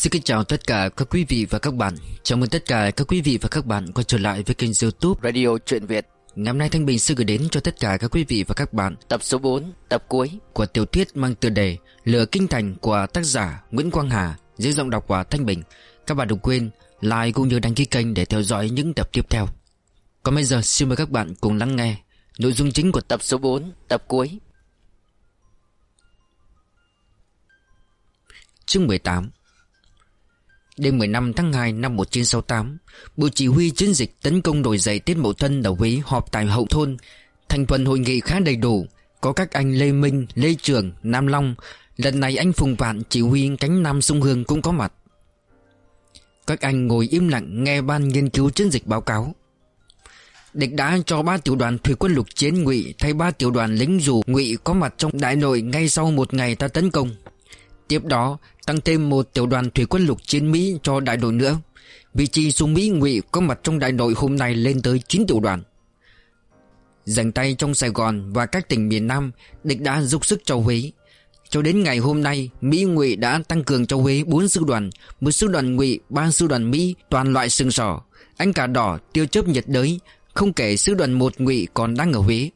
Xin kính chào tất cả các quý vị và các bạn. Chào mừng tất cả các quý vị và các bạn quay trở lại với kênh youtube Radio Truyện Việt. Ngày hôm nay Thanh Bình sẽ gửi đến cho tất cả các quý vị và các bạn Tập số 4, tập cuối. Của tiểu thuyết mang tựa đề Lửa Kinh Thành của tác giả Nguyễn Quang Hà Dưới giọng đọc của Thanh Bình. Các bạn đừng quên like cũng như đăng ký kênh để theo dõi những tập tiếp theo. Còn bây giờ xin mời các bạn cùng lắng nghe Nội dung chính của tập số 4, tập cuối. Chương 18 Đêm 15 tháng 2 năm 1968 Bộ chỉ huy chiến dịch tấn công nổi dậy Tết Mậu Thân ở Huế họp tại hậu thôn. Thành phần hội nghị khá đầy đủ Có các anh Lê Minh, Lê Trường, Nam Long. Lần này anh Phùng Vạn chỉ huy cánh Nam Sông Hương cũng có mặt. Các anh ngồi im lặng nghe ban nghiên cứu chiến dịch báo cáo. Địch đã cho ba tiểu đoàn thủy quân lục chiến ngụy thay ba tiểu đoàn lính dù ngụy có mặt trong đại nội ngay sau một ngày ta tấn công. Tiếp đó tăng thêm một tiểu đoàn thủy quân lục chiến Mỹ cho đại đội nữa. Vị trí súng Mỹ ngụy có mặt trong đại đội hôm nay lên tới 9 tiểu đoàn. Giành tay trong Sài Gòn và các tỉnh miền Nam, địch đã giúp sức cho Huế. Cho đến ngày hôm nay, Mỹ ngụy đã tăng cường cho Huế 4 sư đoàn, một sư đoàn ngụy, ba sư đoàn Mỹ, toàn loại sừng sỏ, anh cả đỏ, tiêu chớp nhiệt đới, không kể sư đoàn 1 ngụy còn đang ở Huế.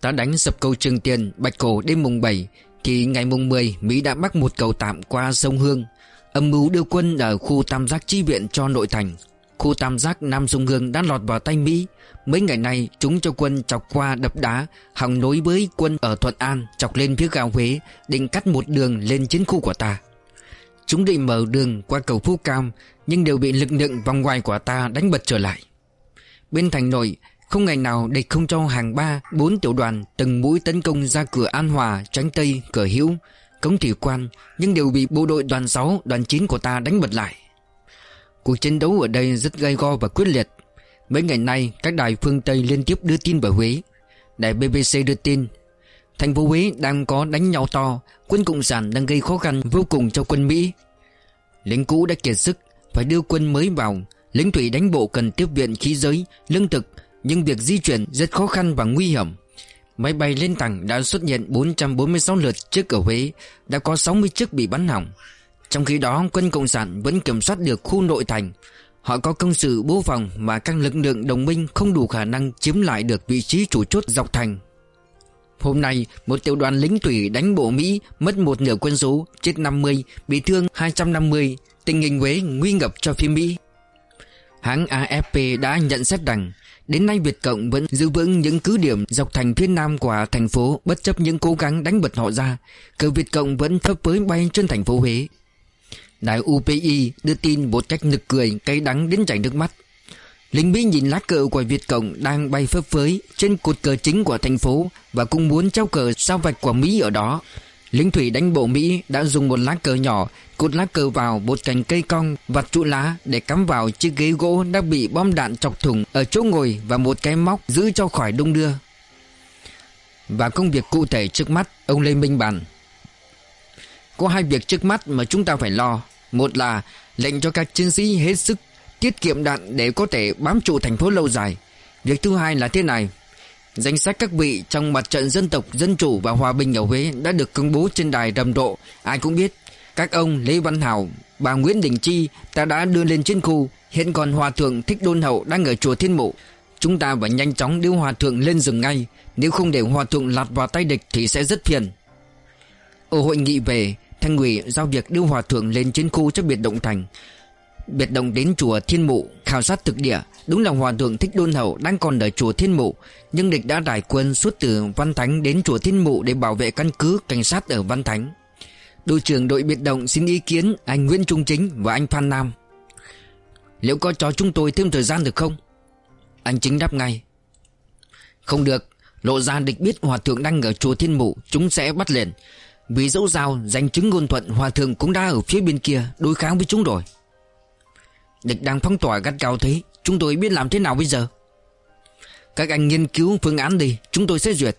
Ta đánh sập cầu Trường Tiền, Bạch Cổ đêm mùng 7 thì ngày mùng 10 Mỹ đã bắt một cầu tạm qua sông Hương. Âm mưu đưa quân ở khu tam giác chi viện cho nội thành. Khu tam giác Nam Sông Hương đã lọt vào tay Mỹ. Mấy ngày nay, chúng cho quân chọc qua đập đá Hòng nối với quân ở Thuận An Chọc lên phía gào Huế, Định cắt một đường lên chiến khu của ta. Chúng định mở đường qua cầu Phú Cam, Nhưng đều bị lực lượng vòng ngoài của ta đánh bật trở lại. Bên thành nội không ngày nào địch không cho hàng ba bốn tiểu đoàn từng mũi tấn công ra cửa An Hòa, Tránh Tây, cửa Hữu, cống thủy quan nhưng đều bị bộ đội đoàn 6, đoàn 9 của ta đánh bật lại. Cuộc chiến đấu ở đây rất gay go và quyết liệt. Mấy ngày nay các đài phương Tây liên tiếp đưa tin về Huế. Đài BBC đưa tin thành phố Huế đang có đánh nhau to, quân cộng sản đang gây khó khăn vô cùng cho quân Mỹ. Lính cũ đã kiệt sức, phải đưa quân mới vào. Lính thủy đánh bộ cần tiếp viện khí giới, lương thực nhưng việc di chuyển rất khó khăn và nguy hiểm. Máy bay lên tầng đã xuất hiện 446 lượt chiếc ở Huế Đã có 60 chiếc bị bắn hỏng. Trong khi đó quân Cộng sản vẫn kiểm soát được khu nội thành. Họ có công sự bố phòng mà các lực lượng đồng minh không đủ khả năng chiếm lại được vị trí chủ chốt dọc thành. Hôm nay, một tiểu đoàn lính thủy đánh bộ Mỹ mất một nửa quân số, chết 50, bị thương 250, tình hình Huế nguy ngập cho phía Mỹ. Hãng AFP đã nhận xét rằng Đến nay Việt Cộng vẫn giữ vững những cứ điểm dọc thành phía nam của thành phố bất chấp những cố gắng đánh bật họ ra. Cờ Việt Cộng vẫn thấp với bay trên thành phố Huế. Đài UPI đưa tin một cách nực cười, cay đắng đến chảy nước mắt. Lính Mỹ nhìn lá cờ của Việt Cộng đang bay phấp phới trên cột cờ chính của thành phố và cũng muốn treo cờ sao vạch của Mỹ ở đó. Lính thủy đánh bộ Mỹ đã dùng một lá cờ nhỏ cột lá cờ vào một cành cây cong vặt trụ lá để cắm vào chiếc ghế gỗ đã bị bom đạn chọc thủng ở chỗ ngồi và một cái móc giữ cho khỏi đung đưa. Và công việc cụ thể trước mắt, ông Lê Minh bàn. Có hai việc trước mắt mà chúng ta phải lo. Một là lệnh cho các chiến sĩ hết sức tiết kiệm đạn để có thể bám trụ thành phố lâu dài. Việc thứ hai là thế này, Danh sách các vị trong mặt trận dân tộc Dân chủ và Hòa bình ở Huế đã được công bố trên đài rầm rộ. Ai cũng biết, các ông Lê Văn Hảo, bà Nguyễn Đình Chi ta đã đưa lên trên khu. Hiện còn Hòa Thượng Thích Đôn Hậu đang ở chùa Thiên Mụ. Chúng ta phải nhanh chóng đưa Hòa Thượng lên rừng ngay. Nếu không để Hòa Thượng lạt vào tay địch thì sẽ rất phiền. Ở hội nghị về, Thanh ủy giao việc đưa Hòa Thượng lên trên khu cho biệt động thành. Biệt động đến chùa Thiên Mụ khảo sát thực địa Đúng là Hòa Thượng Thích Đôn Hậu đang còn ở chùa Thiên Mụ Nhưng địch đã đại quân suốt từ Văn Thánh đến chùa Thiên Mụ Để bảo vệ căn cứ cảnh sát ở Văn Thánh Đội trưởng đội biệt động xin ý kiến Anh Nguyễn Trung Chính và anh Phan Nam. Liệu có cho chúng tôi thêm thời gian được không? Anh Chính đáp ngay. Không được, Lộ ra địch biết Hòa Thượng đang ở chùa Thiên Mụ, Chúng sẽ bắt liền. Vì dẫu sao danh chứng ngôn thuận, Hòa Thượng cũng đã ở phía bên kia Đối kháng với chúng rồi. Địch đang phong tỏa gắt cao thế, Chúng tôi biết làm thế nào bây giờ? Các anh nghiên cứu phương án đi, Chúng tôi sẽ duyệt.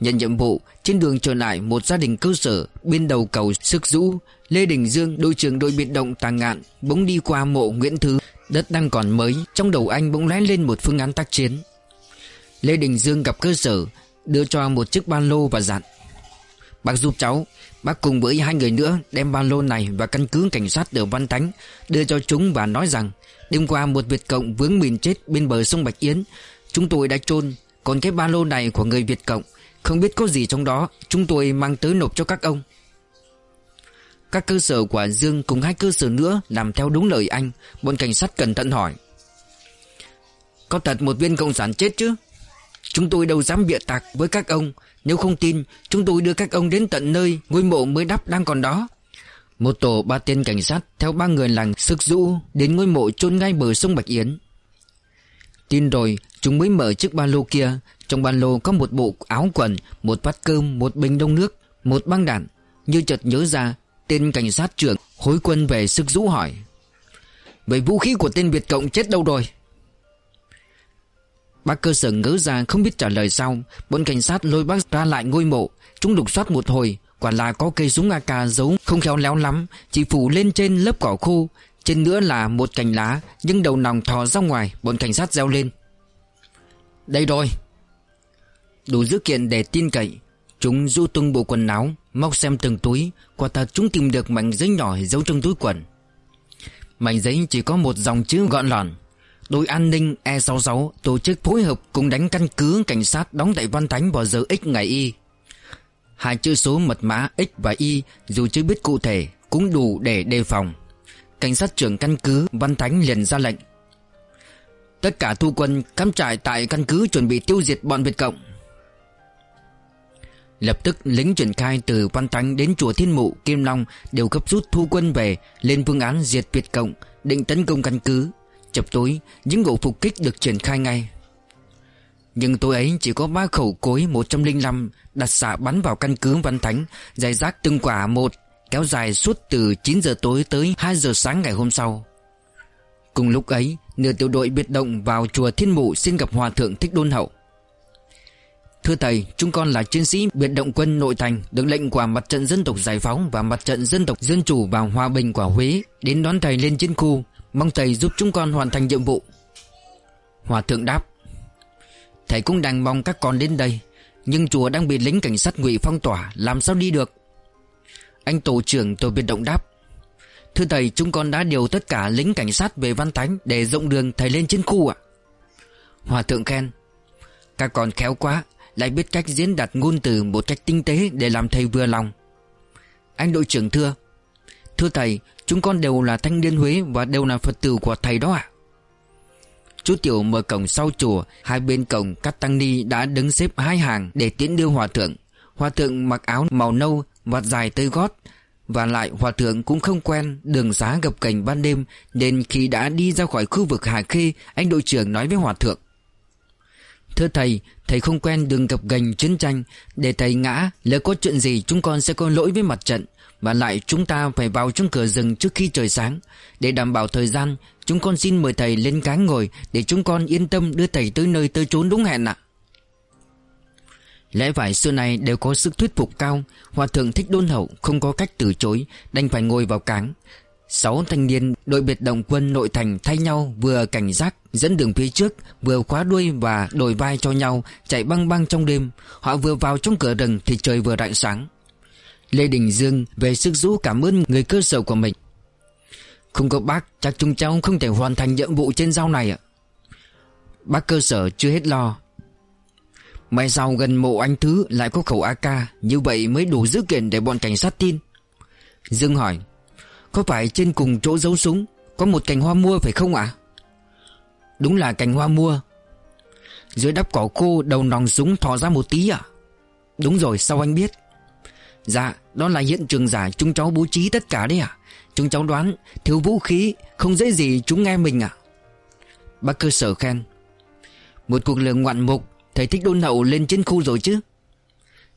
Nhận nhiệm vụ, Trên đường trở lại một gia đình cơ sở, Bên đầu cầu Sức Dũ, Lê Đình Dương, đội trưởng đội biệt động Tàng Ngạn, Bỗng đi qua mộ Nguyễn Thứ. Đất đang còn mới, Trong đầu anh bỗng lóe lên một phương án tác chiến. Lê Đình Dương gặp cơ sở, Đưa cho một chiếc ba lô và dặn, Bác giúp cháu, Bác cùng với hai người nữa đem ba lô này và căn cứ cảnh sát ở Văn Thánh Đưa cho chúng và nói rằng, Đêm qua một Việt Cộng vướng mìn chết bên bờ sông Bạch Yến. Chúng tôi đã chôn, Còn cái ba lô này của người Việt Cộng không biết có gì trong đó. Chúng tôi mang tới nộp cho các ông. Các cơ sở của Dương cùng hai cơ sở nữa Làm theo đúng lời anh. Bọn cảnh sát cẩn thận hỏi. Có thật một viên cộng sản chết chứ? Chúng tôi đâu dám bịa tạc với các ông. Nếu không tin, Chúng tôi đưa các ông đến tận nơi Ngôi mộ mới đắp đang còn đó. Một tổ ba tên cảnh sát Theo ba người làng sức rũ Đến ngôi mộ chôn ngay bờ sông Bạch Yến. Tin rồi, Chúng mới mở chiếc ba lô kia trong ba lô có một bộ áo quần, Một bát cơm, Một bình đông nước, Một băng đạn. Như chợt nhớ ra, Tên cảnh sát trưởng hối quân về sức rũ hỏi, Vậy vũ khí của tên Việt Cộng chết đâu rồi? Bác cơ sở ngớ ra không biết trả lời sao, Bọn cảnh sát lôi bác ra lại ngôi mộ. Chúng lục soát một hồi, Quả là có cây súng AK giấu không khéo léo lắm, Chỉ phủ lên trên lớp cỏ khô. Trên nữa là một cành lá, Nhưng đầu nòng thò ra ngoài, Bọn cảnh sát reo lên, Đây rồi. Đủ dữ kiện để tin cậy Chúng du tung bộ quần áo, Móc xem từng túi, Quả thật chúng tìm được mảnh giấy nhỏ giấu trong túi quần Mảnh giấy chỉ có một dòng chữ gọn lọn Đội an ninh E66 tổ chức phối hợp cùng đánh căn cứ cảnh sát đóng tại Văn Thánh vào giờ X ngày Y. Hai chữ số mật mã X và Y dù chưa biết cụ thể cũng đủ để đề phòng. Cảnh sát trưởng căn cứ Văn Thánh liền ra lệnh. Tất cả thu quân cắm trại tại căn cứ chuẩn bị tiêu diệt bọn Việt Cộng. Lập tức lính triển khai từ Văn Thánh đến chùa Thiên Mụ, Kim Long đều gấp rút thu quân về lên phương án diệt Việt Cộng, định tấn công căn cứ. Chập tối Những vụ phục kích được triển khai ngay. Nhưng tối ấy chỉ có ba khẩu cối 105 Đặt xạ bắn vào căn cứ Văn Thánh Dài rác từng quả một Kéo dài suốt từ 9 giờ tối tới 2 giờ sáng ngày hôm sau. Cùng lúc ấy Nửa tiểu đội biệt động vào chùa Thiên Mụ Xin gặp Hòa Thượng Thích Đôn Hậu. Thưa thầy, chúng con là chiến sĩ biệt động quân nội thành Được lệnh của mặt trận dân tộc giải phóng Và mặt trận dân tộc dân chủ và hòa bình của Huế Đến đón thầy lên chiến khu. Mong thầy giúp chúng con hoàn thành nhiệm vụ. Hòa thượng đáp Thầy cũng đang mong các con đến đây Nhưng chùa đang bị lính cảnh sát ngụy phong tỏa Làm sao đi được? Anh tổ trưởng tổ biệt động đáp Thưa thầy chúng con đã điều tất cả lính cảnh sát về văn thánh Để rộng đường thầy lên trên khu ạ. Hòa thượng khen Các con khéo quá lại biết cách diễn đạt ngôn từ một cách tinh tế Để làm thầy vừa lòng. Anh đội trưởng thưa Thưa thầy, Chúng con đều là thanh niên Huế Và đều là Phật tử của thầy đó ạ. Chú Tiểu mở cổng sau chùa, Hai bên cổng các tăng ni đã đứng xếp hai hàng Để tiễn đưa hòa thượng. Hòa thượng mặc áo màu nâu, Vạt dài tới gót, Và lại hòa thượng cũng không quen Đường xá gập cảnh ban đêm, Nên khi đã đi ra khỏi khu vực Hà Khê, Anh đội trưởng nói với hòa thượng Thưa thầy Thầy không quen đường gập gành chiến tranh. Để thầy ngã, Lỡ có chuyện gì chúng con sẽ có lỗi với mặt trận. Và lại chúng ta phải vào trong cửa rừng trước khi trời sáng. Để đảm bảo thời gian, Chúng con xin mời thầy lên cáng ngồi Để chúng con yên tâm đưa thầy tới nơi tới trốn đúng hẹn ạ. Lẽ phải xưa này đều có sức thuyết phục cao. Hòa thượng thích đôn hậu Không có cách từ chối, Đành phải ngồi vào cáng. Sáu thanh niên đội biệt động quân nội thành thay nhau Vừa cảnh giác, dẫn đường phía trước, Vừa khóa đuôi và đổi vai cho nhau, Chạy băng băng trong đêm. Họ vừa vào trong cửa rừng thì trời vừa rạng sáng. Lê Đình Dương về sức rũ cảm ơn người cơ sở của mình. Không có bác, chắc chúng cháu không thể hoàn thành nhiệm vụ trên dao này ạ. Bác cơ sở chưa hết lo. May sao gần mộ anh Thứ lại có khẩu AK Như vậy mới đủ dữ kiện để bọn cảnh sát tin. Dương hỏi có phải trên cùng chỗ giấu súng Có một cành hoa mua phải không ạ? Đúng là cành hoa mua. Dưới đắp cỏ khô đầu nòng súng thò ra một tí à Đúng rồi sao anh biết? Dạ đó là hiện trường giả chúng cháu bố trí tất cả đấy à Chúng cháu đoán thiếu vũ khí Không dễ gì chúng nghe mình à Bác cơ sở khen. Một cuộc lường ngoạn mục Thầy thích đôn hậu lên trên khu rồi chứ?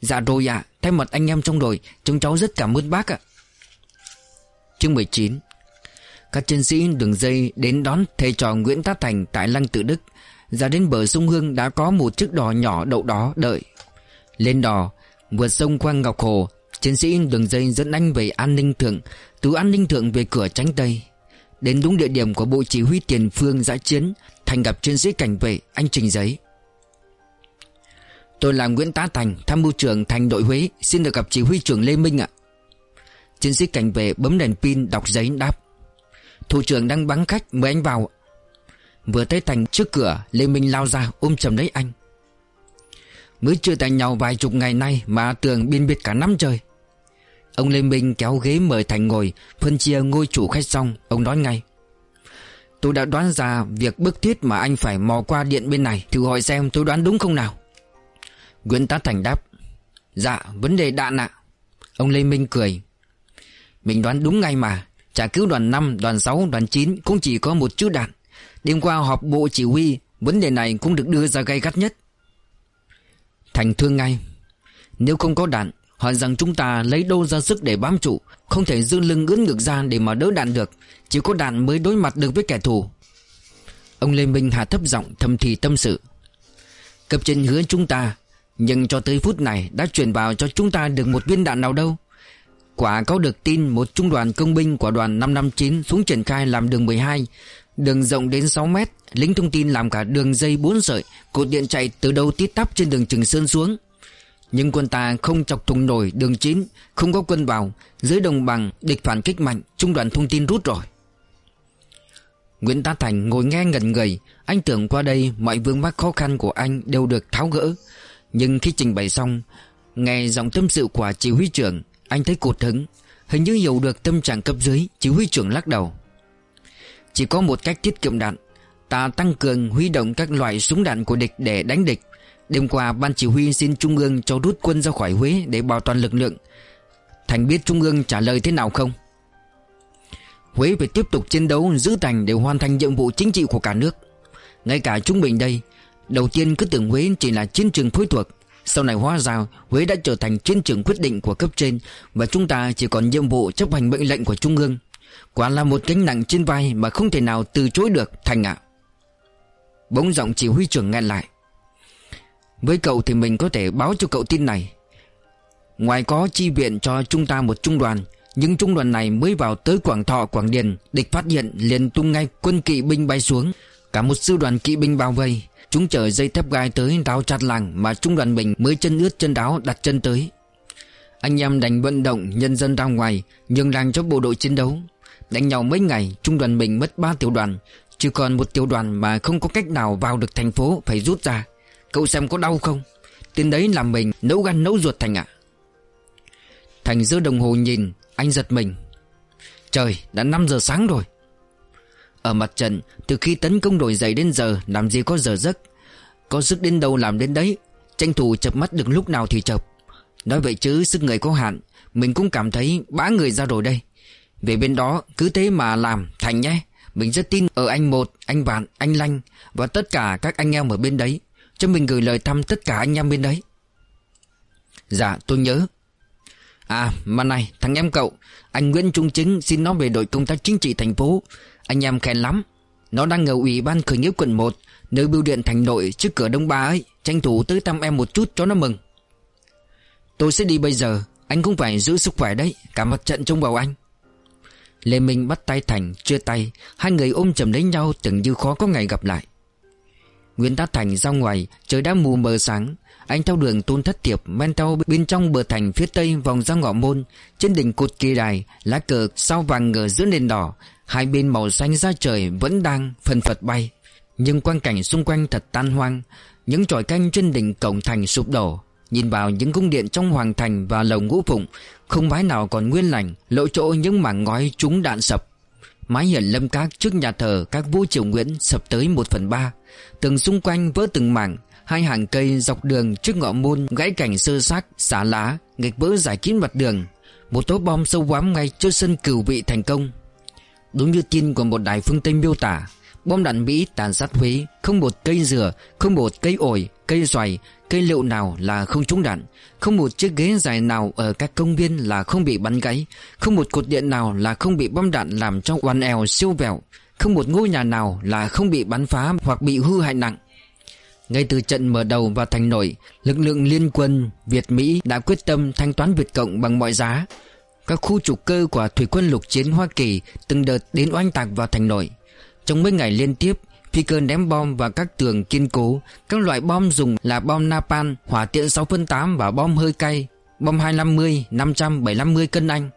Dạ rồi ạ à, Thay mặt anh em trong đội Chúng cháu rất cảm ơn bác ạ. Chương 19 Các chiến sĩ đường dây đến đón thầy trò Nguyễn Tá Thành tại Lăng Tự Đức. Ra đến bờ sông Hương đã có một chiếc đò nhỏ đậu đó đợi. Lên đò, Vượt sông qua Ngọc Hồ, Chiến sĩ đường dây dẫn anh về an ninh thượng, Từ an ninh thượng về cửa tránh tây. Đến đúng địa điểm của bộ chỉ huy tiền phương giã chiến, Thành gặp chiến sĩ cảnh vệ, Anh trình giấy. Tôi là Nguyễn Tá Thành, Tham mưu trưởng thành đội Huế, Xin được gặp chỉ huy trưởng Lê Minh ạ. Chiến sĩ cảnh vệ bấm đèn pin đọc giấy đáp. Thủ trưởng đang bắn khách, mời anh vào. Vừa tới Thành trước cửa, Lê Minh lao ra ôm chầm lấy anh. Mới chưa tại nhau vài chục ngày nay Mà tường biên biệt cả năm trời. Ông Lê Minh kéo ghế mời Thành ngồi, Phân chia ngôi chủ khách xong, Ông nói ngay. Tôi đã đoán ra việc bức thiết mà anh phải mò qua điện bên này, Thử hỏi xem tôi đoán đúng không nào? Nguyễn Tá Thành đáp. Dạ vấn đề đạn ạ. Ông Lê Minh cười. Mình đoán đúng ngay mà. Trả cứu đoàn 5, đoàn 6, đoàn 9 Cũng chỉ có một chú đạn. Đêm qua họp bộ chỉ huy Vấn đề này cũng được đưa ra gay gắt nhất. Thành thương ngay. Nếu không có đạn Hỏi rằng chúng ta lấy đâu ra sức để bám trụ Không thể dư lưng ướn ngược ra để mà đỡ đạn được. Chỉ có đạn mới đối mặt được với kẻ thù. Ông Lê Minh hạ thấp giọng thầm thì tâm sự. Cập trên hứa chúng ta Nhưng cho tới phút này đã truyền vào cho chúng ta được một viên đạn nào đâu. Quả có được tin một trung đoàn công binh của đoàn 559 xuống triển khai làm đường 12 Đường rộng đến 6 mét, Lính thông tin làm cả đường dây 4 sợi, Cột điện chạy từ đâu tít tắp trên đường Trường Sơn xuống. Nhưng quân ta không chọc thùng nổi đường 9 Không có quân vào. Dưới đồng bằng, địch phản kích mạnh, Trung đoàn thông tin rút rồi. Nguyễn Tá Thành ngồi nghe ngẩn người. Anh tưởng qua đây mọi vướng mắc khó khăn của anh đều được tháo gỡ. Nhưng khi trình bày xong, Nghe giọng tâm sự của chỉ huy trưởng anh thấy cột hứng Hình như hiểu được tâm trạng cấp dưới, Chỉ huy trưởng lắc đầu. Chỉ có một cách tiết kiệm đạn. Ta tăng cường huy động các loại súng đạn của địch để đánh địch. Đêm qua, ban chỉ huy xin Trung ương cho rút quân ra khỏi Huế để bảo toàn lực lượng. Thành biết Trung ương trả lời thế nào không? Huế phải tiếp tục chiến đấu, giữ thành để hoàn thành nhiệm vụ chính trị của cả nước. Ngay cả chúng mình đây, Đầu tiên cứ tưởng Huế chỉ là chiến trường phối thuộc. Sau này hóa ra, Huế đã trở thành chiến trường quyết định của cấp trên Và chúng ta chỉ còn nhiệm vụ chấp hành mệnh lệnh của Trung ương. Quả là một gánh nặng trên vai mà không thể nào từ chối được, Thành ạ. Bỗng giọng chỉ huy trưởng ngăn lại. Với cậu thì mình có thể báo cho cậu tin này. Ngoài có chi viện cho chúng ta một trung đoàn Nhưng trung đoàn này mới vào tới Quảng Thọ, Quảng Điền, Địch phát hiện liền tung ngay quân kỵ binh bay xuống. Cả một sư đoàn kỵ binh bao vây. Chúng chở dây thép gai tới đào chặt làng Mà trung đoàn mình mới chân ướt chân đáo đặt chân tới. Anh em đành vận động nhân dân ra ngoài Nhưng làng cho bộ đội chiến đấu. Đánh nhau mấy ngày Trung đoàn mình mất 3 tiểu đoàn Chỉ còn một tiểu đoàn mà không có cách nào vào được thành phố Phải rút ra. Cậu xem có đau không? Tên đấy làm mình, nấu gan nấu ruột Thành ạ. Thành giữa đồng hồ nhìn, Anh giật mình. Trời, đã 5 giờ sáng rồi. Ở mặt trận Từ khi tấn công đổi dậy đến giờ Làm gì có giờ giấc. Có sức đến đâu làm đến đấy Tranh thủ chập mắt được lúc nào thì chập. Nói vậy chứ sức người có hạn Mình cũng cảm thấy bã người ra rồi đây. Về bên đó cứ thế mà làm Thành nhé. Mình rất tin ở anh một, anh Vạn, anh Lanh Và tất cả các anh em ở bên đấy Cho mình gửi lời thăm tất cả anh em bên đấy. Dạ tôi nhớ. À mà này thằng em cậu Anh Nguyễn Trung Chính xin nó về đội công tác chính trị thành phố. Anh em khen lắm. Nó đang ở ủy ban khởi nghĩa quận 1 Nơi bưu điện thành nội trước cửa Đông Ba ấy. Tranh thủ tới thăm em một chút cho nó mừng. Tôi sẽ đi bây giờ. Anh cũng phải giữ sức khỏe đấy. Cả mặt trận trông vào anh. Lê Minh bắt tay Thành chưa tay. Hai người ôm chầm lấy nhau, tưởng như khó có ngày gặp lại. Nguyễn Tá Thành ra ngoài, Trời đã mù mờ sáng. Anh theo đường tôn thất tiệp Men theo bên trong bờ thành phía tây vòng ra ngõ môn. Trên đỉnh cột kỳ đài, Lá cờ sao vàng ngờ giữa nền đỏ. Hai bên màu xanh ra trời vẫn đang phần phật bay. Nhưng quang cảnh xung quanh thật tan hoang. Những tròi canh trên đỉnh cổng thành sụp đổ. Nhìn vào những cung điện trong hoàng thành và lầu ngũ phụng Không mái nào còn nguyên lành Lộ chỗ những mảng ngói trúng đạn sập. Mái hiển lâm các trước nhà thờ các vua triều Nguyễn sập tới một phần ba. Tường xung quanh vỡ từng mảng Hai hàng cây dọc đường trước ngõ môn gãy cảnh sơ xác, xả lá, nghịch vỡ giải kín mặt đường. Một tố bom sâu quắm ngay trước sân cửu vị thành công. Đúng như tin của một đài phương Tây miêu tả Bom đạn Mỹ tàn sát Huế Không một cây dừa, không một cây ổi, cây xoài Cây liệu nào là không trúng đạn Không một chiếc ghế dài nào ở các công viên là không bị bắn gãy Không một cột điện nào là không bị bom đạn làm cho oan eo siêu vẹo Không một ngôi nhà nào là không bị bắn phá hoặc bị hư hại nặng. Ngay từ trận mở đầu vào thành nổi, Lực lượng liên quân Việt-Mỹ đã quyết tâm thanh toán Việt Cộng bằng mọi giá. Các khu trục cơ của Thủy quân lục chiến Hoa Kỳ Từng đợt đến oanh tạc vào thành nội. Trong mấy ngày liên tiếp Phi cơ ném bom vào các tường kiên cố. Các loại bom dùng là bom napalm Hỏa tiễn 6 phân 8 và bom hơi cay Bom 250, 500, 750 cân anh.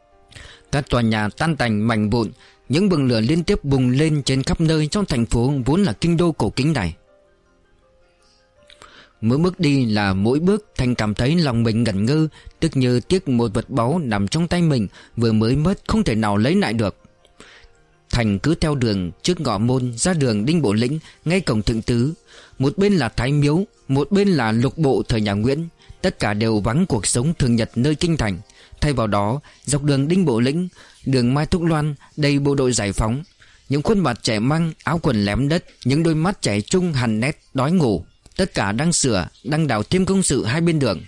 Các tòa nhà tan tành mảnh vụn Những bừng lửa liên tiếp bùng lên trên khắp nơi trong thành phố vốn là kinh đô cổ kính này. Mỗi bước đi là mỗi bước Thành cảm thấy lòng mình ngẩn ngơ, Tức như tiếc một vật báu nằm trong tay mình, Vừa mới mất, không thể nào lấy lại được. Thành cứ theo đường, trước ngõ môn, ra đường Đinh Bộ Lĩnh, ngay cổng thượng tứ. Một bên là Thái Miếu, Một bên là lục bộ thời nhà Nguyễn. Tất cả đều vắng cuộc sống thường nhật nơi kinh thành. Thay vào đó, Dọc đường Đinh Bộ Lĩnh, Đường Mai Thúc Loan, Đầy bộ đội giải phóng. Những khuôn mặt trẻ măng, áo quần lém đất, Những đôi mắt trẻ trung hằn nét, đói ngủ. Tất cả đang sửa, Đang đào thêm công sự hai bên đường.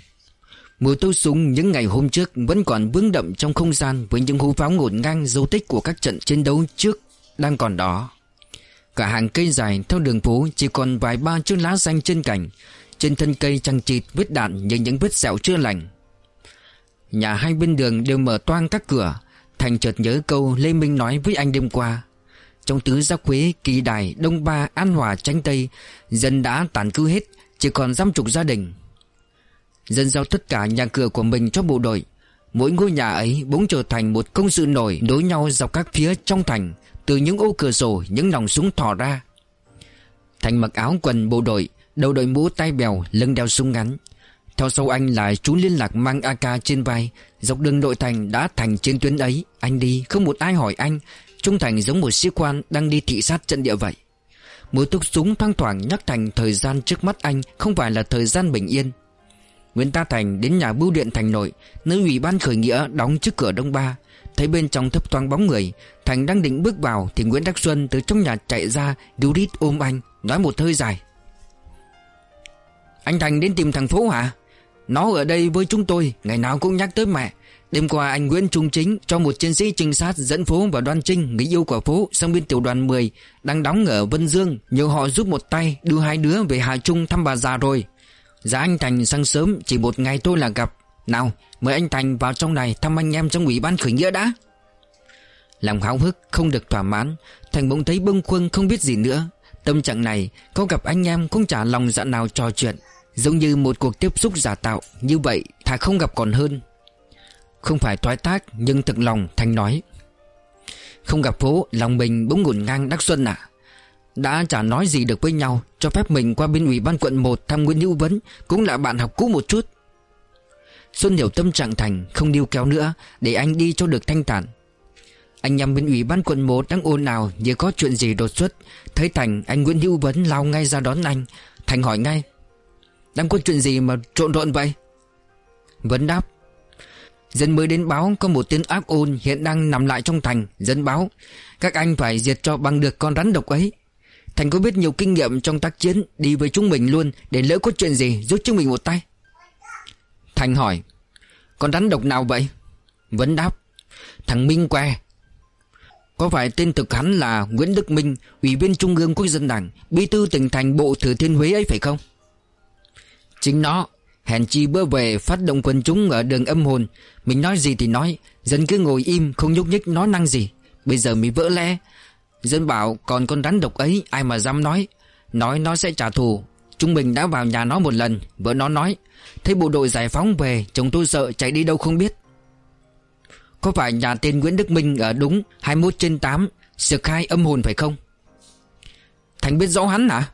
Mùa tô súng những ngày hôm trước Vẫn còn vướng đậm trong không gian Với những hú pháo ngổn ngang dấu tích của các trận chiến đấu trước Đang còn đó. Cả hàng cây dài theo đường phố Chỉ còn vài ba chiếc lá xanh trên cành, Trên thân cây trăng chịt vết đạn Như những vết sẹo chưa lành. Nhà hai bên đường đều mở toang các cửa, Thành chợt nhớ câu Lê Minh nói với anh đêm qua trong tứ giác Quế, Kỳ Đài, Đông Ba, An Hòa, Tránh Tây Dân đã tàn cư hết Chỉ còn dăm chục gia đình. Dân giao tất cả nhà cửa của mình cho bộ đội. Mỗi ngôi nhà ấy bỗng trở thành một công sự nổi Đối nhau dọc các phía trong thành Từ những ô cửa sổ những nòng súng thò ra. Thành mặc áo quần bộ đội Đầu đội mũ tay bèo lưng đeo súng ngắn. Theo sau anh là chú liên lạc mang AK trên vai Dọc đường nội thành đã thành trên tuyến ấy. Anh đi không một ai hỏi anh Trung thành giống một sĩ quan đang đi thị sát trận địa vậy. Mùi thuốc súng thoang thoảng nhắc thành thời gian trước mắt anh Không phải là thời gian bình yên. Nguyễn Ta Thành đến nhà bưu điện thành nội, Nơi ủy ban khởi nghĩa đóng trước cửa đông ba. Thấy bên trong thấp thoáng bóng người, Thành đang định bước vào Thì Nguyễn Đắc Xuân từ trong nhà chạy ra Điu đít ôm anh, Nói một hơi dài. Anh Thành đến tìm thằng Phú hả? Nó ở đây với chúng tôi, Ngày nào cũng nhắc tới mẹ. Đêm qua, anh Nguyễn Trung Chính cho một chiến sĩ trinh sát dẫn Phố và Đoan Trinh, Người yêu của Phố sang bên tiểu đoàn 10 Đang đóng ở Vân Dương, Nhờ họ giúp một tay đưa hai đứa về Hà Trung thăm bà già rồi. Giá anh Thành sang sớm, chỉ một ngày tôi là gặp. Nào, mời anh Thành vào trong này thăm anh em trong ủy ban khởi nghĩa đã. Lòng háo hức, không được thỏa mãn, Thành bỗng thấy bâng khuâng, không biết gì nữa. Tâm trạng này, có gặp anh em cũng chả lòng dạ nào trò chuyện. Giống như một cuộc tiếp xúc giả tạo, Như vậy thà không gặp còn hơn. Không phải thoái tác nhưng thực lòng Thành nói. Không gặp phố, lòng mình bỗng ngổn ngang Đắc Xuân à đã chả nói gì được với nhau, Cho phép mình qua bên ủy ban quận 1 thăm Nguyễn Hữu Vấn, Cũng là bạn học cũ một chút. Xuân hiểu tâm trạng Thành, Không điêu kéo nữa, Để anh đi cho được thanh tản. Anh nhằm bên ủy ban quận 1 đang ồn ào, Như có chuyện gì đột xuất. Thấy Thành, anh Nguyễn Hữu Vấn lao ngay ra đón anh. Thành hỏi ngay, Đang có chuyện gì mà trộn rộn vậy? Vấn đáp Dân mới đến báo có một tên ác ôn hiện đang nằm lại trong thành, Dân báo, Các anh phải diệt cho bằng được con rắn độc ấy. Thành có biết nhiều kinh nghiệm trong tác chiến, Đi với chúng mình luôn, Để lỡ có chuyện gì giúp chúng mình một tay. Thành hỏi, Con rắn độc nào vậy? Vấn đáp, Thằng Minh Que. Có phải tên thực hắn là Nguyễn Đức Minh, Ủy viên Trung ương Quốc dân Đảng, Bí thư tỉnh thành bộ Thừa Thiên Huế ấy phải không? Chính nó. Hèn chi bữa về phát động quân chúng ở đường âm hồn. Mình nói gì thì nói, Dân cứ ngồi im, không nhúc nhích nói năng gì. Bây giờ mới vỡ lẽ. Dân bảo, còn con rắn độc ấy, ai mà dám nói? Nói nó sẽ trả thù. Chúng mình đã vào nhà nó một lần, Vợ nó nói. Thấy bộ đội giải phóng về, Chồng tôi sợ chạy đi đâu không biết. Có phải nhà tên Nguyễn Đức Minh ở đúng 21 trên 8 Sự khai âm hồn phải không? Thành biết rõ hắn hả?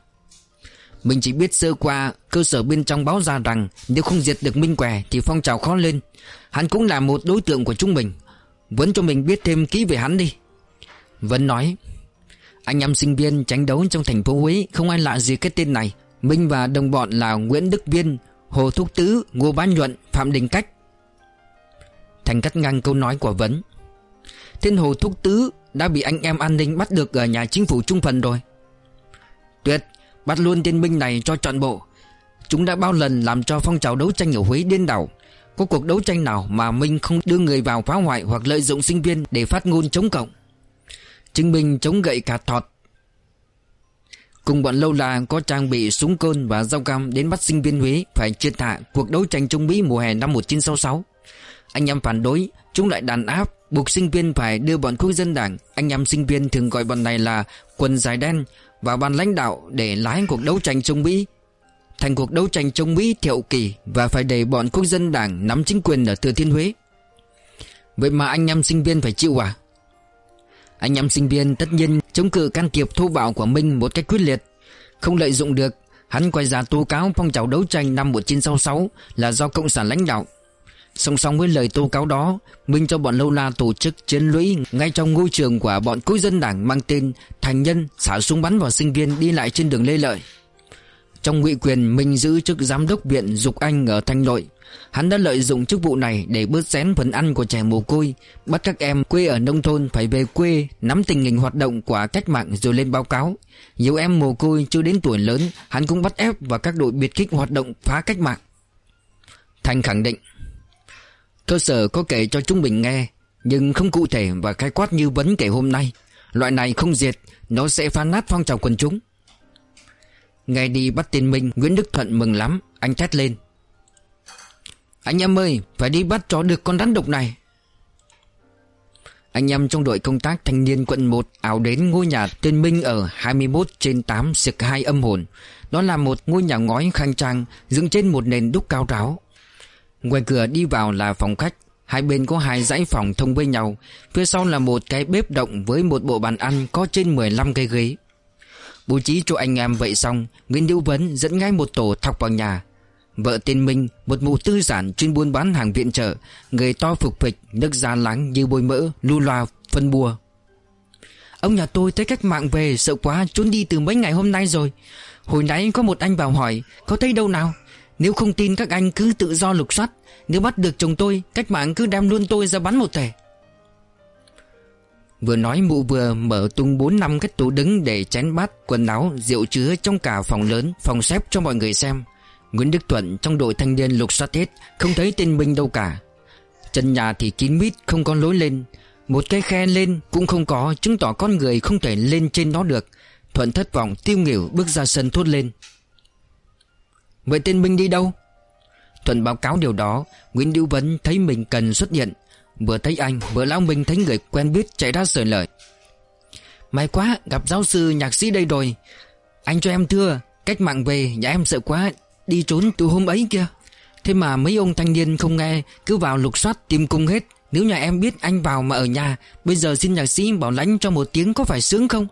Mình chỉ biết sơ qua Cơ sở bên trong báo ra rằng Nếu không diệt được Minh Què Thì phong trào khó lên. Hắn cũng là một đối tượng của chúng mình. Vẫn cho mình biết thêm kỹ về hắn đi. Vẫn nói anh em sinh viên tranh đấu trong thành phố Huế Không ai lạ gì cái tên này. Minh và đồng bọn là Nguyễn Đức Viên Hồ Thúc Tứ, Ngô Bá Nhuận, Phạm Đình Cách. Thành cắt ngang câu nói của Vấn. Tên Hồ Thúc Tứ đã bị anh em an ninh bắt được ở nhà chính phủ trung phần rồi. Tuyệt, bắt luôn tên binh này cho trọn bộ. Chúng đã bao lần làm cho phong trào đấu tranh ở Huế điên đảo. Có cuộc đấu tranh nào mà Minh không đưa người vào phá hoại hoặc lợi dụng sinh viên để phát ngôn chống cộng? Chứng minh chống gậy cả thọt. Cùng bọn lâu là có trang bị súng côn và dao găm đến bắt sinh viên Huế phải triệt hạ cuộc đấu tranh chống Mỹ mùa hè năm 1966. Anh em phản đối, chúng lại đàn áp, Buộc sinh viên phải đưa bọn quốc dân đảng, Anh em sinh viên thường gọi bọn này là Quần dài đen Vào ban lãnh đạo để lái cuộc đấu tranh chống Mỹ. Thành cuộc đấu tranh chống Mỹ thiệu kỳ Và phải để bọn quốc dân đảng nắm chính quyền ở Thừa Thiên Huế. Vậy mà anh em sinh viên phải chịu à? Anh em sinh viên tất nhiên chống cự can thiệp thô bạo của Minh một cách quyết liệt, Không lợi dụng được. Hắn quay ra tố cáo phong trào đấu tranh năm 1966 là do Cộng sản lãnh đạo Song song với lời tố cáo đó, Minh cho bọn lâu la tổ chức chiến lũy Ngay trong ngôi trường của bọn cối dân đảng mang tên Thành Nhân xả súng bắn vào sinh viên đi lại trên đường Lê Lợi. Trong ngụy quyền, Minh giữ chức giám đốc viện Dục Anh ở Thanh Nội. Hắn đã lợi dụng chức vụ này để bớt xén phần ăn của trẻ mồ côi, Bắt các em quê ở nông thôn phải về quê Nắm tình hình hoạt động của cách mạng rồi lên báo cáo. Nhiều em mồ côi chưa đến tuổi lớn, Hắn cũng bắt ép vào các đội biệt kích hoạt động phá cách mạng. Thành khẳng định Cơ sở có kể cho chúng mình nghe, Nhưng không cụ thể và khai quát như vấn kể hôm nay. Loại này không diệt, Nó sẽ phá nát phong trào quần chúng. Ngày đi bắt tiên Minh, Nguyễn Đức Thuận mừng lắm, Anh thét lên. Anh em ơi, Phải đi bắt cho được con rắn độc này. Anh em trong đội công tác thanh niên quận 1 ảo đến ngôi nhà tên Minh ở 21 trên 8 sực hai âm hồn. Đó là một ngôi nhà ngói khang trang, dựng trên một nền đúc cao ráo. Ngoài cửa đi vào là phòng khách. Hai bên có hai dãy phòng thông với nhau. Phía sau là một cái bếp động với một bộ bàn ăn có trên 15 cây ghế. Bố trí cho anh em vậy xong, Nguyễn Hữu Vấn dẫn ngay một tổ thọc vào nhà. Vợ tên Minh, Một mụ tư giản chuyên buôn bán hàng viện trợ Người to phục phịch, Nước da láng như bôi mỡ lu loa, phân bùa Ông nhà tôi thấy cách mạng về Sợ quá, trốn đi từ mấy ngày hôm nay rồi. Hồi nãy có một anh vào hỏi Có thấy đâu nào? Nếu không tin các anh cứ tự do lục soát Nếu bắt được chồng tôi Cách mạng cứ đem luôn tôi ra bắn một thể Vừa nói mụ vừa mở tung 4 năm cái tủ đứng để chén bát, quần áo, rượu chứa trong cả phòng lớn, phòng xếp cho mọi người xem. Nguyễn Đức Thuận trong đội thanh niên lục soát hết, không thấy tên binh đâu cả. Chân nhà thì kín mít, không có lối lên. Một cái khe lên cũng không có, chứng tỏ con người không thể lên trên nó được. Thuận thất vọng tiêu nghỉu bước ra sân thốt lên. Vậy tên Minh đi đâu? Thuận báo cáo điều đó, Nguyễn Điêu Vấn thấy mình cần xuất hiện. Vừa thấy anh, vừa lão Minh thấy người quen biết chạy ra sởi lời. May quá, gặp giáo sư nhạc sĩ đây rồi. Anh cho em thưa, Cách mạng về, nhà em sợ quá, Đi trốn từ hôm ấy kia. Thế mà mấy ông thanh niên không nghe, Cứ vào lục soát tìm cung hết. Nếu nhà em biết anh vào mà ở nhà, Bây giờ xin nhạc sĩ bảo lãnh cho một tiếng có phải sướng không?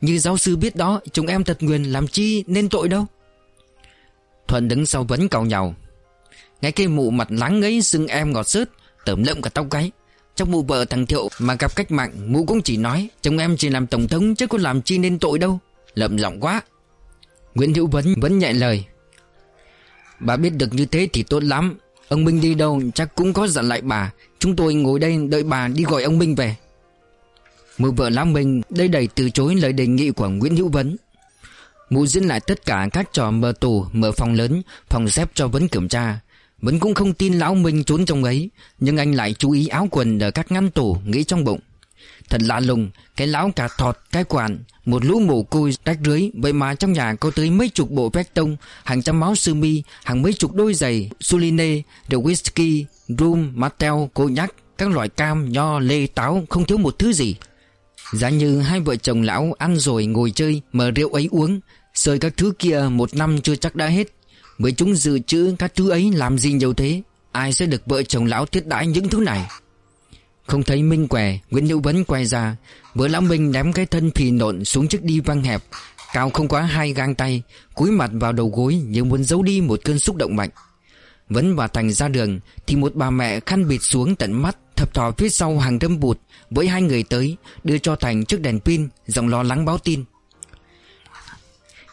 Như giáo sư biết đó, Chúng em thật nguyền, làm chi nên tội đâu? Thuận đứng sau vấn cau nhau. Ngay cái mụ mặt láng ấy xưng em ngọt sớt Tởm lợm cả tóc gáy. Trong mụ vợ thằng Thiệu mà gặp cách mạng, Mụ cũng chỉ nói, Chồng em chỉ làm tổng thống chứ có làm chi nên tội đâu. Lậm giọng quá. Nguyễn Hữu Vấn vẫn nhẹ lời. Bà biết được như thế thì tốt lắm. Ông Minh đi đâu chắc cũng có dặn lại bà. Chúng tôi ngồi đây đợi bà đi gọi ông Minh về. Mụ vợ lão Minh đây đầy từ chối lời đề nghị của Nguyễn Hữu Vấn. Mụ diễn lại tất cả các trò mở tù, mở phòng lớn, phòng xếp cho Vấn kiểm tra. Vấn cũng không tin lão Minh trốn trong ấy, nhưng anh lại chú ý áo quần ở các ngăn tủ, nghĩ trong bụng. Thật lạ lùng, cái lão cả thọt, cái quản, một lũ mồ côi rách rưới, vậy mà trong nhà có tới mấy chục bộ vét tông, hàng trăm máu sơ mi, hàng mấy chục đôi giày, Suline, The Whisky, Rum, Martel, cô nhắc, các loại cam, nho, lê, táo, không thiếu một thứ gì. Giá như hai vợ chồng lão ăn rồi ngồi chơi, Mở rượu ấy uống. Sơi các thứ kia một năm chưa chắc đã hết. Với chúng dự trữ các thứ ấy làm gì nhiều thế? Ai sẽ được vợ chồng lão thiết đãi những thứ này? Không thấy Minh què, Nguyễn Hữu Vấn quay ra. Vợ lão Minh ném cái thân phì nộn xuống chiếc đi văng hẹp. Cao không quá hai gang tay, Cúi mặt vào đầu gối Như muốn giấu đi một cơn xúc động mạnh. Vấn và Thành ra đường, Thì một bà mẹ khăn bịt xuống tận mắt. Thập thò phía sau hàng râm bụt, Với hai người tới, Đưa cho Thành chiếc đèn pin, Giọng lo lắng báo tin.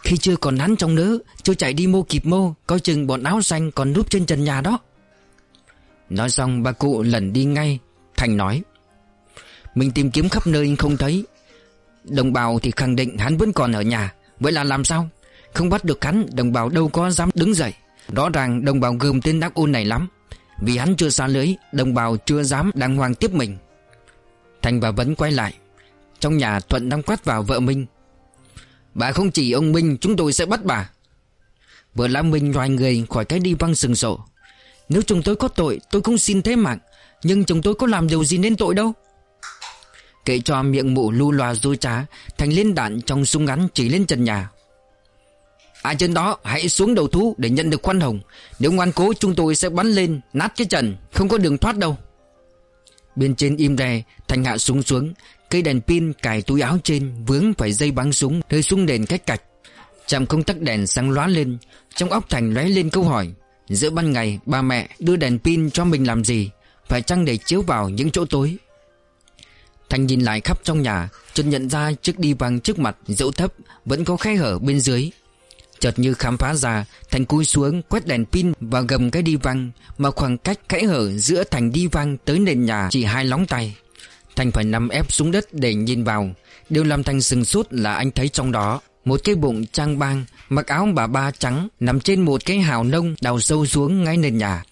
Khi chưa còn hắn trong nớ, Chưa chạy đi mô kịp mô, Coi chừng bọn áo xanh còn núp trên trần nhà đó. Nói xong, bà cụ lẩn đi ngay, Thành nói, Mình tìm kiếm khắp nơi không thấy. Đồng bào thì khẳng định hắn vẫn còn ở nhà, Vậy là làm sao? Không bắt được hắn, Đồng bào đâu có dám đứng dậy. Rõ ràng đồng bào gồm tên đắc ôn này lắm. Vì hắn chưa xa lưới, Đồng bào chưa dám đàng hoàng tiếp mình. Thành và Vấn quay lại, Trong nhà Thuận đang quát vào vợ Minh. Bà không chỉ ông Minh, Chúng tôi sẽ bắt bà. Vợ lão Minh loài người khỏi cái đi văng sừng sổ Nếu chúng tôi có tội, tôi cũng xin thế mạng, Nhưng chồng tôi có làm điều gì nên tội đâu? Kệ cho miệng mụ lu loa dối trá, Thành lên đạn trong súng ngắn chỉ lên trần nhà. Ai trên đó, hãy xuống đầu thú để nhận được khoan hồng. Nếu ngoan cố, chúng tôi sẽ bắn lên, Nát cái trần, Không có đường thoát đâu. Bên trên im re Thành hạ súng xuống. Cây đèn pin cài túi áo trên, Vướng phải dây bắn súng Rơi xuống đền cách cạch. Chạm công tắc đèn sáng lóa lên, Trong óc Thành lóe lên câu hỏi. Giữa ban ngày, ba mẹ đưa đèn pin cho mình làm gì? Phải chăng để chiếu vào những chỗ tối? Thành nhìn lại khắp trong nhà, Chợt nhận ra chiếc đi vàng trước mặt, dẫu thấp, Vẫn có khe hở bên dưới. Chợt như khám phá ra, Thành cúi xuống, quét đèn pin vào gầm cái đi văng, Mà khoảng cách kẽ hở giữa thành đi văng tới nền nhà chỉ hai lóng tay. Thành phải nằm ép xuống đất để nhìn vào. Điều làm Thành sừng sốt là anh thấy trong đó, Một cái bụng trang bang, Mặc áo bà ba trắng, Nằm trên một cái hào nông đào sâu xuống ngay nền nhà.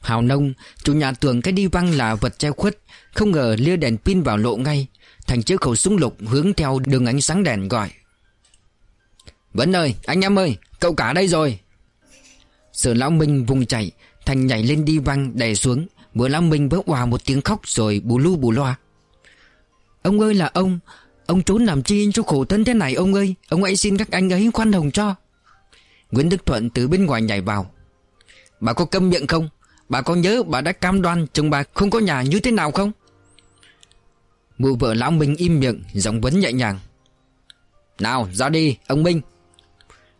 Hào nông, Chủ nhà tưởng cái đi văng là vật che khuất, Không ngờ lia đèn pin vào lộ ngay. Thành chiếc khẩu súng lục hướng theo đường ánh sáng đèn gọi. Vấn ơi, anh em ơi, Cậu cả đây rồi. Sở lão Minh vùng chạy, Thành nhảy lên đi văng đè xuống. Vừa lão Minh vỡ hòa một tiếng khóc rồi bù lu bù loa. Ông ơi là ông Ông trốn làm chi cho khổ thân thế này ông ơi? Ông hãy xin các anh ấy khoan hồng cho. Nguyễn Đức Thuận từ bên ngoài nhảy vào. Bà có câm miệng không? Bà có nhớ bà đã cam đoan chồng bà không có nhà như thế nào không? Mụ vợ lão Minh im miệng, Giọng vấn nhẹ nhàng. Nào, ra đi, ông Minh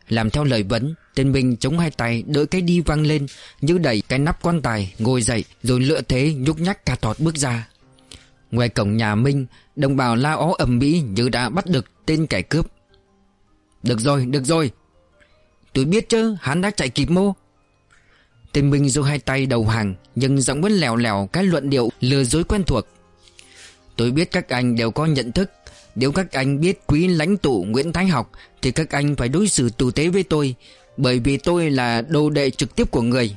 làm theo lời vấn Tên Minh chống hai tay đỡ cái đi văng lên Như đẩy cái nắp quan tài Ngồi dậy rồi lựa thế nhúc nhắc cả tọt bước ra. Ngoài cổng nhà Minh Đồng bào la ó ầm mỹ như đã bắt được tên kẻ cướp. Được rồi, được rồi. Tôi biết chứ, hắn đã chạy kịp mô. Tên Minh giơ hai tay đầu hàng Nhưng giọng vẫn lèo lèo cái luận điệu lừa dối quen thuộc. Tôi biết các anh đều có nhận thức nếu các anh biết quý lãnh tụ Nguyễn Thái Học, Thì các anh phải đối xử tử tế với tôi, Bởi vì tôi là đồ đệ trực tiếp của người.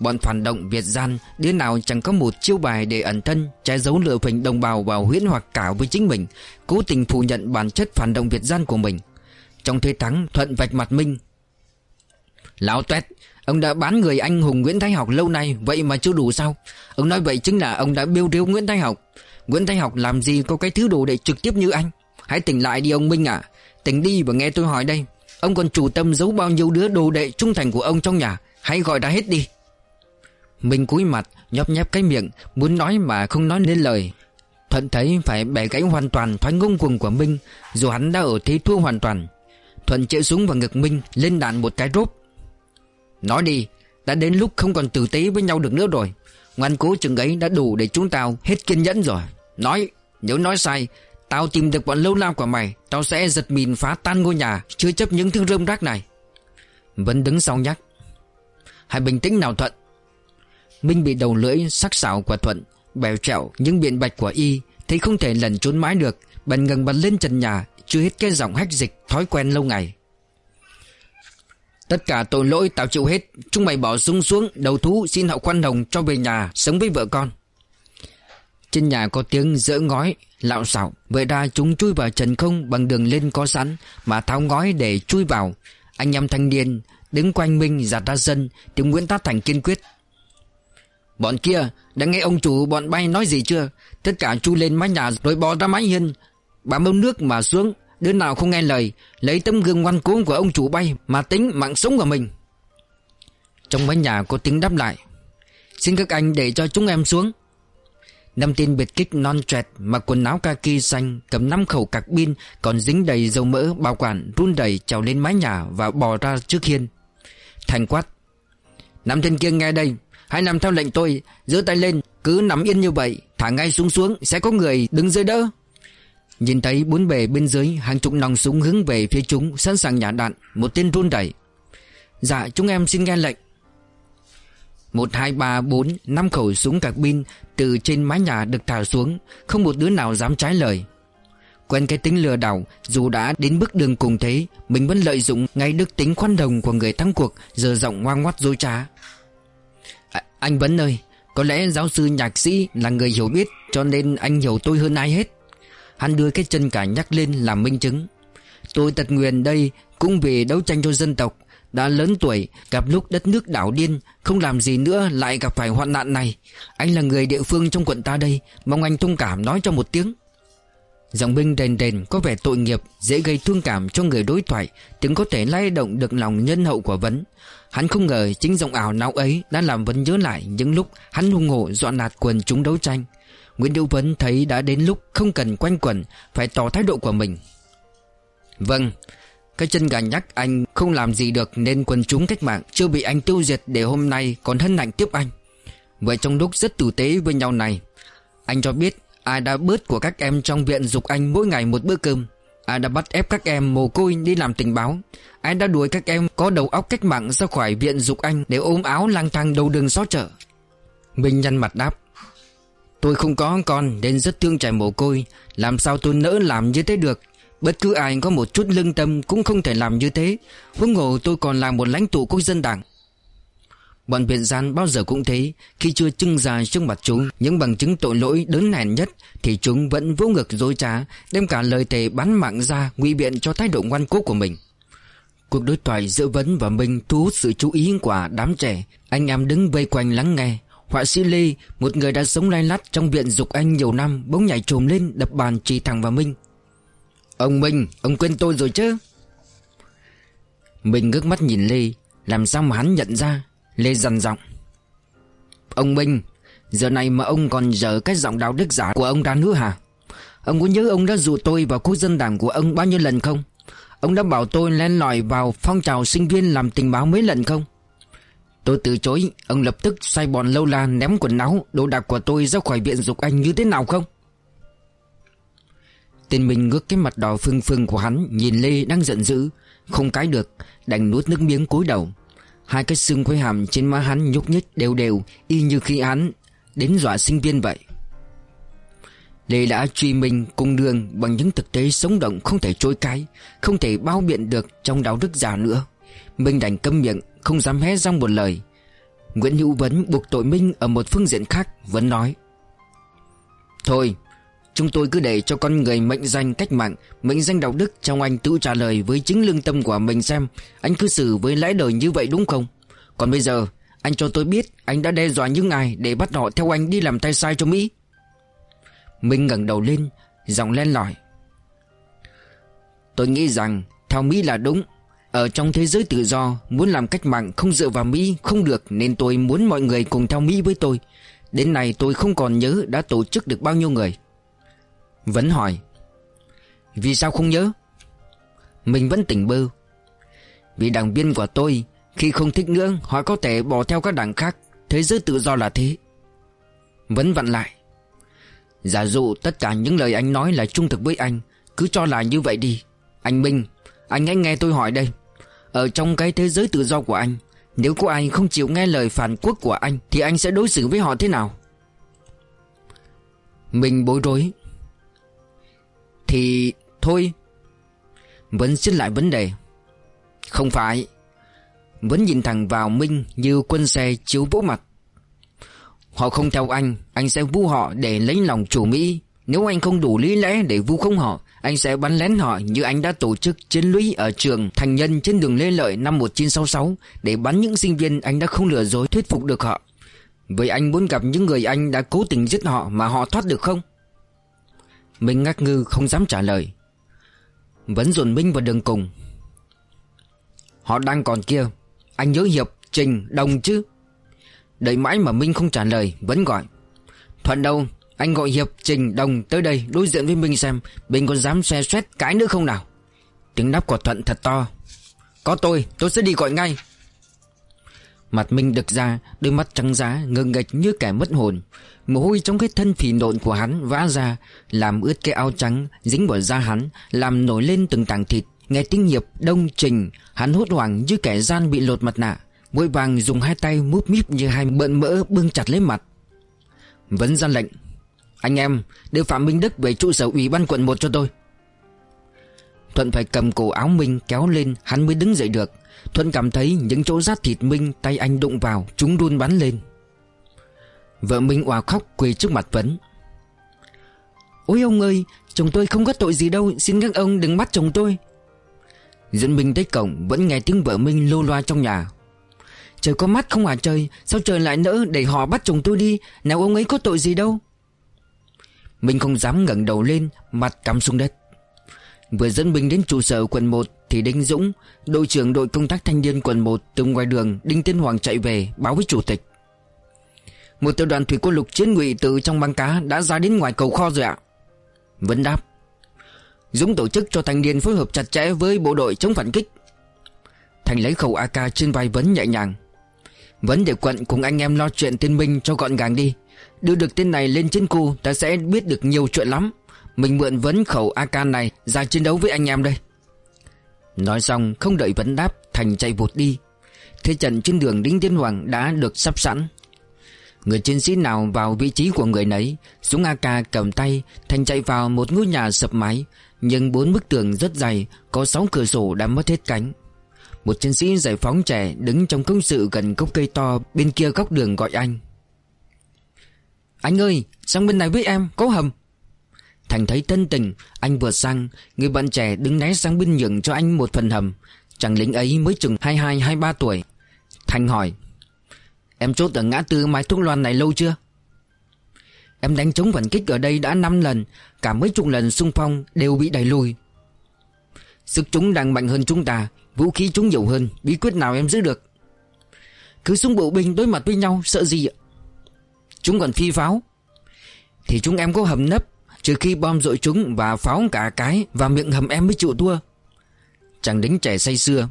Bọn phản động Việt gian, Đứa nào chẳng có một chiêu bài để ẩn thân trái giấu lựa phình đồng bào vào huyễn hoặc cả với chính mình, Cố tình phủ nhận bản chất phản động Việt gian của mình. Trong thế thắng, Thuận vạch mặt Minh. Lão Tuét, Ông đã bán người anh hùng Nguyễn Thái Học lâu nay, Vậy mà chưa đủ sao? Ông nói vậy chính là ông đã biêu riêu Nguyễn Thái Học. Nguyễn Thái Học làm gì có cái thứ đồ đệ trực tiếp như anh? Hãy tỉnh lại đi ông Minh ạ. Tỉnh đi và nghe tôi hỏi đây. Ông còn chủ tâm giấu bao nhiêu đứa đồ đệ trung thành của ông trong nhà? Hãy gọi ra hết đi. Minh cúi mặt nhóp nhép cái miệng, Muốn nói mà không nói nên lời. Thuận thấy phải bẻ gãy hoàn toàn thoái ngông cuồng của Minh, Dù hắn đã ở thế thua hoàn toàn. Thuận chĩa súng vào ngực Minh Lên đạn một cái rốt Nói đi, Đã đến lúc không còn tử tế với nhau được nữa rồi. Ngoan cố chừng ấy đã đủ để chúng tao hết kiên nhẫn rồi. Nói, Nếu nói sai, Tao tìm được bọn lâu lao của mày, Tao sẽ giật mìn phá tan ngôi nhà Chưa chấp những thứ rơm rác này. Vẫn đứng sau nhắc. Hãy bình tĩnh nào Thuận? Minh bị đầu lưỡi sắc sảo của Thuận, Bèo trẹo những biện bạch của y, Thấy không thể lẩn trốn mãi được, Bèn ngừng bật lên trần nhà, Chưa hết cái giọng hách dịch thói quen lâu ngày. Tất cả tội lỗi tao chịu hết. Chúng mày bỏ súng xuống, Đầu thú, xin hậu khoan hồng cho về nhà, Sống với vợ con. Trên nhà có tiếng dỡ ngói, Lạo xạo. Vậy ra chúng chui vào trần không Bằng đường lên có sẵn, Mà tháo ngói để chui vào. Anh em thanh niên Đứng quanh Minh giặt ra dân Tiếng Nguyễn tát Thành kiên quyết. Bọn kia, đã nghe ông chủ bọn bay nói gì chưa? Tất cả chui lên mái nhà, rồi bò ra mái hiên, Bám bông nước mà xuống. Đứa nào không nghe lời, Lấy tấm gương ngoan cố của ông chủ bay Mà tính mạng sống của mình. Trong mái nhà có tiếng đáp lại, Xin các anh để cho chúng em xuống. Năm tên biệt kích non trẹt Mặc quần áo kaki xanh, Cầm năm khẩu cạc pin Còn dính đầy dầu mỡ Bảo quản run đầy trèo lên mái nhà Và bò ra trước hiên. Thành quát Năm tên kia nghe đây, Hãy làm theo lệnh tôi, giơ tay lên, Cứ nằm yên như vậy, Thả ngay xuống xuống, Sẽ có người đứng dưới đỡ. Nhìn thấy bốn bề bên dưới hàng chục nòng súng hướng về phía chúng sẵn sàng nhả đạn Một tên run đẩy Dạ chúng em xin nghe lệnh. Một hai ba bốn năm khẩu súng cạc pin Từ trên mái nhà được thả xuống Không một đứa nào dám trái lời. Quen cái tính lừa đảo Dù đã đến bước đường cùng thế Mình vẫn lợi dụng ngay đức tính khoan đồng của người thắng cuộc Giờ giọng ngoan ngoắt dối trá. À, Anh Vấn ơi Có lẽ giáo sư nhạc sĩ là người hiểu biết Cho nên anh hiểu tôi hơn ai hết. Hắn đưa cái chân cả nhắc lên làm minh chứng. Tôi tật nguyền đây cũng vì đấu tranh cho dân tộc, Đã lớn tuổi, Gặp lúc đất nước đảo điên, Không làm gì nữa lại gặp phải hoạn nạn này. Anh là người địa phương trong quận ta đây, Mong anh thông cảm nói cho một tiếng. Giọng binh đền đền có vẻ tội nghiệp, Dễ gây thương cảm cho người đối thoại Từng có thể lay động được lòng nhân hậu của Vấn. Hắn không ngờ chính giọng ảo não ấy Đã làm Vấn nhớ lại những lúc Hắn hung hổ dọa nạt quần chúng đấu tranh. Nguyễn Hữu Vấn thấy đã đến lúc Không cần quanh quẩn, Phải tỏ thái độ của mình. Vâng Cái chân gà nhắc anh không làm gì được Nên quần chúng cách mạng chưa bị anh tiêu diệt Để hôm nay còn hân hạnh tiếp anh. Vậy trong lúc rất tử tế với nhau này, Anh cho biết Ai đã bớt của các em trong viện dục anh mỗi ngày một bữa cơm, Ai đã bắt ép các em mồ côi đi làm tình báo, Ai đã đuổi các em có đầu óc cách mạng ra khỏi viện dục anh Để ôm áo lang thang đầu đường xó chợ. Minh nhăn mặt đáp Tôi không có con nên rất thương trẻ mồ côi. Làm sao tôi nỡ làm như thế được? Bất cứ ai có một chút lương tâm cũng không thể làm như thế. Huống hồ tôi còn là một lãnh tụ quốc dân đảng. Bọn biện gian bao giờ cũng thế. Khi chưa trưng ra trước mặt chúng, Những bằng chứng tội lỗi đớn nẻn nhất, Thì chúng vẫn vô ngực dối trá, Đem cả lời thề bắn mạng ra, ngụy biện cho thái độ ngoan cố của mình. Cuộc đối thoại giữa Vấn và Minh thu hút sự chú ý của đám trẻ. Anh em đứng vây quanh lắng nghe. Họa sĩ Lê, Một người đã sống lay lắt trong viện dục anh nhiều năm, Bỗng nhảy trồm lên, đập bàn chỉ thẳng vào Minh. Ông Minh, Ông quên tôi rồi chứ? Minh ngước mắt nhìn Lê, Làm sao mà hắn nhận ra? Lê dằn giọng. Ông Minh, Giờ này mà ông còn dở cái giọng đạo đức giả của ông ra nữa hả? Ông có nhớ ông đã dụ tôi vào khu dân đảng của ông bao nhiêu lần không? Ông đã bảo tôi len lỏi vào phong trào sinh viên làm tình báo mấy lần không? Tôi từ chối. Ông lập tức xoay bọn lâu la ném quần áo Đồ đạc của tôi ra khỏi viện dục anh như thế nào không? Tên mình ngước cái mặt đỏ phương phương của hắn, Nhìn Lê đang giận dữ. Không cái được, Đành nuốt nước miếng cúi đầu. Hai cái xương quay hàm trên má hắn nhúc nhích đều đều, Y như khi hắn Đến dọa sinh viên vậy. Lê đã truy mình cùng đường Bằng những thực tế sống động không thể trôi cái Không thể bao biện được trong đạo đức giả nữa. Minh đành câm miệng không dám hé răng một lời. Nguyễn Hữu Vấn buộc tội Minh ở một phương diện khác Vẫn nói, Thôi, Chúng tôi cứ để cho con người mệnh danh cách mạng, Mệnh danh đạo đức trong anh tự trả lời Với chính lương tâm của mình xem, Anh cư xử với lẽ đời như vậy đúng không? Còn bây giờ, Anh cho tôi biết Anh đã đe dọa những ai Để bắt họ theo anh đi làm tay sai cho Mỹ? Minh ngẩng đầu lên, Giọng len lỏi, Tôi nghĩ rằng Theo Mỹ là đúng ở trong thế giới tự do, Muốn làm cách mạng không dựa vào Mỹ Không được, Nên tôi muốn mọi người cùng theo Mỹ với tôi. Đến nay tôi không còn nhớ Đã tổ chức được bao nhiêu người. Vẫn hỏi, Vì sao không nhớ? Mình vẫn tỉnh bơ. Vì đảng viên của tôi, Khi không thích nữa, Họ có thể bỏ theo các đảng khác. Thế giới tự do là thế. Vẫn vặn lại, Giả dụ tất cả những lời anh nói là trung thực với anh, Cứ cho là như vậy đi. Anh Minh, Anh hãy nghe tôi hỏi đây. Ở trong cái thế giới tự do của anh, Nếu có ai không chịu nghe lời phản quốc của anh, Thì anh sẽ đối xử với họ thế nào? Mình bối rối. Thì thôi, Vẫn xin lại vấn đề. Không phải, Vẫn nhìn thẳng vào Minh như quân xe chiếu vỗ mặt. Họ không theo anh Anh sẽ vu họ để lấy lòng chủ Mỹ. Nếu anh không đủ lý lẽ để vu không họ anh sẽ bắn lén họ như anh đã tổ chức chiến lũy ở trường Thành Nhân trên đường Lê Lợi năm 1966 Để bắn những sinh viên anh đã không lừa dối thuyết phục được họ. Vậy anh muốn gặp những người anh đã cố tình giết họ mà họ thoát được không? Minh ngắc ngư không dám trả lời. Vẫn dồn Minh vào đường cùng. Họ đang còn kia. Anh nhớ Hiệp, Trình, Đồng chứ? Đợi mãi mà Minh không trả lời Vẫn gọi. Thuận đâu? Anh gọi Hiệp, Trình, Đồng tới đây Đối diện với Minh xem mình còn dám xe xét cái nữa không nào. Tiếng đáp của Thuận thật to. Có tôi, tôi sẽ đi gọi ngay. Mặt Minh đực ra Đôi mắt trắng giá ngơ ngạch như kẻ mất hồn. Mồ hôi trong cái thân phì nộn của hắn vã ra Làm ướt cái áo trắng Dính vào da hắn Làm nổi lên từng tảng thịt. Nghe tiếng hiệp đông trình Hắn hốt hoảng như kẻ gian bị lột mặt nạ. Vội vàng dùng hai tay múp míp như hai bận mỡ bưng chặt lấy mặt. Vẫn ra lệnh anh em, đưa Phạm Minh Đức về trụ sở ủy ban quận 1 cho tôi. Thuận phải cầm cổ áo Minh kéo lên, Hắn mới đứng dậy được. Thuận cảm thấy những chỗ rát thịt Minh Tay anh đụng vào, Chúng đun bắn lên. Vợ Minh òa khóc, quỳ trước mặt Vấn Ôi ông ơi, Chồng tôi không có tội gì đâu, Xin các ông đừng bắt chồng tôi. Dẫn minh tới cổng, Vẫn nghe tiếng vợ Minh lô loa trong nhà. Trời có mắt không à trời, Sao trời lại nỡ để họ bắt chồng tôi đi, Nào ông ấy có tội gì đâu mình không dám ngẩng đầu lên, Mặt cắm xuống đất. Vừa dẫn binh đến trụ sở quận 1 Thì Đinh Dũng, Đội trưởng đội công tác thanh niên quận 1 Từ ngoài đường Đinh Tiên Hoàng chạy về báo với chủ tịch. Một tiểu đoàn thủy quân lục chiến ngụy từ trong băng cá Đã ra đến ngoài cầu kho rồi ạ. Vấn đáp. Dũng tổ chức cho thanh niên phối hợp chặt chẽ với bộ đội chống phản kích. Thành lấy khẩu AK trên vai Vấn nhẹ nhàng. Vấn để quận cùng anh em lo chuyện tên Minh cho gọn gàng đi. Đưa được tên này lên chiến khu, Ta sẽ biết được nhiều chuyện lắm. Mình mượn Vấn khẩu AK này ra chiến đấu với anh em đây. Nói xong, không đợi Vấn đáp, Thành chạy vụt đi. Thế trận trên đường Đinh Tiên Hoàng đã được sắp sẵn. Người chiến sĩ nào vào vị trí của người nấy, Súng AK cầm tay, Thành chạy vào một ngôi nhà sập mái. Nhưng bốn bức tường rất dày, Có sáu cửa sổ đã mất hết cánh. Một chiến sĩ giải phóng trẻ Đứng trong công sự gần gốc cây to Bên kia góc đường gọi anh. Anh ơi, sang bên này với em, có hầm. Thành thấy thân tình, Anh vừa sang, Người bạn trẻ đứng né sang bên nhường cho anh một phần hầm. Chàng lính ấy mới chừng 22-23 tuổi. Thành hỏi, Em chốt ở ngã tư Mai Thuốc Loan này lâu chưa? Em đánh chống phản kích ở đây đã 5 lần, Cả mấy chục lần xung phong đều bị đẩy lùi. Sức chúng đang mạnh hơn chúng ta Vũ khí chúng nhiều hơn, Bí quyết nào em giữ được? Cứ súng bộ binh đối mặt với nhau, sợ gì ạ? Chúng còn phi pháo. Thì chúng em có hầm nấp, Trừ khi bom dội chúng và pháo cả cái Và miệng hầm em mới chịu thua. Chàng đánh trẻ say xưa.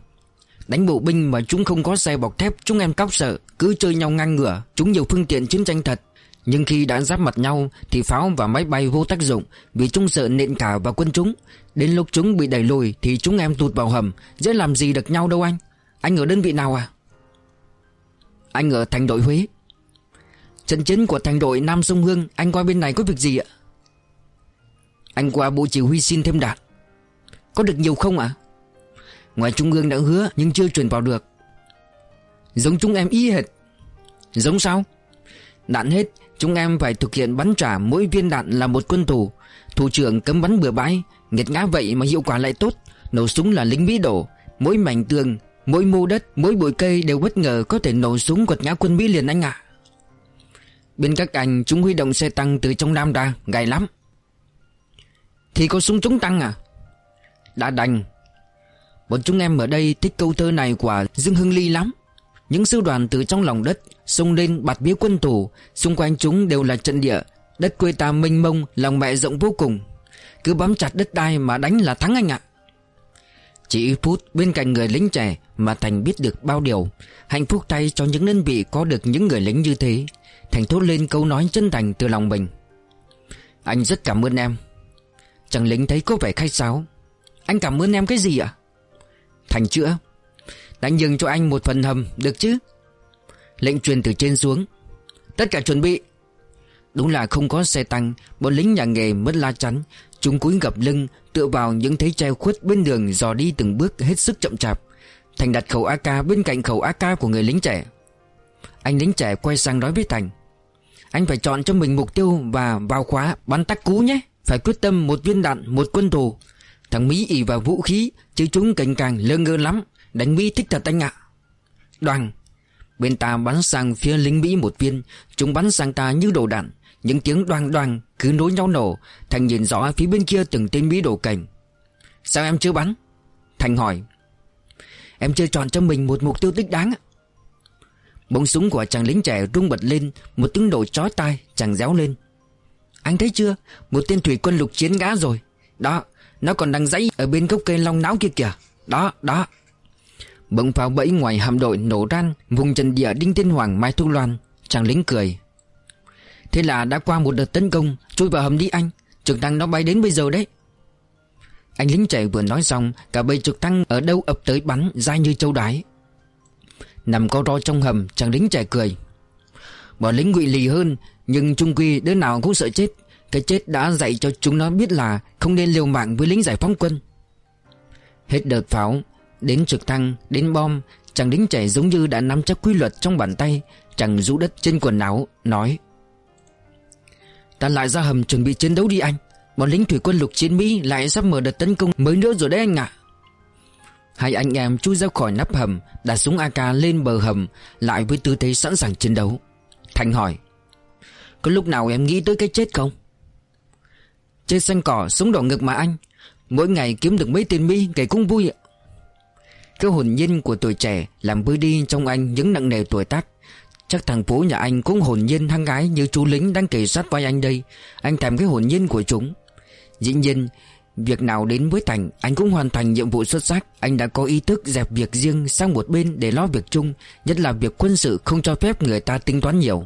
Đánh bộ binh mà chúng không có xe bọc thép, Chúng em cóc sợ, Cứ chơi nhau ngang ngửa Chúng nhiều phương tiện chiến tranh thật. Nhưng khi đã giáp mặt nhau, Thì pháo và máy bay vô tác dụng, Vì chúng sợ nện cả vào quân chúng. Đến lúc chúng bị đẩy lùi Thì chúng em tụt vào hầm. Dễ làm gì được nhau đâu anh. Anh ở đơn vị nào à? Anh ở thành đội Huế. Trận chiến của thành đội Nam Sông Hương, Anh qua bên này có việc gì ạ? Anh qua bộ chỉ huy xin thêm đạn. Có được nhiều không ạ? Ngoài Trung ương đã hứa nhưng chưa chuyển vào được. Giống chúng em y hệt. Giống sao? Đạn hết, Chúng em phải thực hiện bắn trả mỗi viên đạn là một quân thủ. Thủ trưởng cấm bắn bừa bãi Nghiệt ngã vậy mà hiệu quả lại tốt. Nổ súng là lính bí đổ. Mỗi mảnh tường Mỗi mô đất Mỗi bụi cây đều bất ngờ có thể nổ súng quật ngã quân Mỹ liền anh ạ. Bên các anh chúng huy động xe tăng từ trong Nam ra Gài lắm. Thì có súng chống tăng à? Đã đành. Bọn chúng em ở đây thích câu thơ này của Dương Hưng Ly lắm. Những sư đoàn từ trong lòng đất Xông lên bạt bía quân thủ, Xung quanh chúng đều là trận địa Đất quê ta mênh mông, Lòng mẹ rộng vô cùng. Cứ bám chặt đất đai mà đánh là thắng anh ạ. Chỉ phút, bên cạnh người lính trẻ Mà Thành biết được bao điều, Hạnh phúc thay cho những đơn vị có được những người lính như thế. Thành thốt lên câu nói chân thành từ lòng mình. Anh rất cảm ơn em. Chàng lính thấy có vẻ khách sáo. Anh cảm ơn em cái gì ạ? Thành chữa. Đã nhường cho anh một phần hầm, được chứ? Lệnh truyền từ trên xuống. Tất cả chuẩn bị. Đúng là không có xe tăng, Bọn lính nhà nghề mất la chắn. Chúng cúi gập lưng, Tựa vào những thế treo khuất bên đường Dò đi từng bước hết sức chậm chạp. Thành đặt khẩu AK bên cạnh khẩu AK của người lính trẻ. Anh lính trẻ quay sang nói với Thành, Anh phải chọn cho mình mục tiêu Và vào khóa bắn tắc cú nhé. Phải quyết tâm một viên đạn, một quân thù. Thằng Mỹ ỉ vào vũ khí, Chứ chúng cảnh càng lơ ngơ lắm. Đánh Mỹ thích thật anh ạ. Đoàn, Bên ta bắn sang phía lính Mỹ một viên, Chúng bắn sang ta như đồ đạn. Những tiếng đoan đoan cứ nối nhau nổ, Thành nhìn rõ phía bên kia từng tên Mỹ đổ cảnh. Sao em chưa bắn? Thành hỏi. Em chưa chọn cho mình một mục tiêu đích đáng Bông súng của chàng lính trẻ rung bật lên, Một tiếng nổ chói tai chàng réo lên. Anh thấy chưa? Một tên thủy quân lục chiến ngã rồi. Đó, Nó còn đang dãy ở bên gốc cây long não kia kìa. Đó đó. Bỗng pháo bẫy ngoài hạm đội nổ ran, Vùng trần địa Đinh Tiên Hoàng Mai Thu Loan, Chàng lính cười. Thế là đã qua một đợt tấn công Chui vào hầm đi anh. Trực thăng nó bay đến bây giờ đấy. Anh lính trẻ vừa nói xong Cả bầy trực thăng ở đâu ập tới bắn Dai như châu đái. Nằm co ro trong hầm chàng lính trẻ cười. Bọn lính ngụy lì hơn Nhưng trung quy đứa nào cũng sợ chết. Cái chết đã dạy cho chúng nó biết là Không nên liều mạng với lính giải phóng quân. Hết đợt pháo Đến trực thăng, đến bom Chàng lính trẻ giống như đã nắm chắc quy luật trong bàn tay Chàng rũ đất trên quần áo Nói Ta lại ra hầm chuẩn bị chiến đấu đi anh. Bọn lính thủy quân lục chiến Mỹ lại sắp mở đợt tấn công mới nữa rồi đấy anh ạ. Hai anh em chui ra khỏi nắp hầm, Đặt súng AK lên bờ hầm, Lại với tư thế sẵn sàng chiến đấu. Thành hỏi, Có lúc nào em nghĩ tới cái chết không? Trên xanh cỏ, súng đỏ ngực mà anh. Mỗi ngày kiếm được mấy tiền mi Kể cũng vui ạ. Cái hồn nhiên của tuổi trẻ Làm vơi đi trong anh những nặng nề tuổi tác. Chắc thằng phố nhà anh cũng hồn nhiên hăng gái Như chú lính đang kề sát vai anh đây. Anh thèm cái hồn nhiên của chúng. Dĩ nhiên Việc nào đến với Thành Anh cũng hoàn thành nhiệm vụ xuất sắc. Anh đã có ý thức dẹp việc riêng sang một bên Để lo việc chung Nhất là việc quân sự không cho phép người ta tính toán nhiều.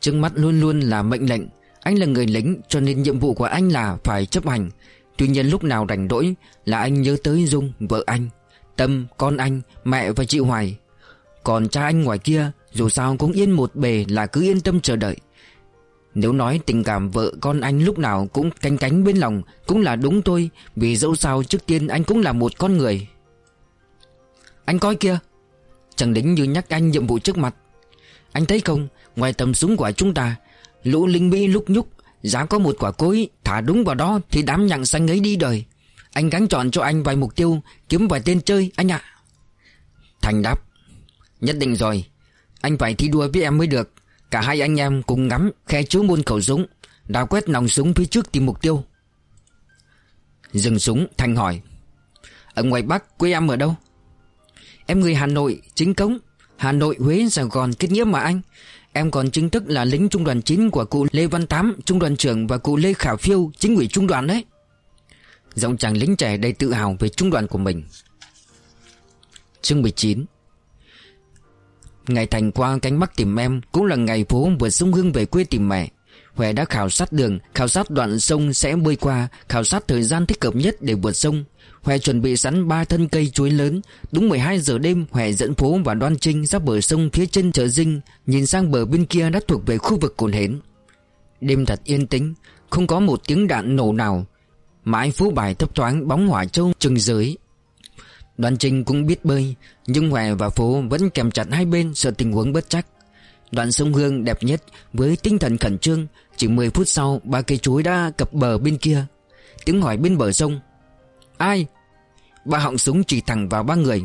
Trước mắt luôn luôn là mệnh lệnh. Anh là người lính cho nên nhiệm vụ của anh là phải chấp hành. Tuy nhiên lúc nào rảnh rỗi Là anh nhớ tới Dung, vợ anh Tâm, con anh, mẹ và chị Hoài. Còn cha anh ngoài kia dù sao cũng yên một bề là cứ yên tâm chờ đợi. Nếu nói tình cảm vợ con anh lúc nào cũng canh cánh bên lòng Cũng là đúng thôi Vì dẫu sao trước tiên anh cũng là một con người. Anh coi kia Chẳng đính như nhắc anh nhiệm vụ trước mặt. Anh thấy không, Ngoài tầm súng của chúng ta, Lũ linh mỹ lúc nhúc, Giá có một quả cối, Thả đúng vào đó Thì đám nhặng xanh ấy đi đời. Anh gắn chọn cho anh vài mục tiêu, Kiếm vài tên chơi anh ạ. Thành đáp, Nhất định rồi. Anh phải thi đua với em mới được. Cả hai anh em cùng ngắm khe chứa môn khẩu súng, Đào quét nòng súng phía trước tìm mục tiêu. Dừng súng, Thanh hỏi, Ở ngoài Bắc quê em ở đâu? Em người Hà Nội, chính cống. Hà Nội, Huế, Sài Gòn kết nghĩa mà anh. Em còn chính thức là lính trung đoàn 9 của cụ Lê Văn Tám, Trung đoàn trưởng và cụ Lê Khả Phiêu, Chính ủy trung đoàn đấy. Giọng chàng lính trẻ đầy tự hào về trung đoàn của mình. Chương 19 Ngày Thành qua cánh Bắc tìm em Cũng là ngày phố vượt sông Hương về quê tìm mẹ. Huệ đã khảo sát đường, Khảo sát đoạn sông sẽ bơi qua, Khảo sát thời gian thích hợp nhất để vượt sông. Huệ chuẩn bị sẵn ba thân cây chuối lớn. Đúng 12 giờ đêm, Huệ dẫn phố và đoan trinh ra bờ sông phía trên chợ Dinh, Nhìn sang bờ bên kia đã thuộc về khu vực cồn hến. Đêm thật yên tĩnh, Không có một tiếng đạn nổ nào. Mãi phú bài thấp thoáng bóng hỏa châu trừng giới. Đoàn Trình cũng biết bơi, Nhưng Hòe và Phố vẫn kèm chặt hai bên Sợ tình huống bất chắc. Đoạn sông Hương đẹp nhất Với tinh thần khẩn trương, Chỉ 10 phút sau ba cây chuối đã cập bờ bên kia. Tiếng hỏi bên bờ sông, Ai? Ba họng súng chỉ thẳng vào ba người.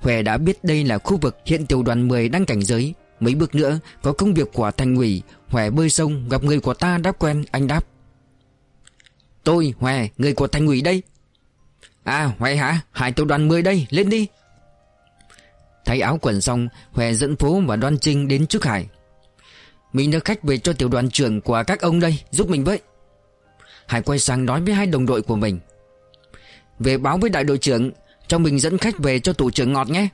Huệ đã biết đây là khu vực hiện tiểu đoàn 10 đang cảnh giới. Mấy bước nữa, có công việc của thành ủy Huệ bơi sông gặp người của ta đáp quen, Anh đáp. Tôi Huệ người của thành ủy đây. À Huệ hả? Hải tiểu đoàn 10 đây, lên đi. Thay áo quần xong, Huệ dẫn phố và đoan trinh đến trước Hải. Mình đưa khách về cho tiểu đoàn trưởng của các ông đây, Giúp mình với. Hải quay sang nói với hai đồng đội của mình. Về báo với đại đội trưởng, Cho mình dẫn khách về cho tổ trưởng ngọt nhé.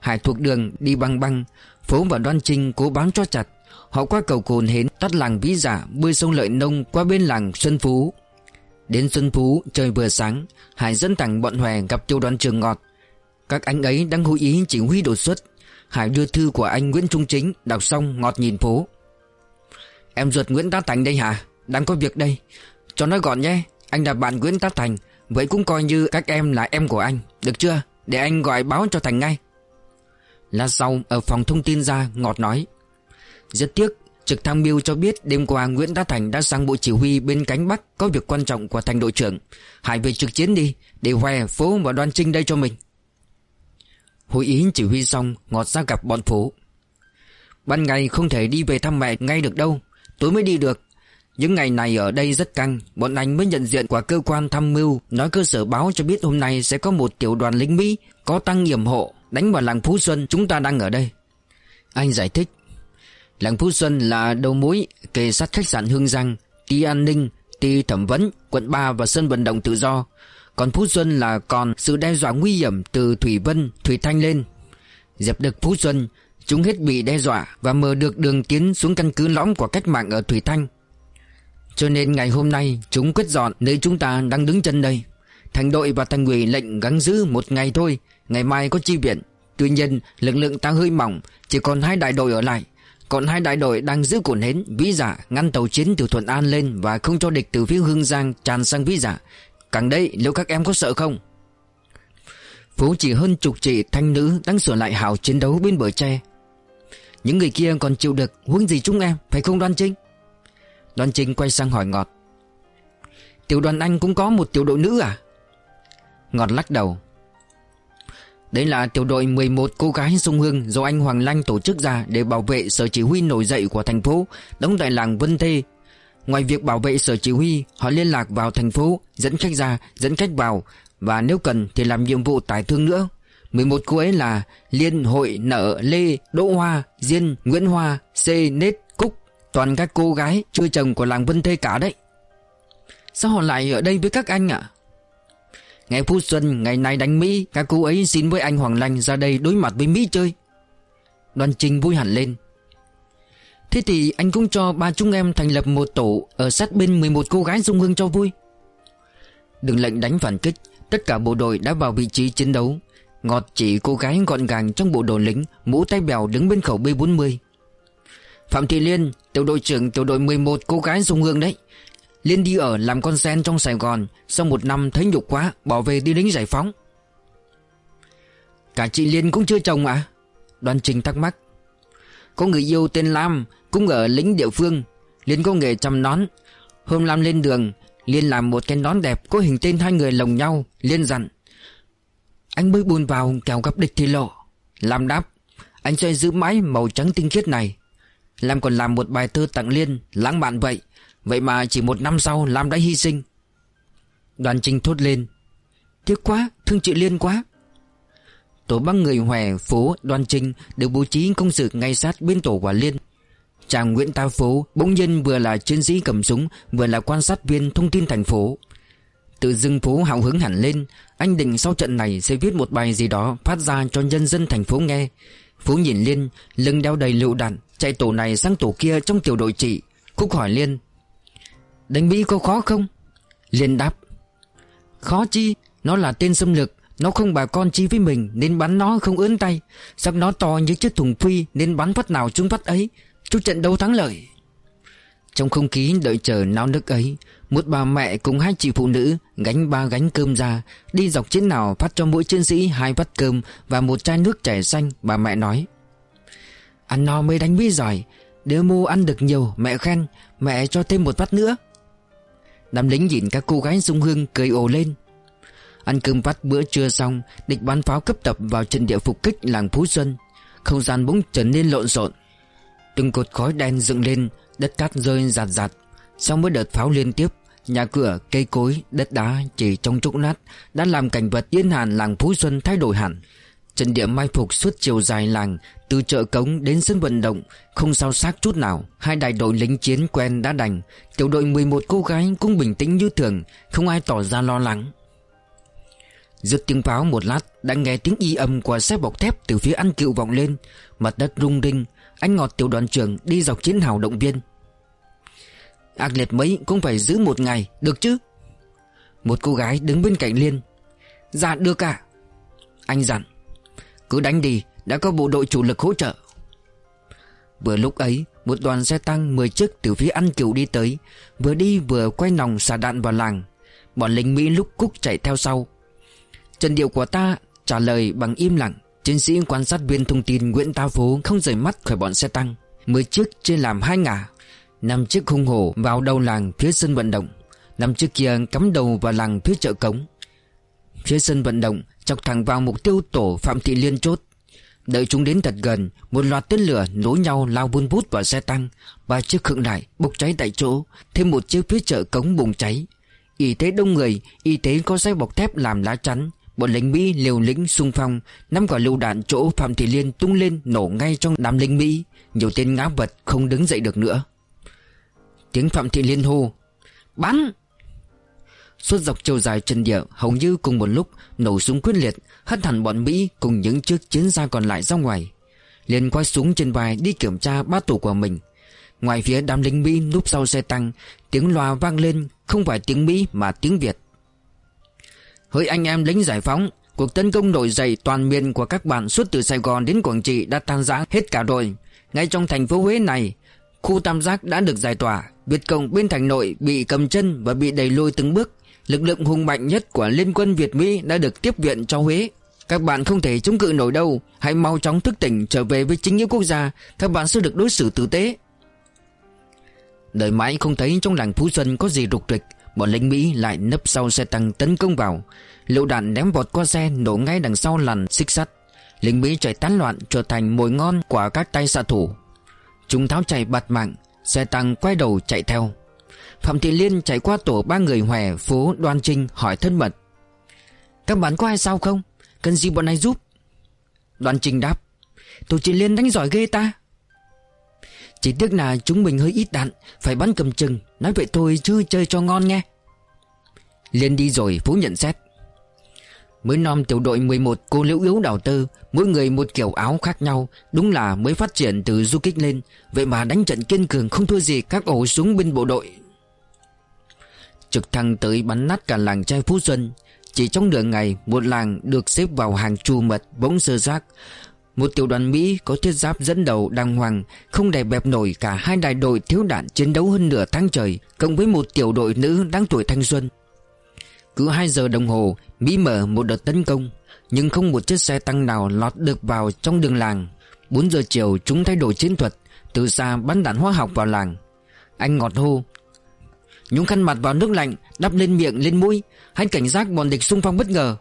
Hải thuộc đường đi băng băng Phố và đoan trinh cố bám cho chặt. Họ qua cầu cồn hến, tắt làng Vĩ Giả Bơi sông Lợi Nông qua bên làng Xuân Phú. Đến Xuân Phú, trời vừa sáng Hải dẫn thẳng bọn Hòe gặp tiêu đoàn trường ngọt. Các anh ấy đang hối ý chỉ huy đột xuất. Hải đưa thư của anh Nguyễn Trung Chính, Đọc xong, ngọt nhìn phố. Em ruột Nguyễn Tá Thành đây hả? Đang có việc đây. Cho nói gọn nhé, Anh là bạn Nguyễn Tá Thành, Vậy cũng coi như các em là em của anh, Được chưa? Để anh gọi báo cho Thành ngay. Lát sau, ở phòng thông tin ra, Ngọt nói. Rất tiếc Trực tham mưu cho biết đêm qua Nguyễn Đa Thành đã sang bộ chỉ huy bên cánh Bắc có việc quan trọng của thành đội trưởng. Hải về trực chiến đi, để Hoè, Phố và Đoan Trinh đây cho mình. Hội ý chỉ huy xong, ngọt ra gặp bọn Phố. Ban ngày không thể đi về thăm mẹ ngay được đâu, tối mới đi được. Những ngày này ở đây rất căng, bọn anh mới nhận diện qua cơ quan tham mưu, nói cơ sở báo cho biết hôm nay sẽ có một tiểu đoàn lính Mỹ có tăng nhiệm hộ đánh vào làng Phú Xuân chúng ta đang ở đây. Anh giải thích Làng Phú Xuân là đầu mối kề sát khách sạn Hương Giang, Ty An Ninh, Ty Thẩm Vấn, quận 3 và sân vận động tự do. Còn Phú Xuân là còn sự đe dọa nguy hiểm từ Thủy Vân, Thủy Thanh lên. Dẹp được Phú Xuân, chúng hết bị đe dọa và mở được đường tiến xuống căn cứ lõm của cách mạng ở Thủy Thanh. Cho nên ngày hôm nay chúng quyết dọn nơi chúng ta đang đứng chân đây. Thành đội và thành ủy lệnh gắng giữ một ngày thôi, ngày mai có chi viện. Tuy nhiên lực lượng ta hơi mỏng, chỉ còn hai đại đội ở lại. Còn hai đại đội đang giữ cổn hến, Vĩ Dạ ngăn tàu chiến từ Thuận An lên Và không cho địch từ phía Hương Giang tràn sang Vĩ Dạ. Càng đây, liệu các em có sợ không? Phố chỉ hơn chục chị thanh nữ Đang sửa lại hào chiến đấu bên bờ tre. Những người kia còn chịu được Huống gì chúng em, phải không Đoan Trinh? Đoan Trinh quay sang hỏi Ngọt. Tiểu đoàn anh cũng có một tiểu đội nữ à? Ngọt lắc đầu. Đây là tiểu đội 11 cô gái sông Hương do anh Hoàng Lanh tổ chức ra để bảo vệ sở chỉ huy nổi dậy của thành phố, đóng tại làng Vân Thê. Ngoài việc bảo vệ sở chỉ huy, họ liên lạc vào thành phố, dẫn khách ra, dẫn khách vào và nếu cần thì làm nhiệm vụ tải thương nữa. 11 cô ấy là Liên, Hội, Nở Lê, Đỗ Hoa, Diên, Nguyễn Hoa, C, Nết, Cúc Toàn các cô gái chưa chồng của làng Vân Thê cả đấy Sao họ lại ở đây với các anh ạ Ngày Phú xuân, ngày nay đánh Mỹ, Các cô ấy xin với anh Hoàng Lanh ra đây đối mặt với Mỹ chơi. Đoàn trình vui hẳn lên. Thế thì anh cũng cho ba chúng em thành lập một tổ Ở sát bên 11 cô gái dung hương cho vui. Đừng lệnh đánh phản kích, Tất cả bộ đội đã vào vị trí chiến đấu. Ngọt chỉ cô gái gọn gàng trong bộ đồ lính, Mũ tay bèo đứng bên khẩu B40 Phạm Thị Liên, Tiểu đội trưởng tiểu đội 11 cô gái dung hương đấy. Liên đi ở làm con sen trong Sài Gòn, Sau một năm thấy nhục quá, Bỏ về đi lính giải phóng. Cả chị Liên cũng chưa chồng à Đoàn trình thắc mắc. Có người yêu tên Lam, Cũng ở lính địa phương. Liên có nghề chăm nón. Hôm Lam lên đường, Liên làm một cái nón đẹp Có hình tên hai người lồng nhau, Liên dặn. Anh mới buồn vào kẻo gặp địch thì lộ. Lam đáp, Anh sẽ giữ mãi màu trắng tinh khiết này. Lam còn làm một bài thơ tặng Liên, Lãng mạn vậy. Vậy mà chỉ một năm sau Lam đã hy sinh. Đoàn trình thốt lên. Tiếc quá, thương chị Liên quá. Tổ băng người hòe phố Đoàn Trinh được bố trí công sự ngay sát bên tổ quả Liên. Chàng Nguyễn Ta Phố bỗng nhiên vừa là chiến sĩ cầm súng Vừa là quan sát viên thông tin thành phố. Tự dưng phố hào hứng hẳn lên. Anh định sau trận này sẽ viết một bài gì đó Phát ra cho nhân dân thành phố nghe. Phú nhìn Liên Lưng đeo đầy lựu đạn Chạy tổ này sang tổ kia trong tiểu đội trị khúc hỏi Liên Đánh Mỹ có khó không? Liên đáp, Khó chi, Nó là tên xâm lược. Nó không bà con chi với mình, Nên bắn nó không ướn tay. Sắc nó to như chiếc thùng phi, Nên bắn phát nào chúng phát ấy. Chúc trận đấu thắng lợi. Trong không khí đợi chờ náo nước ấy, Một bà mẹ cùng hai chị phụ nữ Gánh ba gánh cơm ra, Đi dọc chiến nào phát cho mỗi chiến sĩ hai bát cơm Và một chai nước chảy xanh, Bà mẹ nói. Ăn no mới đánh Mỹ giỏi, Nếu mô ăn được nhiều, mẹ khen, Mẹ cho thêm một bát nữa. Đám lính nhìn các cô gái dung hương cười ồ lên. Ăn cơm vắt bữa trưa xong Địch bắn pháo cấp tập vào trận địa phục kích làng Phú Xuân. Không gian bỗng trở nên lộn xộn. Từng cột khói đen dựng lên Đất cát rơi rạt rạt. Sau mỗi đợt pháo liên tiếp Nhà cửa, cây cối, đất đá chỉ trong chốc nát Đã làm cảnh vật yên hàn làng Phú Xuân thay đổi hẳn. Trận địa mai phục suốt chiều dài làng, Từ chợ cống đến sân vận động, Không sao xác chút nào. Hai đại đội lính chiến quen đã đành. Tiểu đội 11 cô gái cũng bình tĩnh như thường, Không ai tỏ ra lo lắng. Dứt tiếng pháo một lát, Đã nghe tiếng y âm của xe bọc thép Từ phía ăn cựu vọng lên. Mặt đất rung rinh Anh ngọt tiểu đoàn trưởng đi dọc chiến hào động viên. Ác liệt mấy cũng phải giữ một ngày, Được chứ? Một cô gái đứng bên cạnh Liên. Dạ được cả Anh dặn cứ đánh đi, Đã có bộ đội chủ lực hỗ trợ. Vừa lúc ấy, Một đoàn xe tăng 10 chiếc từ phía ăn cửu đi tới, Vừa đi vừa quay nòng xả đạn vào làng. Bọn lính Mỹ lúc cúc chạy theo sau. Trần điệu của ta trả lời bằng im lặng. Chiến sĩ quan sát viên thông tin Nguyễn Tao Phố không rời mắt khỏi bọn xe tăng. 10 chiếc chia làm hai ngả. Năm chiếc hung hổ vào đầu làng phía sân vận động. Năm chiếc kia cắm đầu vào làng phía chợ cống. Phía sân vận động Chọc thẳng vào mục tiêu tổ Phạm Thị Liên chốt. Đợi chúng đến thật gần, Một loạt tên lửa nối nhau lao vun vút vào xe tăng. Ba chiếc khựng lại, bốc cháy tại chỗ, Thêm một chiếc phía chợ cống bùng cháy. Y tế đông người, Y tế có xe bọc thép làm lá chắn. Bọn lính Mỹ liều lĩnh xung phong Năm quả lựu đạn chỗ Phạm Thị Liên tung lên Nổ ngay trong đám lính Mỹ. Nhiều tên ngã vật không đứng dậy được nữa. Tiếng Phạm Thị Liên hô, Bắn! Suốt dọc chiều dài chân địa hầu như cùng một lúc nổ súng quyết liệt hất hẳn bọn Mỹ cùng những chiếc chiến xa còn lại ra ngoài. liền quay súng trên vai đi kiểm tra bát tủ của mình. Ngoài phía đám lính Mỹ núp sau xe tăng, tiếng loa vang lên không phải tiếng Mỹ mà tiếng Việt. Hỡi anh em lính giải phóng, cuộc tấn công nổi dậy toàn miền của các bạn suốt từ Sài Gòn đến Quảng Trị đã tan rã hết cả rồi. Ngay trong thành phố Huế này, khu tam giác đã được giải tỏa, Việt Cộng bên thành nội bị cầm chân và bị đẩy lùi từng bước. Lực lượng hùng mạnh nhất của Liên quân Việt Mỹ đã được tiếp viện cho Huế. Các bạn không thể chống cự nổi đâu. Hãy mau chóng thức tỉnh, trở về với chính nghĩa quốc gia. Các bạn sẽ được đối xử tử tế. Đợi mãi không thấy trong làng Phú Xuân có gì rục rịch. Bọn lính Mỹ lại nấp sau xe tăng tấn công vào. Lựu đạn ném vọt qua xe, nổ ngay đằng sau làn xích sắt. Lính Mỹ chạy tán loạn, trở thành mồi ngon của các tay xạ thủ. Chúng tháo chạy bạt mạng, Xe tăng quay đầu chạy theo. Phạm Thị Liên chạy qua tổ ba người hòe phố Đoan Trinh hỏi thân mật. Các bạn có ai sao không? Cần gì bọn này giúp? Đoan Trinh đáp. Tổ chị Liên đánh giỏi ghê ta. Chỉ tiếc là chúng mình hơi ít đạn, Phải bắn cầm chừng. Nói vậy thôi chứ chơi cho ngon nghe. Liên đi rồi, Phú nhận xét. Mới nom tiểu đội 11 cô liễu yếu đào tơ, Mỗi người một kiểu áo khác nhau, Đúng là mới phát triển từ du kích lên. Vậy mà đánh trận kiên cường không thua gì các ổ súng binh bộ đội. Trực thăng tới bắn nát cả làng trai Phú Xuân. Chỉ trong nửa ngày, Một làng được xếp vào hàng trù mật bỗng sơ giác Một tiểu đoàn Mỹ có thiết giáp dẫn đầu đàng hoàng, Không đè bẹp nổi cả hai đại đội thiếu đạn chiến đấu hơn nửa tháng trời, Cộng với một tiểu đội nữ đang tuổi thanh xuân. Cứ 2 giờ đồng hồ, Mỹ mở một đợt tấn công, Nhưng không một chiếc xe tăng nào lọt được vào trong đường làng. 4 giờ chiều, chúng thay đổi chiến thuật, Từ xa bắn đạn hóa học vào làng. Anh ngọt hô Nhúng khăn mặt vào nước lạnh, Đắp lên miệng, lên mũi. Hắn cảnh giác bọn địch xung phong bất ngờ.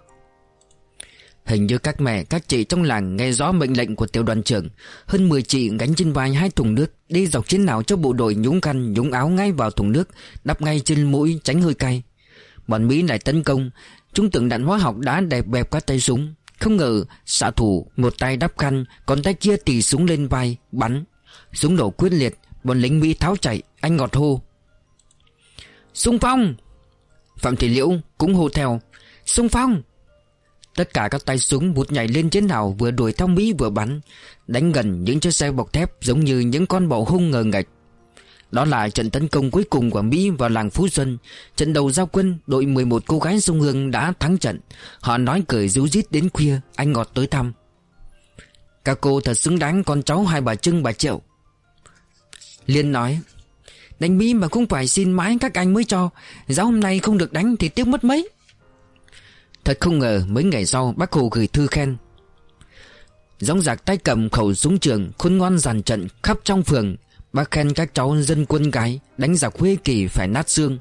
Hình như các mẹ, các chị trong làng nghe rõ mệnh lệnh của tiểu đoàn trưởng. Hơn 10 chị gánh trên vai hai thùng nước, Đi dọc chiến nào cho bộ đội nhúng khăn, nhúng áo ngay vào thùng nước, Đắp ngay trên mũi, tránh hơi cay. Bọn Mỹ lại tấn công. Chúng tưởng đạn hóa học đã đẹp bẹp các tay súng. Không ngờ, xạ thủ một tay đắp khăn Còn tay kia tì súng lên vai, Bắn. Súng nổ quyết liệt, Bọn lính Mỹ tháo chạy, Anh ngọt hô. Xung phong. Phạm Thị Liễu cũng hô theo. Xung phong. Tất cả các tay súng bụt nhảy lên chiến hào Vừa đuổi theo Mỹ vừa bắn, Đánh gần những chiếc xe bọc thép Giống như những con bò hung ngờ ngạch đó là trận tấn công cuối cùng của Mỹ vào làng Phú Xuân. Trận đầu giao quân, Đội 11 cô gái sông Hương đã thắng trận. Họ nói cười ríu rít đến khuya, Anh Ngọt tới thăm. Các cô thật xứng đáng con cháu hai bà Trưng, bà Triệu. Liên nói Đánh Mỹ mà cũng phải xin mãi các anh mới cho. Giá hôm nay không được đánh thì tiếc mất mấy. Thật không ngờ mấy ngày sau, bác Hồ gửi thư khen. Giống giặc tay cầm khẩu súng trường Khôn ngoan dàn trận khắp trong phường. Bác khen các cháu dân quân gái, Đánh giặc Huê Kỳ phải nát xương.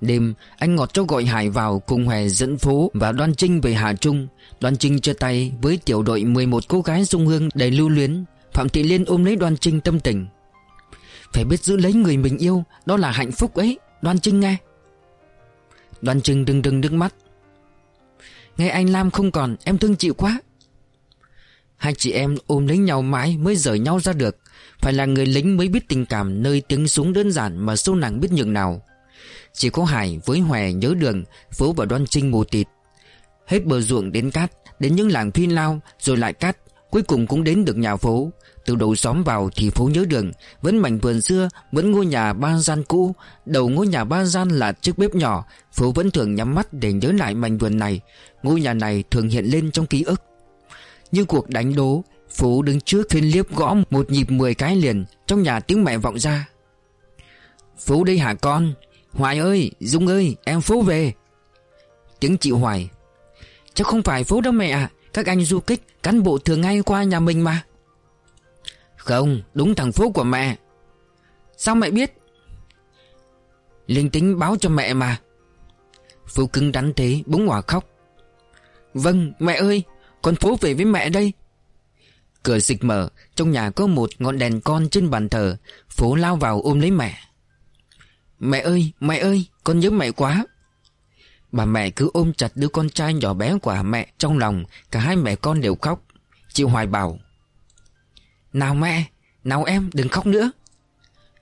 Đêm, anh Ngọt cho gọi Hải vào Cùng Hòe dẫn phố và Đoan Trinh về Hà Trung. Đoan Trinh chia tay với tiểu đội 11 cô gái dung hương đầy lưu luyến. Phạm Thị Liên ôm lấy Đoan Trinh tâm tình. Phải biết giữ lấy người mình yêu, Đó là hạnh phúc ấy. Đoan Trinh nghe. Đoan Trinh đừng đừng nước mắt. Nghe anh Lam không còn, Em thương chịu quá. Hai chị em ôm lấy nhau mãi mới rời nhau ra được. Phải là người lính mới biết tình cảm, Nơi tiếng súng đơn giản mà sâu nặng biết nhường nào. Chỉ có Hải với Hòe nhớ đường Phố và đoan trinh mù tịt. Hết bờ ruộng đến cát, Đến những làng phi lao, Rồi lại cát, Cuối cùng cũng đến được nhà phố. Từ đầu xóm vào thì phố nhớ đường, Vẫn mảnh vườn xưa, Vẫn ngôi nhà ba gian cũ. Đầu ngôi nhà ba gian là chiếc bếp nhỏ, Phố vẫn thường nhắm mắt để nhớ lại mảnh vườn này. Ngôi nhà này thường hiện lên trong ký ức. Như cuộc đánh đố Phú đứng trước phiên liếp gõ một nhịp mười cái liền, Trong nhà tiếng mẹ vọng ra. Phú đây hả con? Hoài ơi Dung ơi, em Phú về. Tiếng chị Hoài. Chắc không phải Phú đâu mẹ ạ, Các anh du kích, cán bộ thường ngay qua nhà mình mà. Không đúng thằng phố của mẹ. Sao mẹ biết? Linh tính báo cho mẹ mà. Phú cứng đắn thế búng hòa khóc. Vâng mẹ ơi, con phố về với mẹ đây. Cửa dịch mở, Trong nhà có một ngọn đèn con trên bàn thờ. Phố lao vào ôm lấy mẹ. Mẹ ơi mẹ ơi, Con nhớ mẹ quá. Bà mẹ cứ ôm chặt đứa con trai nhỏ bé của mẹ Trong lòng. Cả hai mẹ con đều khóc. Chị Hoài bảo nào mẹ, Nào em, đừng khóc nữa.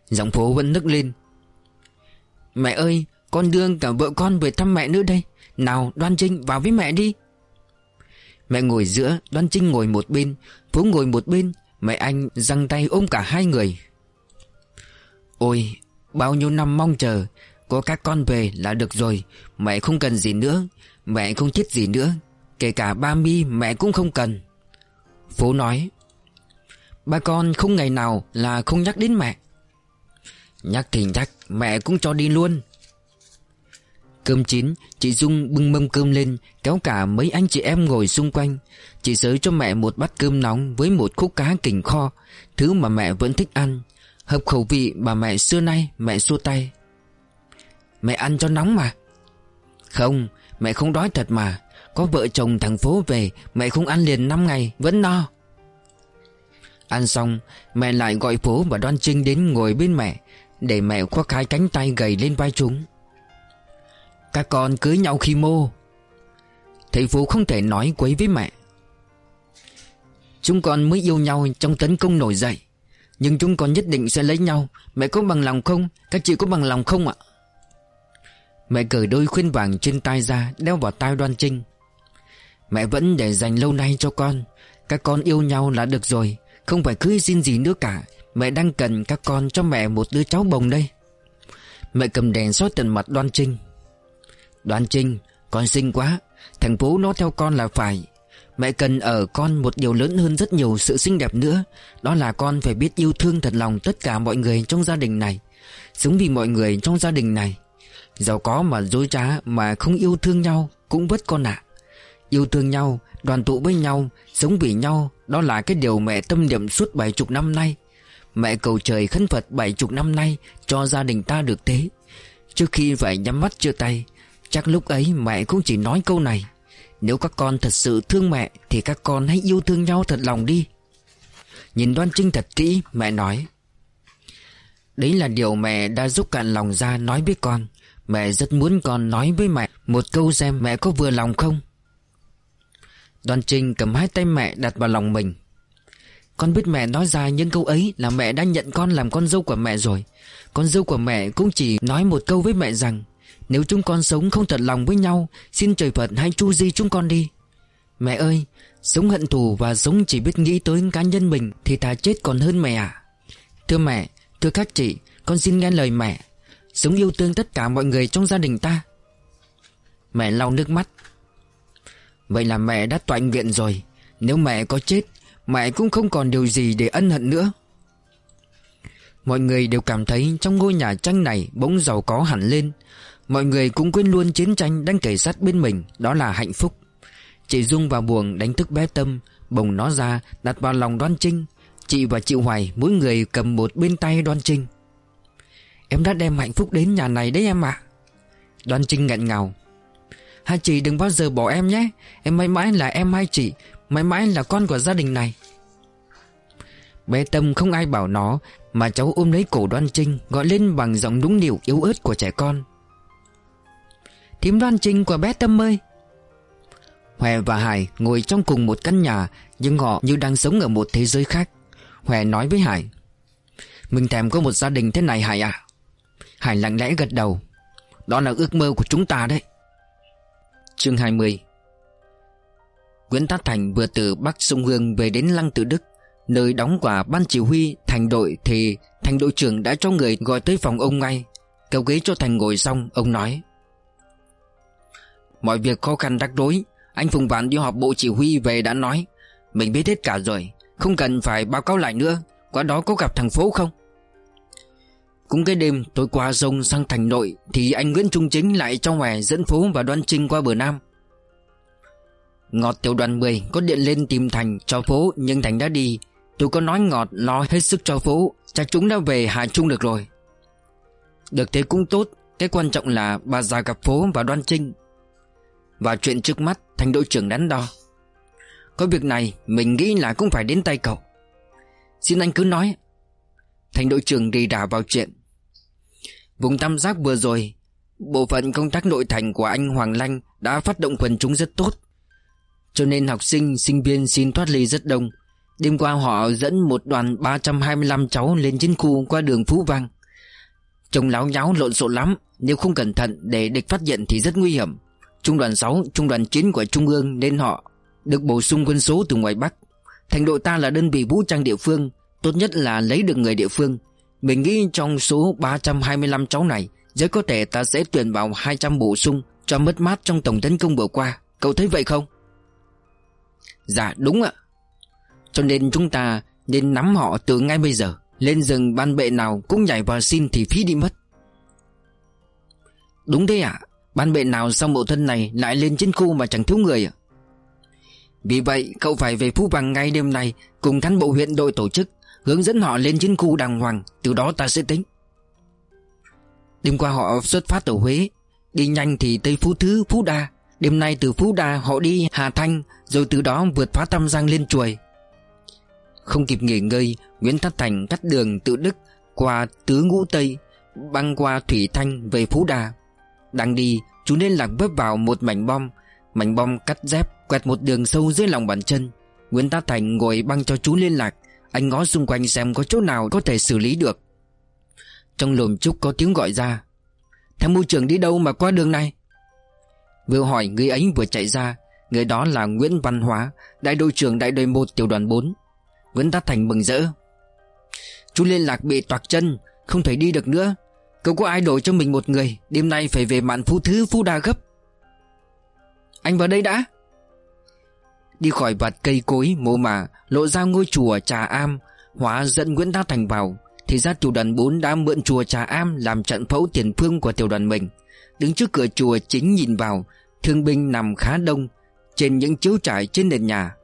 Giọng phố vẫn nức lên. Mẹ ơi, Con đưa cả vợ con về thăm mẹ nữa đây. Nào, đoan trinh, vào với mẹ đi. Mẹ ngồi giữa, Đoan Trinh ngồi một bên. Phú ngồi một bên, Mẹ anh răng tay ôm cả hai người. Ôi, Bao nhiêu năm mong chờ, Có các con về là được rồi. Mẹ không cần gì nữa, Mẹ không thiết gì nữa. Kể cả ba mi, mẹ cũng không cần. Phố nói Ba con không ngày nào là không nhắc đến mẹ. Nhắc thì nhắc, Mẹ cũng cho đi luôn. Cơm chín, Chị Dung bưng mâm cơm lên, Kéo cả mấy anh chị em ngồi xung quanh. Chị giới cho mẹ một bát cơm nóng Với một khúc cá kình kho, Thứ mà mẹ vẫn thích ăn. Hợp khẩu vị bà mẹ xưa nay, mẹ xua tay. Mẹ ăn cho nóng mà. Không, mẹ không đói thật mà. Có vợ chồng thành phố về, Mẹ không ăn liền 5 ngày, vẫn no. Ăn xong, Mẹ lại gọi phố và đoan trinh đến ngồi bên mẹ, Để mẹ khoác hai cánh tay gầy lên vai chúng. Các con cưới nhau khi mô. Thầy Phú không thể nói quấy với mẹ. Chúng con mới yêu nhau trong tấn công nổi dậy, Nhưng chúng con nhất định sẽ lấy nhau. Mẹ có bằng lòng không? Các chị có bằng lòng không ạ? Mẹ cởi đôi khuyên vàng trên tay ra, Đeo vào tay đoan trinh. Mẹ vẫn để dành lâu nay cho con. Các con yêu nhau là được rồi. Không phải cưới xin gì nữa cả. Mẹ đang cần các con cho mẹ một đứa cháu bồng đây. Mẹ cầm đèn soi tận mặt đoan trinh. Đoan trinh Con xinh quá. Thành phố nó theo con là phải. Mẹ cần ở con một điều lớn hơn rất nhiều sự xinh đẹp nữa. Đó là con phải biết yêu thương thật lòng tất cả mọi người trong gia đình này. Sống vì mọi người trong gia đình này. Giàu có mà dối trá mà không yêu thương nhau cũng vất con ạ. Yêu thương nhau, đoàn tụ với nhau, sống vì nhau đó là cái điều mẹ tâm niệm suốt bảy chục năm nay. Mẹ cầu trời khấn Phật bảy chục năm nay cho gia đình ta được thế. Trước khi phải nhắm mắt chưa tay, Chắc lúc ấy mẹ cũng chỉ nói câu này. Nếu các con thật sự thương mẹ, Thì các con hãy yêu thương nhau thật lòng đi. Nhìn đoan trinh thật kỹ, Mẹ nói, Đấy là điều mẹ đã giúp cạn lòng ra nói với con. Mẹ rất muốn con nói với mẹ Một câu xem mẹ có vừa lòng không? Đoan Trinh cầm hai tay mẹ đặt vào lòng mình. Con biết mẹ nói ra những câu ấy Là mẹ đã nhận con làm con dâu của mẹ rồi. Con dâu của mẹ cũng chỉ nói một câu với mẹ rằng, Nếu chúng con sống không thật lòng với nhau, Xin trời Phật hãy chu di chúng con đi. Mẹ ơi, Sống hận thù và sống chỉ biết nghĩ tới cá nhân mình Thì thà chết còn hơn mẹ à? Thưa mẹ, Thưa các chị, Con xin nghe lời mẹ. Sống yêu thương tất cả mọi người trong gia đình ta. Mẹ lau nước mắt. Vậy là mẹ đã toại nguyện rồi. Nếu mẹ có chết, Mẹ cũng không còn điều gì để ân hận nữa. Mọi người đều cảm thấy trong ngôi nhà tranh này bỗng giàu có hẳn lên. Mọi người cũng quên luôn chiến tranh đang kể sát bên mình, Đó là hạnh phúc. Chị Dung vào buồng đánh thức bé Tâm, Bồng nó ra, đặt vào lòng đoan trinh. Chị và chị Hoài mỗi người cầm một bên tay đoan trinh. Em đã đem hạnh phúc đến nhà này đấy em ạ. Đoan Trinh nghẹn ngào. Hai chị đừng bao giờ bỏ em nhé. Em mãi mãi là em hai chị, Mãi mãi là con của gia đình này. Bé Tâm không ai bảo nó, Mà cháu ôm lấy cổ Đoan Trinh, Gọi lên bằng giọng đúng điệu yếu ớt của trẻ con. Thím Đoan Trinh của bé Tâm ơi! Hòe và Hải ngồi trong cùng một căn nhà, Nhưng họ như đang sống ở một thế giới khác. Hòe nói với Hải, Mình thèm có một gia đình thế này Hải à Hải lặng lẽ gật đầu, Đó là ước mơ của chúng ta đấy. Chương 20 Nguyễn Tát Thành vừa từ Bắc Sông Hương về đến Lăng Tự Đức, Nơi đóng quả ban chỉ huy thành đội Thì thành đội trưởng đã cho người gọi tới phòng ông ngay. Kéo ghế cho Thành ngồi xong, Ông nói. Mọi việc khó khăn rắc rối, Anh Phùng Vạn đi họp bộ chỉ huy về đã nói. Mình biết hết cả rồi, Không cần phải báo cáo lại nữa Qua đó có gặp thằng phố không? Cũng cái đêm tôi qua sông sang thành nội, Thì anh Nguyễn Trung Chính lại trong ngoài dẫn phố và đoan trinh qua bờ Nam. Ngọt tiểu đoàn 10 có điện lên tìm Thành cho phố, Nhưng Thành đã đi. Tôi có nói Ngọt, lo hết sức cho phố. Chắc chúng đã về Hà Trung được rồi. Được thế cũng tốt. Cái quan trọng là bà già gặp phố và đoan trinh. Và chuyện trước mắt, Thành đội trưởng đắn đo. Có việc này, mình nghĩ là cũng phải đến tay cậu. Xin anh cứ nói Thành đội trưởng đi đà vào chuyện. Vùng tam giác vừa rồi Bộ phận công tác nội thành của anh Hoàng Lanh Đã phát động quần chúng rất tốt. Cho nên học sinh, sinh viên xin thoát ly rất đông. Đêm qua họ dẫn một đoàn 325 cháu lên chiến khu qua đường Phú Vang. Trông láo nháo lộn xộn lắm Nếu không cẩn thận để địch phát hiện thì rất nguy hiểm. Trung đoàn 6, trung đoàn 9 của Trung ương Nên họ được bổ sung quân số từ ngoài Bắc. Thành đội ta là đơn vị vũ trang địa phương Tốt nhất là lấy được người địa phương. Mình nghĩ trong số 325 cháu này, Rất có thể ta sẽ tuyển vào 200 bổ sung Cho mất mát trong tổng tấn công vừa qua. Cậu thấy vậy không? Dạ đúng ạ. Cho nên chúng ta nên nắm họ từ ngay bây giờ. Lên rừng ban bệ nào cũng nhảy vào xin thì phí đi mất. Đúng thế ạ. Ban bệ nào sau mộ thân này lại lên trên khu mà chẳng thiếu người ạ. Vì vậy, cậu phải về Phú Bằng ngay đêm nay Cùng cán bộ huyện đội tổ chức. Hướng dẫn họ lên chiến khu đàng hoàng Từ đó ta sẽ tính Đêm qua họ xuất phát ở Huế Đi nhanh thì tới Phú Thứ, Phú Đa. Đêm nay từ Phú Đa họ đi Hà Thanh Rồi từ đó vượt phá Tam Giang lên Chuồi Không kịp nghỉ ngơi Nguyễn Thất Thành cắt đường tự Đức Qua Tứ Ngũ Tây Băng qua Thủy Thanh về Phú Đa. Đang đi Chú nên lạc vấp vào một mảnh bom. Mảnh bom cắt dép Quẹt một đường sâu dưới lòng bàn chân. Nguyễn Tá Thành ngồi băng cho chú liên lạc. Anh ngó xung quanh xem có chỗ nào có thể xử lý được. Trong lồm trúc có tiếng gọi ra. Tham mưu trưởng đi đâu mà qua đường này? Vừa hỏi, người ấy vừa chạy ra. Người đó là Nguyễn Văn Hóa, Đại đội trưởng đại đội 1 tiểu đoàn 4 Nguyễn Tát Thành mừng rỡ. Chú liên lạc bị toạc chân, Không thể đi được nữa. Cậu có ai đổi cho mình một người, Đêm nay phải về mạn phú thứ phú đa gấp. Anh vào đây đã. Đi khỏi vạt cây cối mồ mả, Lộ ra ngôi chùa Trà Am, Hóa dẫn Nguyễn Đa Thành vào. Thì ra tiểu đoàn 4 đã mượn chùa Trà Am Làm trận phẫu tiền phương của tiểu đoàn mình. Đứng trước cửa chùa chính nhìn vào, Thương binh nằm khá đông, Trên những chiếu trải trên nền nhà.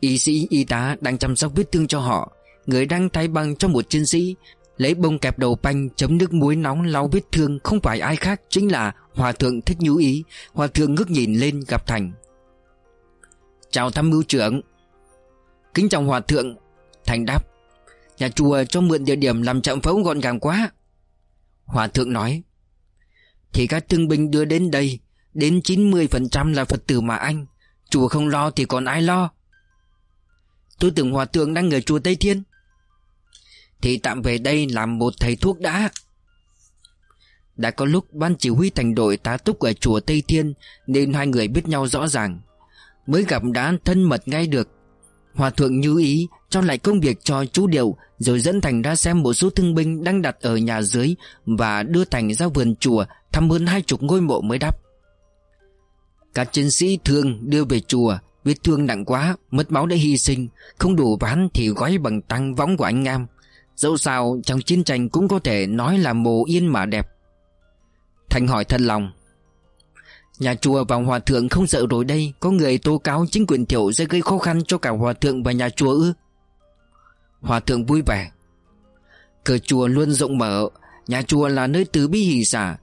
Y sĩ, y tá đang chăm sóc vết thương cho họ. Người đang thay băng cho một chiến sĩ, Lấy bông kẹp đầu panh chấm nước muối nóng lau vết thương, Không phải ai khác chính là Hòa thượng thích nhú ý. Hòa thượng ngước nhìn lên gặp Thành. Chào tham mưu trưởng. Kính chào hòa thượng. Thành đáp, Nhà chùa cho mượn địa điểm làm trạm phẫu gọn gàng quá. Hòa thượng nói, Thì các thương binh đưa đến đây, Đến 90% là Phật tử mà anh. Chùa không lo thì còn ai lo? Tôi tưởng hòa thượng đang ở chùa Tây Thiên. Thì tạm về đây làm một thầy thuốc đã. Đã có lúc ban chỉ huy thành đội tá túc ở chùa Tây Thiên Nên hai người biết nhau rõ ràng. Mới gặp đã thân mật ngay được. Hòa thượng như ý cho lại công việc cho chú điều, Rồi dẫn Thành ra xem một số thương binh đang đặt ở nhà dưới Và đưa Thành ra vườn chùa thăm hơn hai chục ngôi mộ mới đắp. Các chiến sĩ thương đưa về chùa Vết thương nặng quá, mất máu đã hy sinh Không đủ bán thì gói bằng tăng võng của anh Nam Dẫu sao trong chiến tranh cũng có thể nói là mồ yên mà đẹp. Thành hỏi thân lòng Nhà chùa và hòa thượng không sợ rồi đây, Có người tố cáo chính quyền thiểu sẽ gây khó khăn cho cả hòa thượng và nhà chùa ư? Hòa thượng vui vẻ. Cửa chùa luôn rộng mở, Nhà chùa là nơi tứ bi hỷ xả.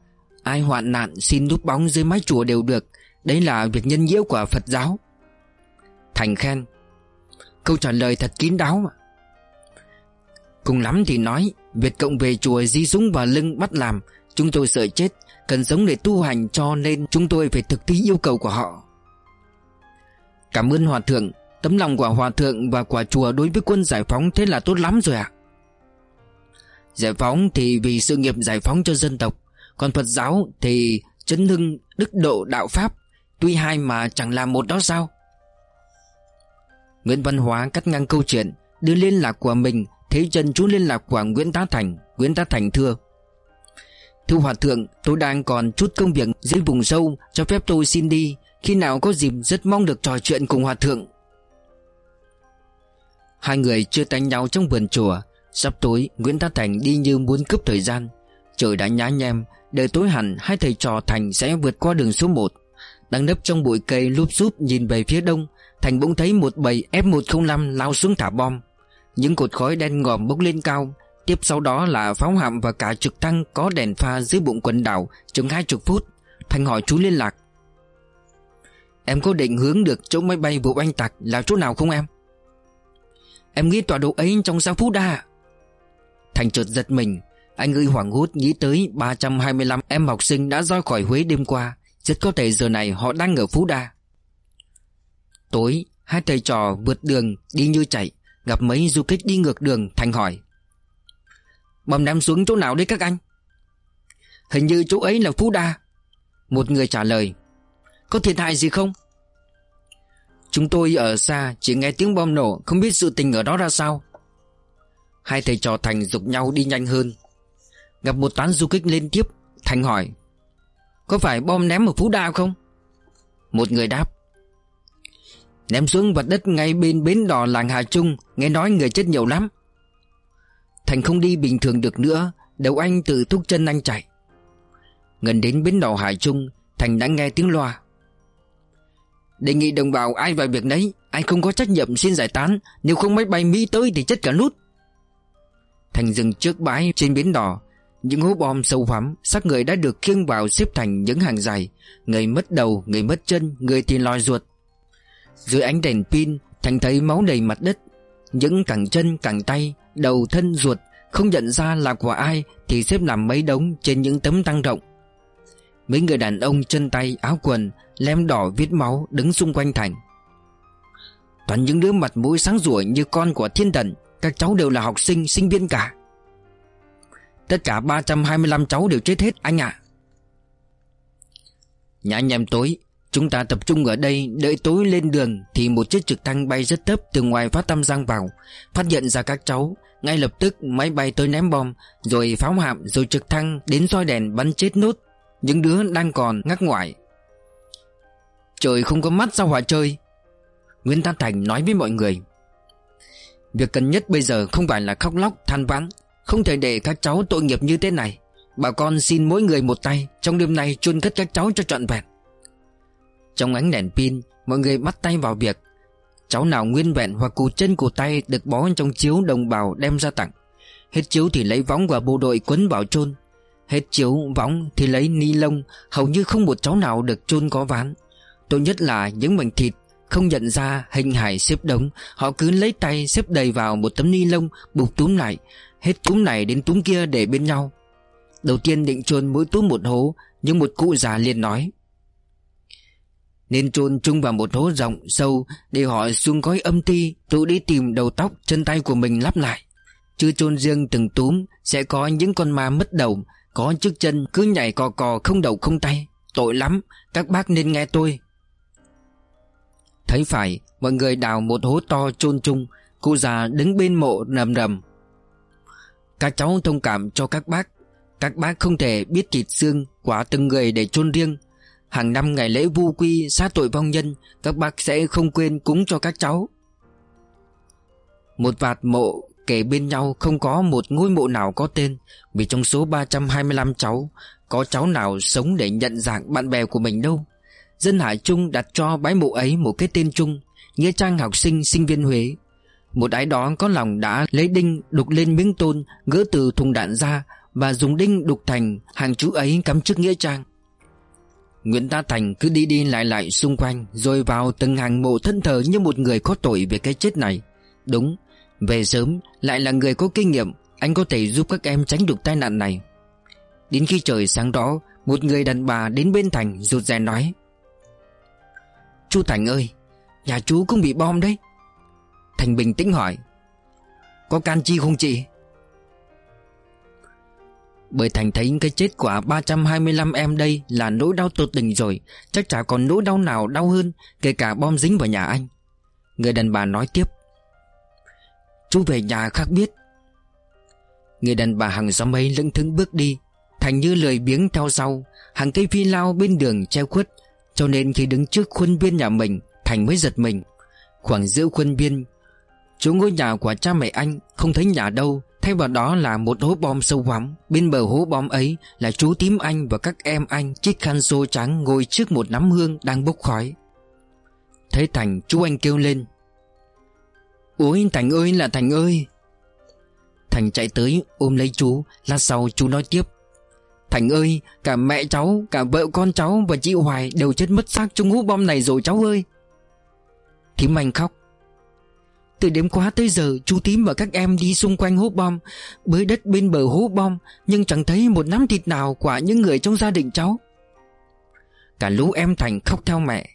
Ai hoạn nạn xin núp bóng dưới mái chùa đều được. Đấy là việc nhân nghĩa của Phật giáo. Thành khen. Câu trả lời thật kín đáo. Mà Cùng lắm thì nói, Việc cộng về chùa di súng vào lưng bắt làm, Chúng tôi sợ chết. Cần sống để tu hành cho nên chúng tôi phải thực thi yêu cầu của họ. Cảm ơn Hòa Thượng, Tấm lòng của Hòa Thượng và quả chùa đối với quân giải phóng thế là tốt lắm rồi ạ. Giải phóng thì vì sự nghiệp giải phóng cho dân tộc, Còn Phật giáo thì chấn hưng đức độ đạo Pháp, Tuy hai mà chẳng làm một đó sao? Nguyễn Văn Hóa cắt ngang câu chuyện, Đưa liên lạc của mình Thấy chân chú liên lạc của Nguyễn Tá Thành. Nguyễn Tá Thành thưa Thưa Hòa Thượng, tôi đang còn chút công việc dưới vùng sâu, Cho phép tôi xin đi. Khi nào có dịp, rất mong được trò chuyện cùng Hòa Thượng. Hai người chưa tánh nhau trong vườn chùa. Sắp tối, Nguyễn Tá Thành đi như muốn cướp thời gian. Trời đã nhá nhem, Đợi tối hẳn, hai thầy trò Thành sẽ vượt qua đường số 1 Đang nấp trong bụi cây lúp xúp nhìn về phía đông, Thành bỗng thấy một bầy F-105 lao xuống thả bom. Những cột khói đen ngòm bốc lên cao Tiếp sau đó là pháo hạm và cả trực thăng có đèn pha dưới bụng quần đảo, chừng hai chục phút. Thành hỏi chú liên lạc. Em có định hướng được chỗ máy bay vụ anh tặc là chỗ nào không em? Em nghĩ tọa độ ấy trong sao phút đa Thành chợt giật mình. Anh ơi hoảng hốt nghĩ tới 325 em học sinh đã rời khỏi Huế đêm qua. Rất có thể giờ này họ đang ở Phú Đa. Tối, Hai thầy trò vượt đường đi như chạy, Gặp mấy du kích đi ngược đường, Thành hỏi. Bom ném xuống chỗ nào đấy các anh? Hình như chỗ ấy là Phú Đa. Một người trả lời, Có thiệt hại gì không? Chúng tôi ở xa Chỉ nghe tiếng bom nổ, Không biết sự tình ở đó ra sao. Hai thầy trò Thành dục nhau đi nhanh hơn. Gặp một toán du kích lên tiếp, Thành hỏi, Có phải bom ném ở Phú Đa không? Một người đáp, Ném xuống vật đất ngay bên bến đò làng Hà Trung, Nghe nói người chết nhiều lắm. Thành không đi bình thường được nữa Đầu anh tự thúc chân anh chạy. Gần đến bến đò Hải Trung Thành đã nghe tiếng loa. Đề nghị đồng bào ai vào việc đấy Ai không có trách nhiệm xin giải tán Nếu không máy bay Mỹ tới thì chết cả nút. Thành dừng trước bãi trên bến đò Những hố bom sâu hoắm xác người đã được khiêng vào xếp thành những hàng dài Người mất đầu, người mất chân, người thì lòi ruột. Dưới ánh đèn pin Thành thấy máu đầy mặt đất Những cẳng chân, cẳng tay, đầu thân ruột Không nhận ra là của ai Thì xếp làm mấy đống trên những tấm tăng rộng. Mấy người đàn ông chân tay áo quần Lem đỏ viết máu đứng xung quanh Thành. Toàn những đứa mặt mũi sáng rủa như con của thiên thần Các cháu đều là học sinh, sinh viên cả. Tất cả 325 cháu đều chết hết anh ạ. Nhà anh em tối Chúng ta tập trung ở đây, Đợi tối lên đường Thì một chiếc trực thăng bay rất thấp Từ ngoài phát tâm giang vào Phát hiện ra các cháu, Ngay lập tức máy bay tới ném bom, Rồi pháo hạm, Rồi trực thăng đến soi đèn bắn chết nốt. Những đứa đang còn ngắc ngoại. Trời không có mắt sao hỏa chơi. Nguyễn Tan Thành nói với mọi người. Việc cần nhất bây giờ không phải là khóc lóc, than vãn. Không thể để các cháu tội nghiệp như thế này. Bà con xin mỗi người một tay. Trong đêm nay chôn cất các cháu cho trọn vẹn. Trong ánh đèn pin, Mọi người bắt tay vào việc. Cháu nào nguyên vẹn hoặc cù chân cù tay Được bó trong chiếu đồng bào đem ra tặng. Hết chiếu thì lấy võng và bộ đội quấn vào chôn. Hết chiếu, võng thì lấy ni lông, Hầu như không một cháu nào được chôn có ván. Tốt nhất là những mảnh thịt Không nhận ra hình hài xếp đống, Họ cứ lấy tay xếp đầy vào một tấm ni lông Bục túm lại. Hết túm này đến túm kia để bên nhau. Đầu tiên định chôn mỗi túm một hố, Nhưng một cụ già liền nói nên chôn chung vào một hố rộng sâu Để họ xuống gói âm ti Tụ đi tìm đầu tóc chân tay của mình lắp lại. Chứ chôn riêng từng túm, Sẽ có những con ma mất đầu. Có chiếc chân cứ nhảy cò cò không đầu không tay. Tội lắm, Các bác nên nghe tôi. Thấy phải, Mọi người đào một hố to chôn chung. Cụ già đứng bên mộ rầm rầm. Các cháu thông cảm cho các bác. Các bác không thể biết thịt xương Quả từng người để chôn riêng. Hàng năm ngày lễ vu quy sát tội vong nhân, Các bác sẽ không quên cúng cho các cháu. Một vạt mộ kể bên nhau không có một ngôi mộ nào có tên, Vì trong số 325 cháu, Có cháu nào sống để nhận dạng bạn bè của mình đâu. Dân Hải Trung đặt cho bãi mộ ấy một cái tên chung, Nghĩa trang học sinh sinh viên Huế. Một ái đó có lòng đã lấy đinh đục lên miếng tôn, Gỡ từ thùng đạn ra Và dùng đinh đục thành hàng chữ ấy cắm trước Nghĩa trang. Nguyễn Ta Thành cứ đi đi lại lại xung quanh, Rồi vào từng hàng mộ thân thờ như một người có tội về cái chết này. Đúng, Về sớm lại là người có kinh nghiệm, Anh có thể giúp các em tránh được tai nạn này. Đến khi trời sáng đó, Một người đàn bà đến bên Thành, rụt rè nói, Chú Thành ơi, Nhà chú cũng bị bom đấy. Thành bình tĩnh hỏi, Có can chi không chị? Bởi Thành thấy cái chết của 325 em đây Là nỗi đau tột đỉnh rồi, Chắc chả còn nỗi đau nào đau hơn Kể cả bom dính vào nhà anh. Người đàn bà nói tiếp, Chú về nhà khác biết. Người đàn bà hàng xóm ấy lững thững bước đi, Thành như lời biếng theo sau. Hàng cây phi lao bên đường treo khuất, cho nên khi đứng trước khuôn viên nhà mình, Thành mới giật mình. Khoảng giữa khuôn viên Chỗ ngôi nhà của cha mẹ anh Không thấy nhà đâu Thay vào đó là một hố bom sâu hoắm Bên bờ hố bom ấy là chú tím anh và các em anh Chiếc khăn xô trắng ngồi trước một nắm hương đang bốc khói. Thấy Thành, chú anh kêu lên. Ôi, Thành ơi, là Thành ơi. Thành chạy tới ôm lấy chú, Lát sau chú nói tiếp. Thành ơi, Cả mẹ cháu, Cả vợ con cháu Và chị Hoài Đều chết mất xác trong hố bom này rồi cháu ơi. Thím anh khóc. Từ đêm qua tới giờ Chú Tím và các em đi xung quanh hố bom. Bới đất bên bờ hố bom Nhưng chẳng thấy một nắm thịt nào Của những người trong gia đình cháu. Cả lũ em Thành khóc theo mẹ.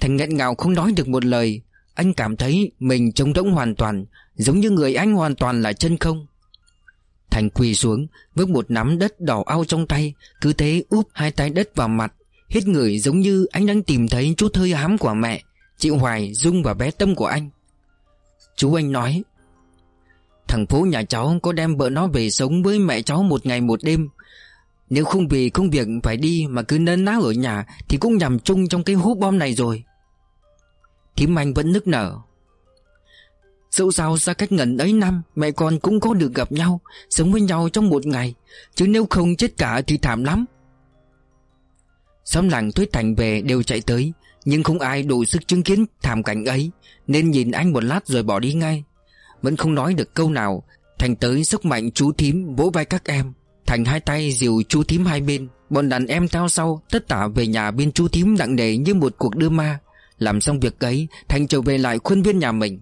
Thành nghẹn ngào không nói được một lời. Anh cảm thấy mình trống rỗng hoàn toàn Giống như người anh hoàn toàn là chân không. Thành quỳ xuống Với một nắm đất đỏ ao trong tay Cứ thế úp hai tay đất vào mặt. Hết người giống như anh đang tìm thấy chút hơi hám của mẹ Chị Hoài, Dung và bé Tâm của anh. Chú anh nói, Thằng phố nhà cháu có đem vợ nó về sống với mẹ cháu một ngày một đêm. Nếu không vì công việc phải đi mà cứ nấn ná ở nhà Thì cũng nhằm chung trong cái hố bom này rồi. Thím anh vẫn nức nở. Dẫu sao ra cách ngần ấy năm, Mẹ con cũng có được gặp nhau, Sống với nhau trong một ngày, Chứ nếu không chết cả thì thảm lắm. Xóm làng thuyết Thành về đều chạy tới nhưng không ai đủ sức chứng kiến thảm cảnh ấy, Nên nhìn anh một lát rồi bỏ đi ngay. Vẫn không nói được câu nào, Thành tới sức mạnh chú thím vỗ vai các em. Thành hai tay dìu chú thím hai bên, Bọn đàn em theo sau, Tất tả về nhà bên chú thím nặng nề như một cuộc đưa ma. Làm xong việc ấy, Thành trở về lại khuôn viên nhà mình.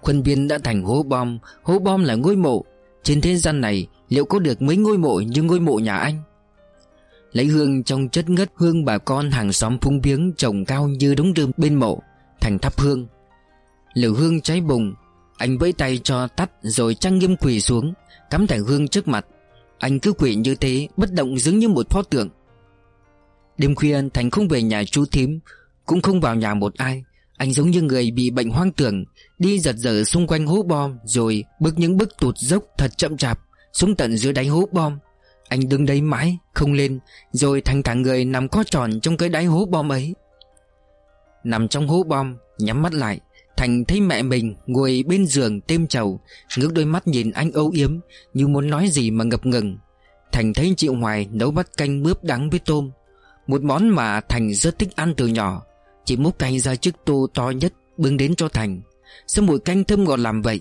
Khuôn viên đã thành hố bom Hố bom là ngôi mộ. Trên thế gian này, liệu có được mấy ngôi mộ như ngôi mộ nhà anh? Lấy hương trong chất ngất, hương bà con hàng xóm phung viếng trồng cao như đống rơm bên mộ, Thành thắp hương. Lửa hương cháy bùng, Anh vẫy tay cho tắt rồi trang nghiêm quỳ xuống, Cắm thẻ hương trước mặt. Anh cứ quỳ như thế, bất động giống như một pho tượng. Đêm khuya, Thành không về nhà chú thím, Cũng không vào nhà một ai. Anh giống như người bị bệnh hoang tưởng, Đi giật giở xung quanh hố bom, Rồi bước những bước tụt dốc thật chậm chạp, Xuống tận dưới đáy hố bom. Anh đứng đấy mãi, không lên, Rồi Thành cả người nằm co tròn trong cái đáy hố bom ấy. Nằm trong hố bom, Nhắm mắt lại, Thành thấy mẹ mình ngồi bên giường têm trầu Ngước đôi mắt nhìn anh âu yếm, Như muốn nói gì mà ngập ngừng. Thành thấy chị Hoài nấu bát canh mướp đắng với tôm, Một món mà Thành rất thích ăn từ nhỏ. Chị múc canh ra chiếc tô to nhất, Bưng đến cho Thành. Sao mùi canh thơm ngọt làm vậy?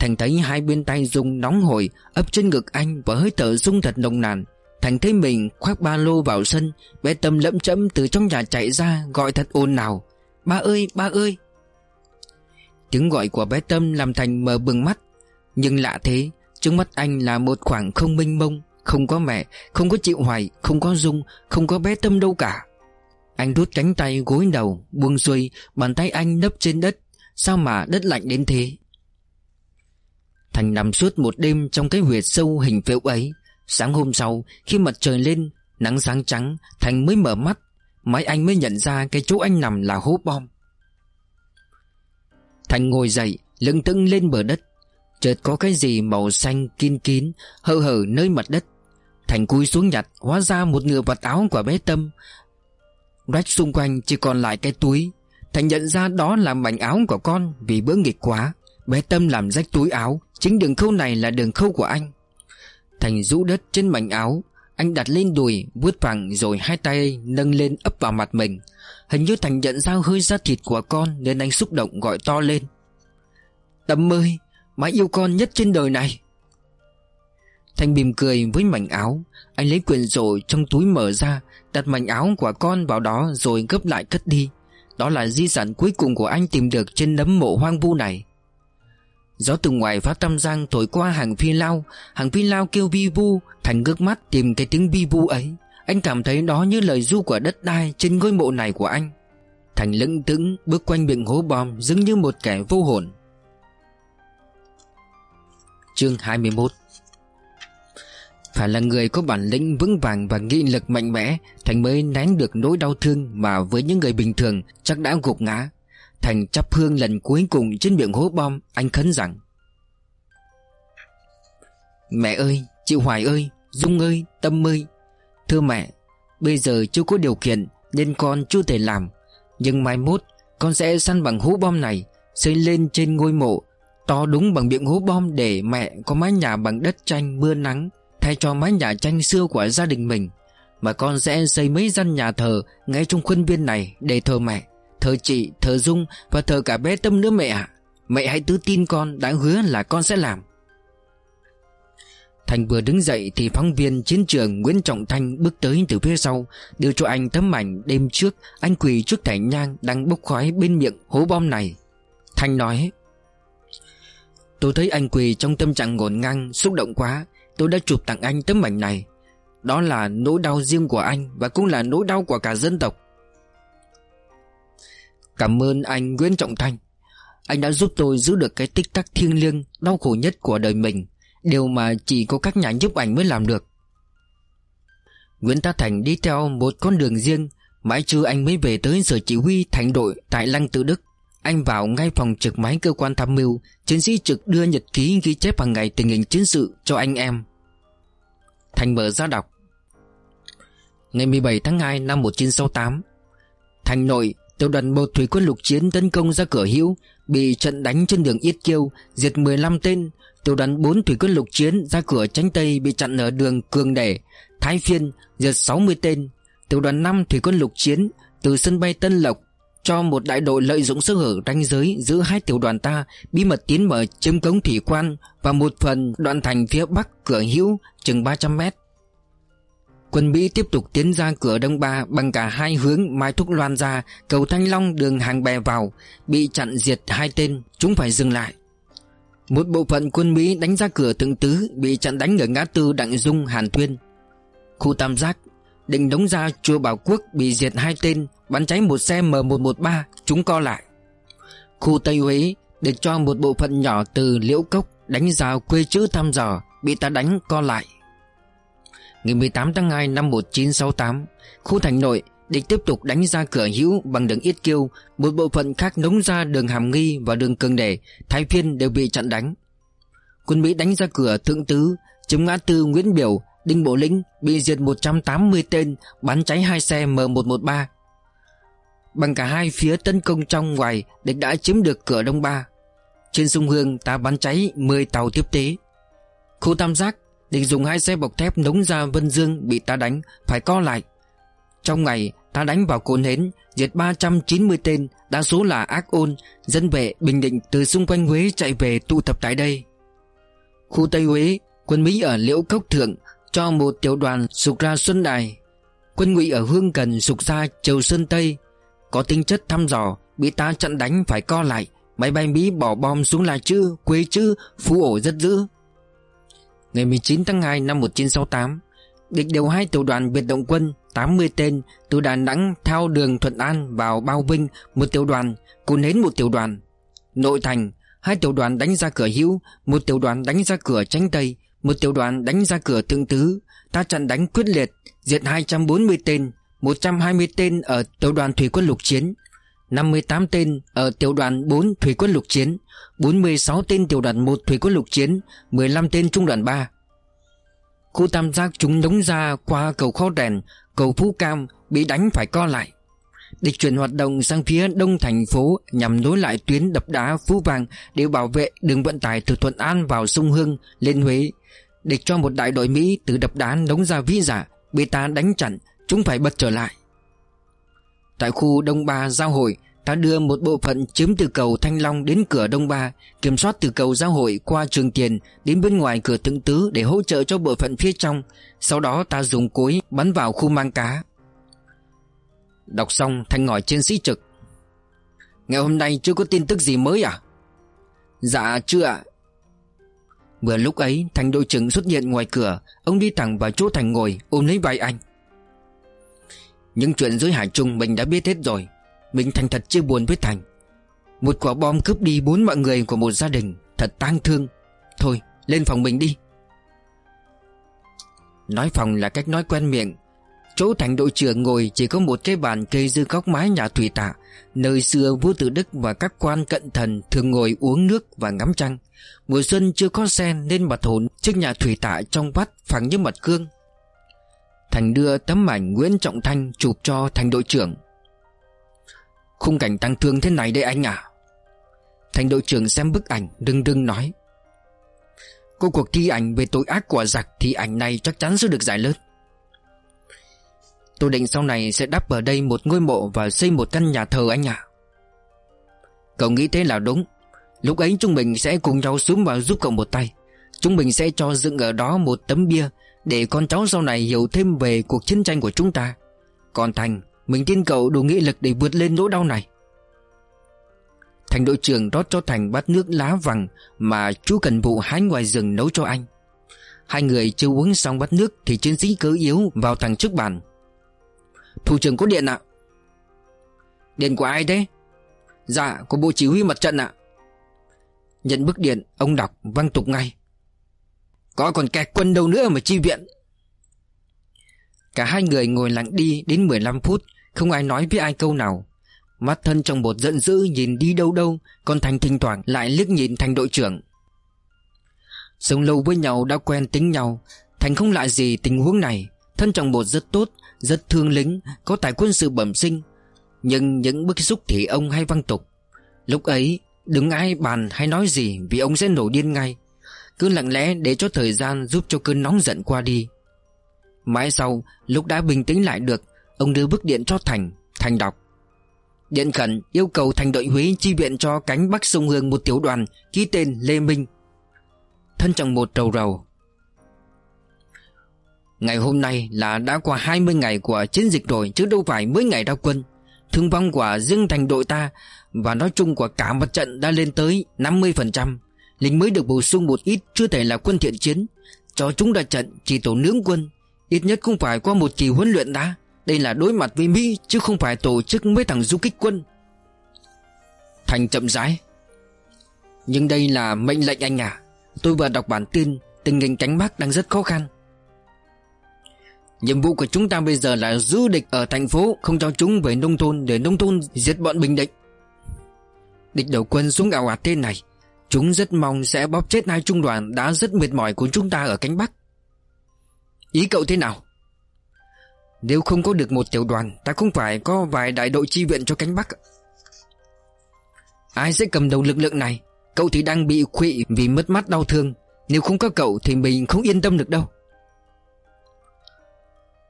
Thành thấy hai bên tay Dung nóng hổi ấp trên ngực anh và hơi thở Dung thật nồng nàn. Thành thấy mình khoác ba lô vào sân Bé Tâm lẫm chẫm từ trong nhà chạy ra Gọi thật ồn nào Ba ơi ba ơi! Tiếng gọi của bé Tâm làm Thành mở bừng mắt. Nhưng lạ thế Trước mắt anh là một khoảng không mênh mông Không có mẹ, không có chị Hoài Không có Dung, không có bé Tâm đâu cả. Anh rút cánh tay gối đầu Buông xuôi, bàn tay anh nấp trên đất. Sao mà đất lạnh đến thế? Thành nằm suốt một đêm Trong cái huyệt sâu hình phễu ấy. Sáng hôm sau, khi mặt trời lên, Nắng sáng trắng, Thành mới mở mắt. Mấy anh mới nhận ra cái chỗ anh nằm là hố bom. Thành ngồi dậy Lưng tưng lên bờ đất. Chợt có cái gì màu xanh kín kín, Hơ hở nơi mặt đất. Thành cúi xuống nhặt, Hóa ra một nửa vật áo của bé Tâm. Rách xung quanh, chỉ còn lại cái túi. Thành nhận ra đó là mảnh áo của con Vì bữa nghịch quá. Bé Tâm làm rách túi áo, Chính đường khâu này là đường khâu của anh. Thành rũ đất trên mảnh áo, Anh đặt lên đùi, vuốt phẳng rồi hai tay nâng lên ấp vào mặt mình. Hình như Thành nhận ra hơi da thịt của con Nên anh xúc động gọi to lên. Tâm ơi, Má yêu con nhất trên đời này. Thành bìm cười với mảnh áo, Anh lấy quyển rồi trong túi mở ra, Đặt mảnh áo của con vào đó Rồi gấp lại cất đi. Đó là di sản cuối cùng của anh tìm được Trên nấm mộ hoang vu này. Gió từ ngoài phát tâm giang thổi qua hàng phi lao. Hàng phi lao kêu bi vu Thành ngước mắt tìm cái tiếng bi vu ấy. Anh cảm thấy đó như lời du của đất đai Trên ngôi mộ này của anh. Thành lững tững, bước quanh miệng hố bom, Giống như một kẻ vô hồn. Chương 21 Phải là người có bản lĩnh vững vàng và nghị lực mạnh mẽ, Thành mới nén được nỗi đau thương Mà với những người bình thường chắc đã gục ngã. Thành chắp hương lần cuối cùng trên miệng hố bom Anh khấn rằng Mẹ ơi, chị Hoài ơi, Dung ơi, Tâm ơi. Thưa mẹ, bây giờ chưa có điều kiện Nên con chưa thể làm Nhưng mai mốt con sẽ săn bằng hố bom này Xây lên trên ngôi mộ To đúng bằng miệng hố bom để mẹ có mái nhà bằng đất tranh mưa nắng Thay cho mái nhà tranh xưa của gia đình mình. Mà con sẽ xây mấy gian nhà thờ ngay trong khuôn viên này để thờ mẹ. Thờ chị, thờ Dung và thờ cả bé Tâm nữa mẹ ạ. Mẹ hãy cứ tin con đã hứa là con sẽ làm. Thành vừa đứng dậy thì phóng viên chiến trường Nguyễn Trọng Thanh bước tới từ phía sau Đưa cho anh tấm ảnh đêm trước Anh quỳ trước thẻ nhang đang bốc khói bên miệng hố bom này. Thanh nói Tôi thấy anh quỳ trong tâm trạng ngổn ngang Xúc động quá. Tôi đã chụp tặng anh tấm ảnh này. Đó là nỗi đau riêng của anh Và cũng là nỗi đau của cả dân tộc. Cảm ơn anh Nguyễn Trọng Thanh Anh đã giúp tôi giữ được cái tích tắc thiêng liêng, Đau khổ nhất của đời mình. Điều mà chỉ có các nhà giúp ảnh mới làm được. Nguyễn Tá Thành đi theo một con đường riêng, Mãi trưa anh mới về tới sở chỉ huy thành đội tại Lăng Tự Đức. Anh vào ngay phòng trực máy cơ quan tham mưu, Chiến sĩ trực đưa nhật ký ghi chép hàng ngày tình hình chiến sự cho anh em. Thành mở ra đọc. Ngày 17 tháng 2 năm 1968 Thành nội Tiểu đoàn một thủy quân lục chiến tấn công ra cửa hữu, Bị trận đánh trên đường Yết Kiêu, Diệt 15 tên Tiểu đoàn 4 thủy quân lục chiến ra cửa tránh Tây Bị chặn ở đường Cường Đẻ, Thái Phiên, Diệt 60 tên Tiểu đoàn 5 thủy quân lục chiến Từ sân bay Tân Lộc cho một đại đội lợi dụng sơ hở ranh giới giữa hai tiểu đoàn ta, bí mật tiến mở chiếm cống thủy quan và một phần đoạn thành phía bắc cửa hữu chừng 300 mét. Quân Mỹ tiếp tục tiến ra cửa Đông Ba bằng cả hai hướng Mai Thúc Loan ra, cầu Thanh Long đường hàng bè vào, bị chặn diệt hai tên, chúng phải dừng lại. Một bộ phận quân Mỹ đánh ra cửa Thượng Tứ, bị chặn đánh ở ngã tư Đặng Dung, Hàn Thuyên. Khu Tam Giác, định đóng ra chùa Bảo Quốc bị diệt hai tên, bắn cháy một xe M113, chúng co lại. Khu Tây Huế, được cho một bộ phận nhỏ từ Liễu Cốc đánh vào quê chữ Tam Giò, bị ta đánh co lại. Ngày 18 tháng 2 năm 1968 Khu thành nội Địch tiếp tục đánh ra cửa hữu bằng đường Yết Kiêu, Một bộ phận khác nống ra đường Hàm Nghi và đường Cường Đề Thái Phiên đều bị chặn đánh. Quân Mỹ đánh ra cửa Thượng Tứ, Chiếm ngã tư Nguyễn Biểu, Đinh Bộ Lĩnh Bị diệt 180 tên, Bắn cháy hai xe M113 Bằng cả hai phía tấn công trong ngoài Địch đã chiếm được cửa Đông Ba. Trên sông Hương ta bắn cháy 10 tàu tiếp tế. Khu Tam Giác Định dùng hai xe bọc thép nống ra Vân Dương bị ta đánh Phải co lại. Trong ngày ta đánh vào cồn hến Diệt 390 tên Đa số là ác ôn Dân vệ Bình Định từ xung quanh Huế chạy về tụ tập tại đây. Khu Tây Huế Quân Mỹ ở Liễu Cốc Thượng Cho một tiểu đoàn sục ra Xuân Đài. Quân ngụy ở Hương Cần sục ra Châu Sơn Tây. Có tính chất thăm dò Bị ta chặn đánh phải co lại Máy bay Mỹ bỏ bom xuống là Chư, Quế Chư, Phú Ổ rất dữ. Ngày 19 tháng 2 năm 1968 Địch điều hai tiểu đoàn biệt động quân 80 tên từ Đà Nẵng theo đường Thuận An vào Bao Vinh một tiểu đoàn, Cồn Hến một tiểu đoàn. Nội thành, hai tiểu đoàn đánh ra cửa Hữu, một tiểu đoàn đánh ra cửa Tránh Tây, một tiểu đoàn đánh ra cửa Thượng Tứ. Ta chặn đánh quyết liệt, diệt 240 tên, 120 tên ở tiểu đoàn thủy quân lục chiến, 58 tên ở tiểu đoàn 4 thủy quân lục chiến, 46 tên tiểu đoàn 1 thủy quân lục chiến, 15 tên trung đoàn 3. Khu tam giác chúng đóng ra qua cầu kho đèn, cầu Phú Cam bị đánh phải co lại. Địch chuyển hoạt động sang phía đông thành phố nhằm nối lại tuyến đập đá Phú Vàng để bảo vệ đường vận tải từ Thuận An vào sông Hương lên Huế. Địch cho một đại đội Mỹ từ đập đá đóng ra vĩ giả, bị ta đánh chặn, chúng phải bật trở lại. Tại khu Đông Ba Giao hội Ta đưa một bộ phận chiếm từ cầu Thanh Long đến cửa Đông Ba, Kiểm soát từ cầu Giao hội qua Trường Tiền Đến bên ngoài cửa Thượng Tứ để hỗ trợ cho bộ phận phía trong. Sau đó ta dùng cối bắn vào khu mang cá. Đọc xong, Thanh hỏi chiến sĩ trực. Ngày hôm nay chưa có tin tức gì mới à? Dạ chưa ạ. Vừa lúc ấy Thành đội trưởng xuất hiện ngoài cửa. Ông đi thẳng vào chỗ Thành ngồi, ôm lấy vai anh. Những chuyện dưới Hải Trung mình đã biết hết rồi. Mình thành thật chưa buồn với Thành. Một quả bom cướp đi bốn mọi người của một gia đình, Thật tang thương. Thôi, lên phòng mình đi. Nói phòng là cách nói quen miệng. Chỗ thành đội trưởng ngồi chỉ có một cái bàn cây dư góc mái nhà thủy tạ Nơi xưa vua tử đức và các quan cận thần thường ngồi uống nước và ngắm trăng. Mùa xuân chưa có sen nên mặt hồn trước nhà thủy tạ trong vắt phẳng như mặt cương. Thành đưa tấm ảnh Nguyễn Trọng Thanh chụp cho thành đội trưởng. Khung cảnh tăng thương thế này đây anh à Thành đội trưởng xem bức ảnh, đưng đưng nói. Có cuộc thi ảnh về tội ác của giặc Thì ảnh này chắc chắn sẽ được giải lớn Tôi định sau này sẽ đắp ở đây một ngôi mộ Và xây một căn nhà thờ anh ạ. Cậu nghĩ thế là đúng. Lúc ấy chúng mình sẽ cùng nhau xuống và giúp cậu một tay. Chúng mình sẽ cho dựng ở đó một tấm bia để con cháu sau này hiểu thêm về cuộc chiến tranh của chúng ta. Còn Thành mình tin cậu đủ nghị lực để vượt lên nỗi đau này. Thành đội trưởng rót cho Thành bát nước lá vàng Mà chú cần vụ hái ngoài rừng nấu cho anh. Hai người chưa uống xong bát nước Thì chiến sĩ cứ yếu vào thằng trước bàn. Thủ trưởng có điện ạ. Điện của ai thế? Dạ của bộ chỉ huy mặt trận ạ. Nhận bức điện, Ông đọc, văng tục ngay. Có còn kẹt quân đâu nữa mà chi viện. Cả hai người ngồi lặng đi đến 15 phút không ai nói với ai câu nào. Mắt thân trong bột giận dữ nhìn đi đâu đâu Còn Thành thỉnh thoảng lại liếc nhìn thành đội trưởng. Sống lâu với nhau đã quen tính nhau. Thành không lại gì tình huống này. Thân trọng bột rất tốt, Rất thương lính, Có tài quân sự bẩm sinh. Nhưng những bức xúc thì ông hay văng tục. Lúc ấy đừng ai bàn hay nói gì Vì ông sẽ nổi điên ngay. Cứ lặng lẽ để cho thời gian giúp cho cơn nóng giận qua đi. Mãi sau, Lúc đã bình tĩnh lại được Ông đưa bức điện cho Thành. Thành đọc. Điện khẩn yêu cầu thành đội Huế chi viện cho cánh Bắc sông Hương một tiểu đoàn Ký tên Lê Minh. Thân trọng một trầu rầu. Ngày hôm nay là đã qua 20 ngày của chiến dịch rồi, Chứ đâu phải mới ngày ra quân. Thương vong của riêng thành đội ta, Và nói chung của cả mặt trận đã lên tới 50% Lính mới được bổ sung một ít, Chưa thể là quân thiện chiến. Cho chúng ra trận chỉ tổ nướng quân, Ít nhất cũng phải qua một kỳ huấn luyện đã. Đây là đối mặt với Mỹ, Chứ không phải tổ chức mấy thằng du kích quân. Thành chậm rãi. Nhưng đây là mệnh lệnh anh à. Tôi vừa đọc bản tin, Tình hình cánh Bắc đang rất khó khăn. Nhiệm vụ của chúng ta bây giờ là giữ địch ở thành phố, Không cho chúng về nông thôn Để nông thôn giết bọn Bình Định. Địch đầu quân xuống ảo ạt tên này, Chúng rất mong sẽ bóp chết hai trung đoàn Đã rất mệt mỏi của chúng ta ở cánh Bắc. Ý cậu thế nào? Nếu không có được một tiểu đoàn, Ta không phải có vài đại đội chi viện cho cánh Bắc. Ai sẽ cầm đầu lực lượng này? Cậu thì đang bị quỵ vì mất mát đau thương. Nếu không có cậu thì mình không yên tâm được đâu.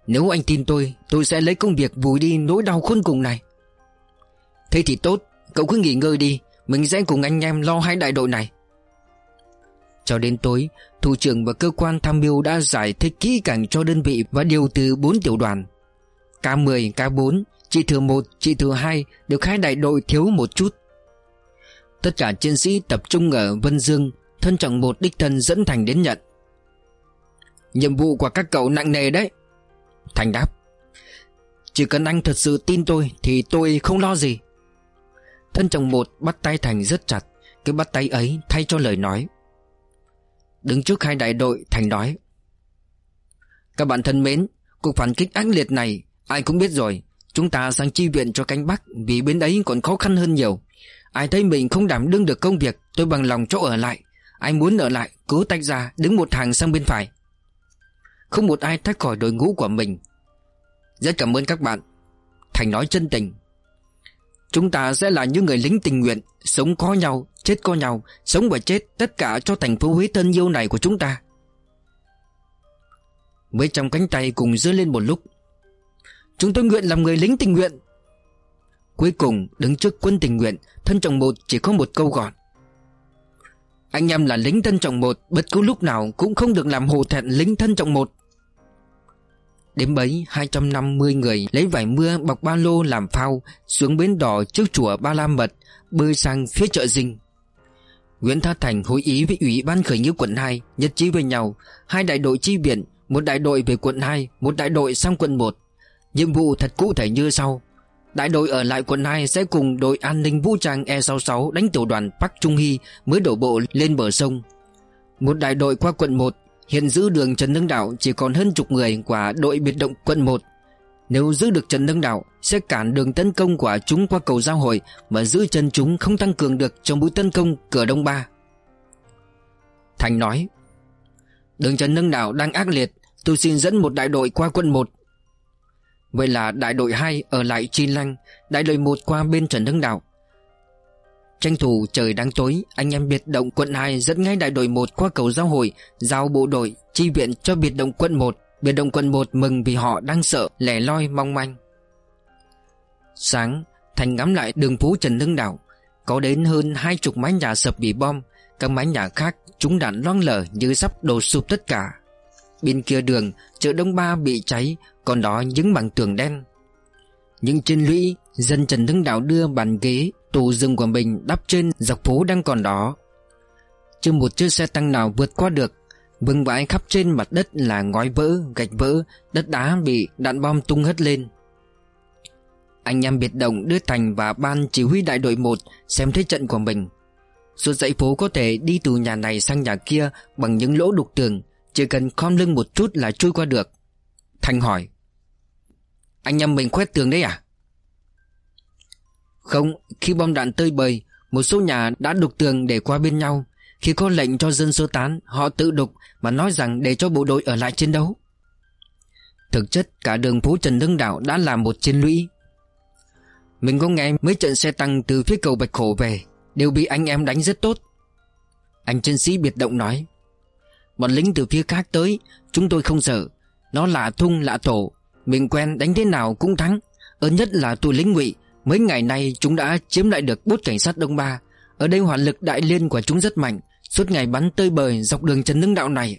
Nếu anh tin tôi Tôi sẽ lấy công việc vùi đi nỗi đau khôn cùng này. Thế thì tốt, Cậu cứ nghỉ ngơi đi. Mình sẽ cùng anh em lo hai đại đội này. Cho đến tối Thủ trưởng và cơ quan tham mưu đã giải thích kỹ càng cho đơn vị Và điều từ 4 tiểu đoàn. K10, K4, chị thừa 1, chị thừa 2 Đều khai đại đội thiếu một chút. Tất cả chiến sĩ tập trung ở Vân Dương Thân trọng một đích thân dẫn Thành đến nhận. Nhiệm vụ của các cậu nặng nề đấy. Thành đáp Chỉ cần anh thật sự tin tôi Thì tôi không lo gì. Thân chồng một bắt tay Thành rất chặt Cái bắt tay ấy thay cho lời nói. Đứng trước hai đại đội Thành nói Các bạn thân mến Cuộc phản kích ác liệt này Ai cũng biết rồi. Chúng ta sang chi viện cho cánh Bắc Vì bên ấy còn khó khăn hơn nhiều. Ai thấy mình không đảm đương được công việc Tôi bằng lòng chỗ ở lại. Ai muốn ở lại cứ tách ra đứng một hàng sang bên phải. Không một ai tách khỏi đội ngũ của mình. Rất cảm ơn các bạn. Thành nói chân tình. Chúng ta sẽ là những người lính tình nguyện Sống có nhau, chết có nhau, Sống và chết, tất cả cho thành phố Huế thân yêu này của chúng ta. Mấy trong cánh tay cùng dưa lên một lúc, Chúng tôi nguyện làm người lính tình nguyện. Cuối cùng đứng trước quân tình nguyện, Thân trọng một chỉ có một câu gọn Anh em là lính thân trọng một, Bất cứ lúc nào cũng không được làm hồ thẹn lính thân trọng một. Đêm bấy 250 người lấy vải mưa bọc ba lô làm phao, Xuống bến đỏ trước chùa Ba La Mật, Bơi sang phía chợ Dinh. Nguyễn Tha Thành hội ý với Ủy ban khởi nghĩa quận 2 Nhất trí với nhau Hai đại đội chi viện, Một đại đội về quận 2 Một đại đội sang quận 1 Nhiệm vụ thật cụ thể như sau Đại đội ở lại quận 2 sẽ cùng đội an ninh vũ trang E66 đánh tiểu đoàn Park Trung Hy mới đổ bộ lên bờ sông. Một đại đội qua quận 1 hiện giữ đường Trần Nâng Đạo chỉ còn hơn chục người của đội biệt động quận 1. Nếu giữ được Trần Nâng Đạo, sẽ cản đường tấn công của chúng qua cầu giao hội mà giữ chân chúng không tăng cường được trong mũi tấn công cửa Đông Ba. Thành nói, Đường Trần Nâng Đạo đang ác liệt, Tôi xin dẫn một đại đội qua quận 1 Vậy là đại đội 2 ở lại Chi Lăng Đại đội 1 qua bên Trần Hưng Đạo. Tranh thủ trời đang tối, Anh em biệt động quận 2 dẫn ngay đại đội 1 qua cầu giao hội, Giao bộ đội, chi viện cho biệt động quận 1 Biệt động quận 1 mừng vì họ đang sợ, Lẻ loi mong manh. Sáng, Thành ngắm lại đường phố Trần Hưng Đạo Có đến hơn hai chục mái nhà sập bị bom. Các mái nhà khác chúng đạn loang lở như sắp đổ sụp tất cả. Bên kia đường, chợ Đông Ba bị cháy, Còn đó những bằng tường đen. Nhưng trên lũy Dân Trần Hưng Đạo đưa bàn ghế, Tủ rừng của mình đắp trên dọc phố đang còn đó. Chưa một chiếc xe tăng nào vượt qua được Vương vãi khắp trên mặt đất là ngói vỡ, gạch vỡ Đất đá bị đạn bom tung hất lên. Anh em biệt động đưa Thành và ban chỉ huy đại đội 1 Xem thế trận của mình. Suốt dãy phố có thể đi từ nhà này sang nhà kia Bằng những lỗ đục tường chỉ cần khom lưng một chút là chui qua được. Thành hỏi Anh em mình khoét tường đấy à? Không Khi bom đạn tơi bời Một số nhà đã đục tường để qua bên nhau. Khi có lệnh cho dân sơ tán, Họ tự đục Và nói rằng để cho bộ đội ở lại chiến đấu. Thực chất, cả đường phố Trần Hưng Đạo đã là một chiến lũy. Mình có nghe mấy trận xe tăng từ phía cầu Bạch Khổ về, Đều bị anh em đánh rất tốt. Anh chân sĩ biệt động nói, Bọn lính từ phía khác tới, Chúng tôi không sợ. Nó lạ thung, lạ tổ Mình quen đánh thế nào cũng thắng. Ơn nhất là tụi lính ngụy. Mấy ngày nay chúng đã chiếm lại được bốt cảnh sát Đông Ba. Ở đây hỏa lực đại liên của chúng rất mạnh. Suốt ngày bắn tơi bời dọc đường Trần Hưng Đạo này.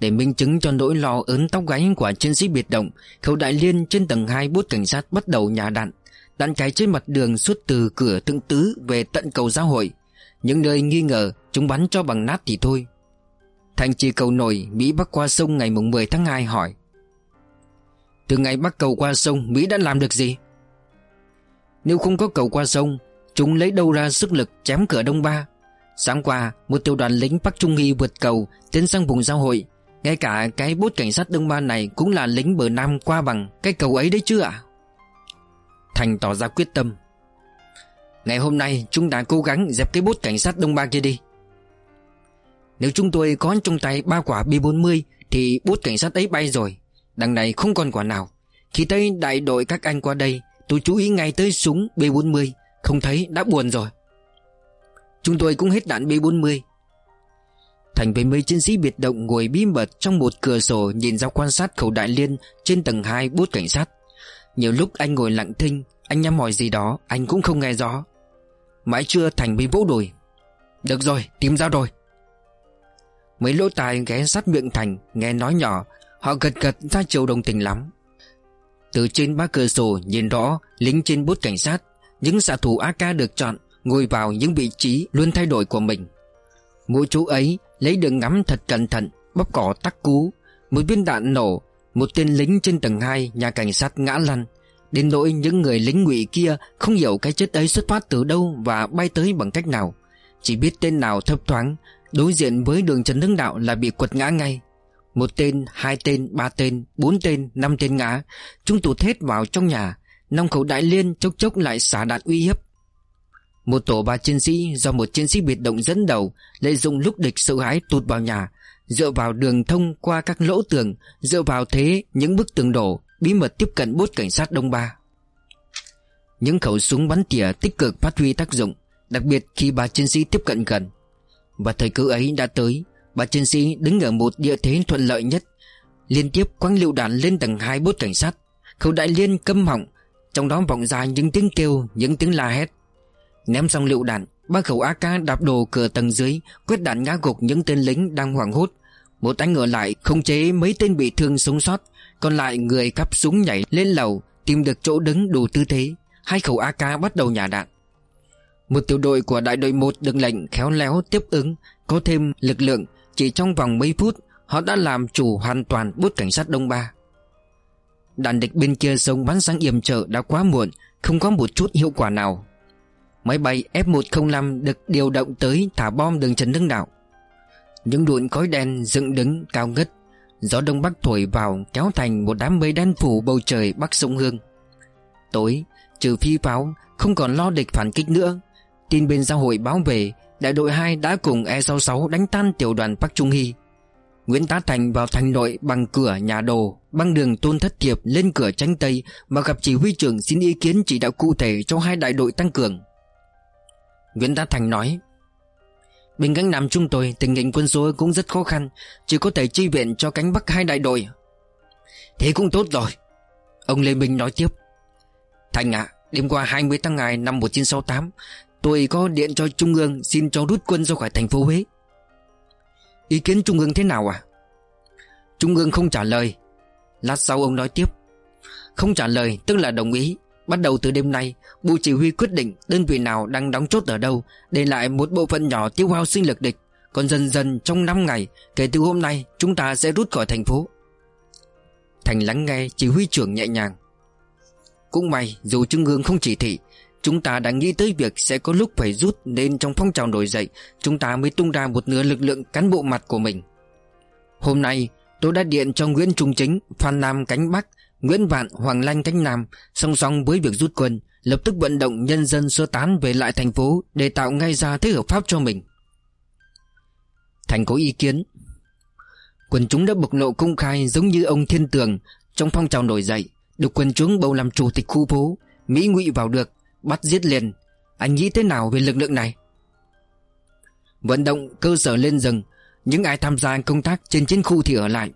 Để minh chứng cho nỗi lo ớn tóc gáy của chiến sĩ biệt động Khẩu đại liên trên tầng 2 bốt cảnh sát bắt đầu nhả đạn Đạn cháy trên mặt đường suốt từ cửa thượng tứ về tận cầu giáo hội. Những nơi nghi ngờ, chúng bắn cho bằng nát thì thôi. Thành trì cầu nổi, Mỹ bắc qua sông ngày 10 tháng 2 hỏi, Từ ngày bắc cầu qua sông, Mỹ đã làm được gì? Nếu không có cầu qua sông, Chúng lấy đâu ra sức lực chém cửa Đông Ba? Sáng qua, Một tiểu đoàn lính Bắc Trung Nghi vượt cầu, Tiến sang vùng giao hội. Ngay cả cái bốt cảnh sát Đông Ba này Cũng là lính bờ Nam qua bằng Cái cầu ấy đấy chứ ạ? Thành tỏ ra quyết tâm. Ngày hôm nay, chúng ta cố gắng dẹp cái bốt cảnh sát Đông Ba kia đi. Nếu chúng tôi có trong tay ba quả B-40 Thì bốt cảnh sát ấy bay rồi. Đằng này không còn quả nào. Khi thấy đại đội các anh qua đây, Tôi chú ý ngay tới súng B-40 Không thấy, đã buồn rồi. Chúng tôi cũng hết đạn B-40 Thành với mấy chiến sĩ biệt động ngồi bí mật trong một cửa sổ nhìn ra quan sát khẩu đại liên trên tầng 2 bốt cảnh sát. Nhiều lúc anh ngồi lặng thinh, anh nhắm hỏi gì đó, anh cũng không nghe rõ. Mãi chưa Thành bị vỗ đùi. Được rồi, tìm ra rồi. Mấy lỗ tai ghé sát miệng Thành, nghe nói nhỏ, họ gật gật ra chiều đồng tình lắm. Từ trên ba cửa sổ nhìn rõ lính trên bốt cảnh sát, những xạ thủ AK được chọn ngồi vào những vị trí luôn thay đổi của mình. Mỗi chú ấy lấy đường ngắm thật cẩn thận, bóp cỏ tắc cú, một viên đạn nổ, một tên lính trên tầng 2 nhà cảnh sát ngã lăn. Đến nỗi những người lính ngụy kia không hiểu cái chết ấy xuất phát từ đâu và bay tới bằng cách nào. Chỉ biết tên nào thấp thoáng, đối diện với đường Trần Hưng Đạo là bị quật ngã ngay. Một tên, hai tên, ba tên, bốn tên, năm tên ngã Chúng tụt hết vào trong nhà Nòng khẩu đại liên chốc chốc lại xả đạn uy hiếp một tổ ba chiến sĩ do một chiến sĩ biệt động dẫn đầu, Lợi dụng lúc địch sợ hãi tụt vào nhà, Dựa vào đường thông qua các lỗ tường, Dựa vào thế những bức tường đổ, Bí mật tiếp cận bốt cảnh sát Đông Ba. Những khẩu súng bắn tỉa tích cực phát huy tác dụng, Đặc biệt khi ba chiến sĩ tiếp cận gần. Và thời cơ ấy đã tới, Ba chiến sĩ đứng ở một địa thế thuận lợi nhất, Liên tiếp quăng lựu đạn lên tầng hai bốt cảnh sát. Khẩu đại liên câm họng, Trong đó vọng ra những tiếng kêu, Những tiếng la hét. Ném xong lựu đạn, Ba khẩu AK đạp đồ cửa tầng dưới, Quyết đạn ngã gục những tên lính đang hoảng hốt. Một anh ở lại khống chế mấy tên bị thương sống sót, Còn lại người cắp súng nhảy lên lầu, Tìm được chỗ đứng đủ tư thế. Hai khẩu AK bắt đầu nhả đạn. Một tiểu đội của đại đội 1 được lệnh khéo léo tiếp ứng, Có thêm lực lượng, chỉ trong vòng mấy phút, Họ đã làm chủ hoàn toàn bốt cảnh sát Đông Ba. Đàn địch bên kia sông bắn sang yểm trợ đã quá muộn, Không có một chút hiệu quả nào. Máy bay F-105 được điều động tới thả bom đường Trần Hưng Đạo Những đụn khói đen dựng đứng cao ngất Gió đông bắc thổi vào kéo thành một đám mây đen phủ bầu trời bắc sông Hương. Tối, trừ phi pháo, không còn lo địch phản kích nữa Tin bên xã hội báo về Đại đội 2 đã cùng E66 đánh tan tiểu đoàn Bắc Trung Hy. Nguyễn Tá Thành vào thành nội bằng cửa nhà đồ Băng đường Tôn Thất Thiệp lên cửa tranh Tây Mà gặp chỉ huy trưởng xin ý kiến chỉ đạo cụ thể cho hai đại đội tăng cường. Nguyễn Tá Thành nói Bên cánh Nam chúng tôi, tình hình quân số cũng rất khó khăn, Chỉ có thể chi viện cho cánh Bắc hai đại đội. Thế cũng tốt rồi. Ông Lê Minh nói tiếp, Thành ạ, Đêm qua 20 tháng ngày năm 1968 Tôi có điện cho Trung ương xin cho rút quân ra khỏi thành phố Huế. Ý kiến Trung ương thế nào à Trung ương không trả lời. Lát sau ông nói tiếp, Không trả lời, tức là đồng ý. Bắt đầu từ đêm nay Bộ chỉ huy quyết định đơn vị nào đang đóng chốt ở đâu, Để lại một bộ phận nhỏ tiêu hao sinh lực địch. Còn dần dần trong 5 ngày, Kể từ hôm nay, chúng ta sẽ rút khỏi thành phố. Thành lắng nghe chỉ huy trưởng nhẹ nhàng. Cũng may, dù Trung ương không chỉ thị, Chúng ta đã nghĩ tới việc sẽ có lúc phải rút Nên trong phong trào nổi dậy, Chúng ta mới tung ra một nửa lực lượng cán bộ mặt của mình. Hôm nay, tôi đã điện cho Nguyễn Trung Chính, Phan Nam cánh Bắc Nguyễn Vạn, Hoàng Lanh cánh Nam Song song với việc rút quân, Lập tức vận động nhân dân sơ tán về lại thành phố Để tạo ngay ra thế hợp pháp cho mình. Thành có ý kiến. Quần chúng đã bộc lộ công khai giống như ông Thiên Tường Trong phong trào nổi dậy, Được quần chúng bầu làm chủ tịch khu phố, Mỹ ngụy vào được, Bắt giết liền. Anh nghĩ thế nào về lực lượng này? Vận động cơ sở lên rừng, Những ai tham gia công tác trên chiến khu thì ở lại,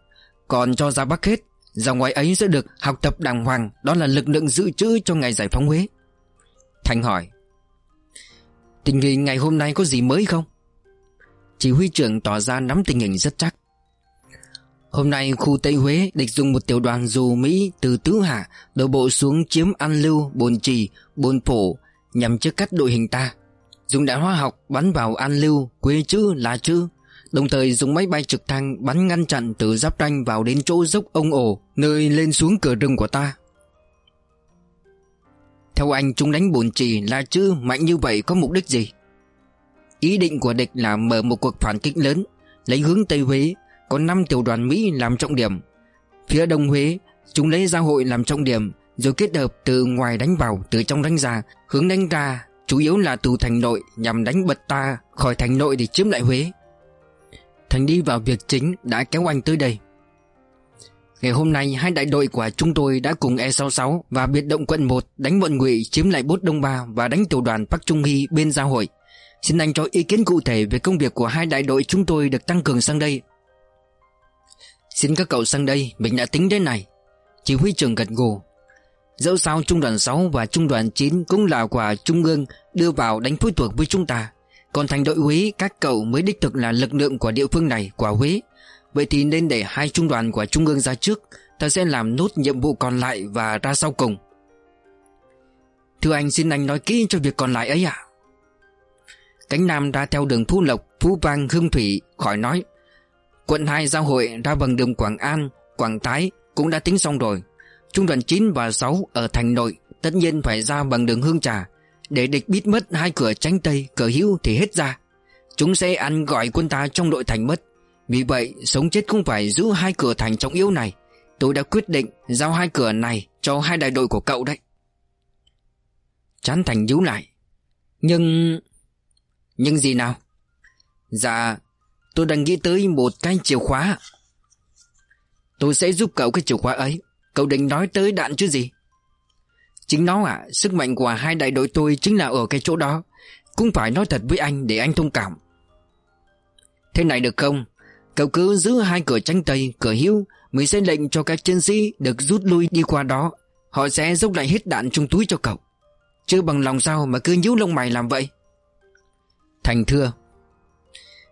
Còn cho ra Bắc hết dòng ngoài ấy sẽ được học tập đàng hoàng Đó là lực lượng dự trữ cho ngày giải phóng Huế Thành hỏi Tình hình ngày hôm nay có gì mới không? Chỉ huy trưởng tỏ ra nắm tình hình rất chắc Hôm nay khu Tây Huế địch dùng một tiểu đoàn dù Mỹ từ Tứ Hạ đổ bộ xuống chiếm An Lưu, Bồn Trì, Bồn Phổ nhằm chia cắt đội hình ta. Dùng đạn hóa học bắn vào An Lưu, Quế Chữ, Là Chữ Đồng thời dùng máy bay trực thăng bắn ngăn chặn từ giáp ranh vào đến chỗ dốc ông ổ, Nơi lên xuống cửa rừng của ta. Theo anh, chúng đánh bồn trì là chứ mạnh như vậy có mục đích gì? Ý định của địch là mở một cuộc phản kích lớn, Lấy hướng Tây Huế, Có 5 tiểu đoàn Mỹ làm trọng điểm. Phía Đông Huế, Chúng lấy giao hội làm trọng điểm, Rồi kết hợp từ ngoài đánh vào, Từ trong đánh ra, Hướng đánh ra, Chủ yếu là từ thành nội Nhằm đánh bật ta khỏi thành nội để chiếm lại Huế. Thành đi vào việc chính đã kéo anh tới đây Ngày hôm nay hai đại đội của chúng tôi đã cùng E66 và biệt động quận 1 đánh bọn ngụy chiếm lại bốt Đông Ba và đánh tiểu đoàn Bắc Trung Hy bên giao hội. Xin anh cho ý kiến cụ thể về công việc của hai đại đội chúng tôi được tăng cường sang đây. Xin các cậu sang đây, mình đã tính đến này. Chỉ huy trưởng gật gù. Dẫu sao trung đoàn 6 và trung đoàn 9 cũng là quả trung ương đưa vào đánh phối thuộc với chúng ta. Còn thành đội Huế các cậu mới đích thực là lực lượng của địa phương này của Huế. Vậy thì nên để hai trung đoàn của Trung ương ra trước Ta sẽ làm nốt nhiệm vụ còn lại và ra sau cùng. Thưa anh xin anh nói kỹ cho việc còn lại ấy ạ. Cánh Nam ra theo đường Phú Lộc, Phú Vang, Hương Thủy khỏi nói. Quận 2 giao hội ra bằng đường Quảng An, Quảng Thái cũng đã tính xong rồi. Trung đoàn 9 và 6 ở thành nội tất nhiên phải ra bằng đường Hương Trà để địch bít mất, hai cửa tránh tây, Cửa hữu thì hết ra. Chúng sẽ ăn gọi quân ta trong đội thành mất. Vì vậy, sống chết không phải giữ hai cửa thành trọng yếu này. Tôi đã quyết định giao hai cửa này cho hai đại đội của cậu đấy. Chán thành nhíu lại. Nhưng... Nhưng gì nào? Dạ Tôi đang nghĩ tới một cái chìa khóa. Tôi sẽ giúp cậu cái chìa khóa ấy. Cậu định nói tới đạn chứ gì? Chính nó ạ Sức mạnh của hai đại đội tôi chính là ở cái chỗ đó. Cũng phải nói thật với anh để anh thông cảm. Thế này được không? Cậu cứ giữ hai cửa tranh tây Cửa hữu, Mình sẽ lệnh cho các chiến sĩ Được rút lui đi qua đó. Họ sẽ dốc lại hết đạn trong túi cho cậu. Chứ bằng lòng sao mà cứ nhíu lông mày làm vậy? Thành thưa,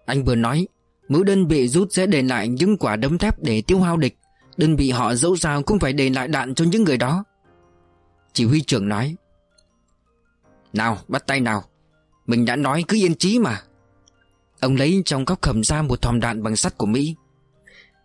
Anh vừa nói Mỗi đơn vị rút sẽ để lại những quả đấm thép để tiêu hao địch. Đơn vị họ dẫu sao cũng phải để lại đạn cho những người đó chỉ huy trưởng nói. Nào, bắt tay nào. Mình đã nói cứ yên trí mà. Ông lấy trong góc hầm ra một thòm đạn bằng sắt của Mỹ.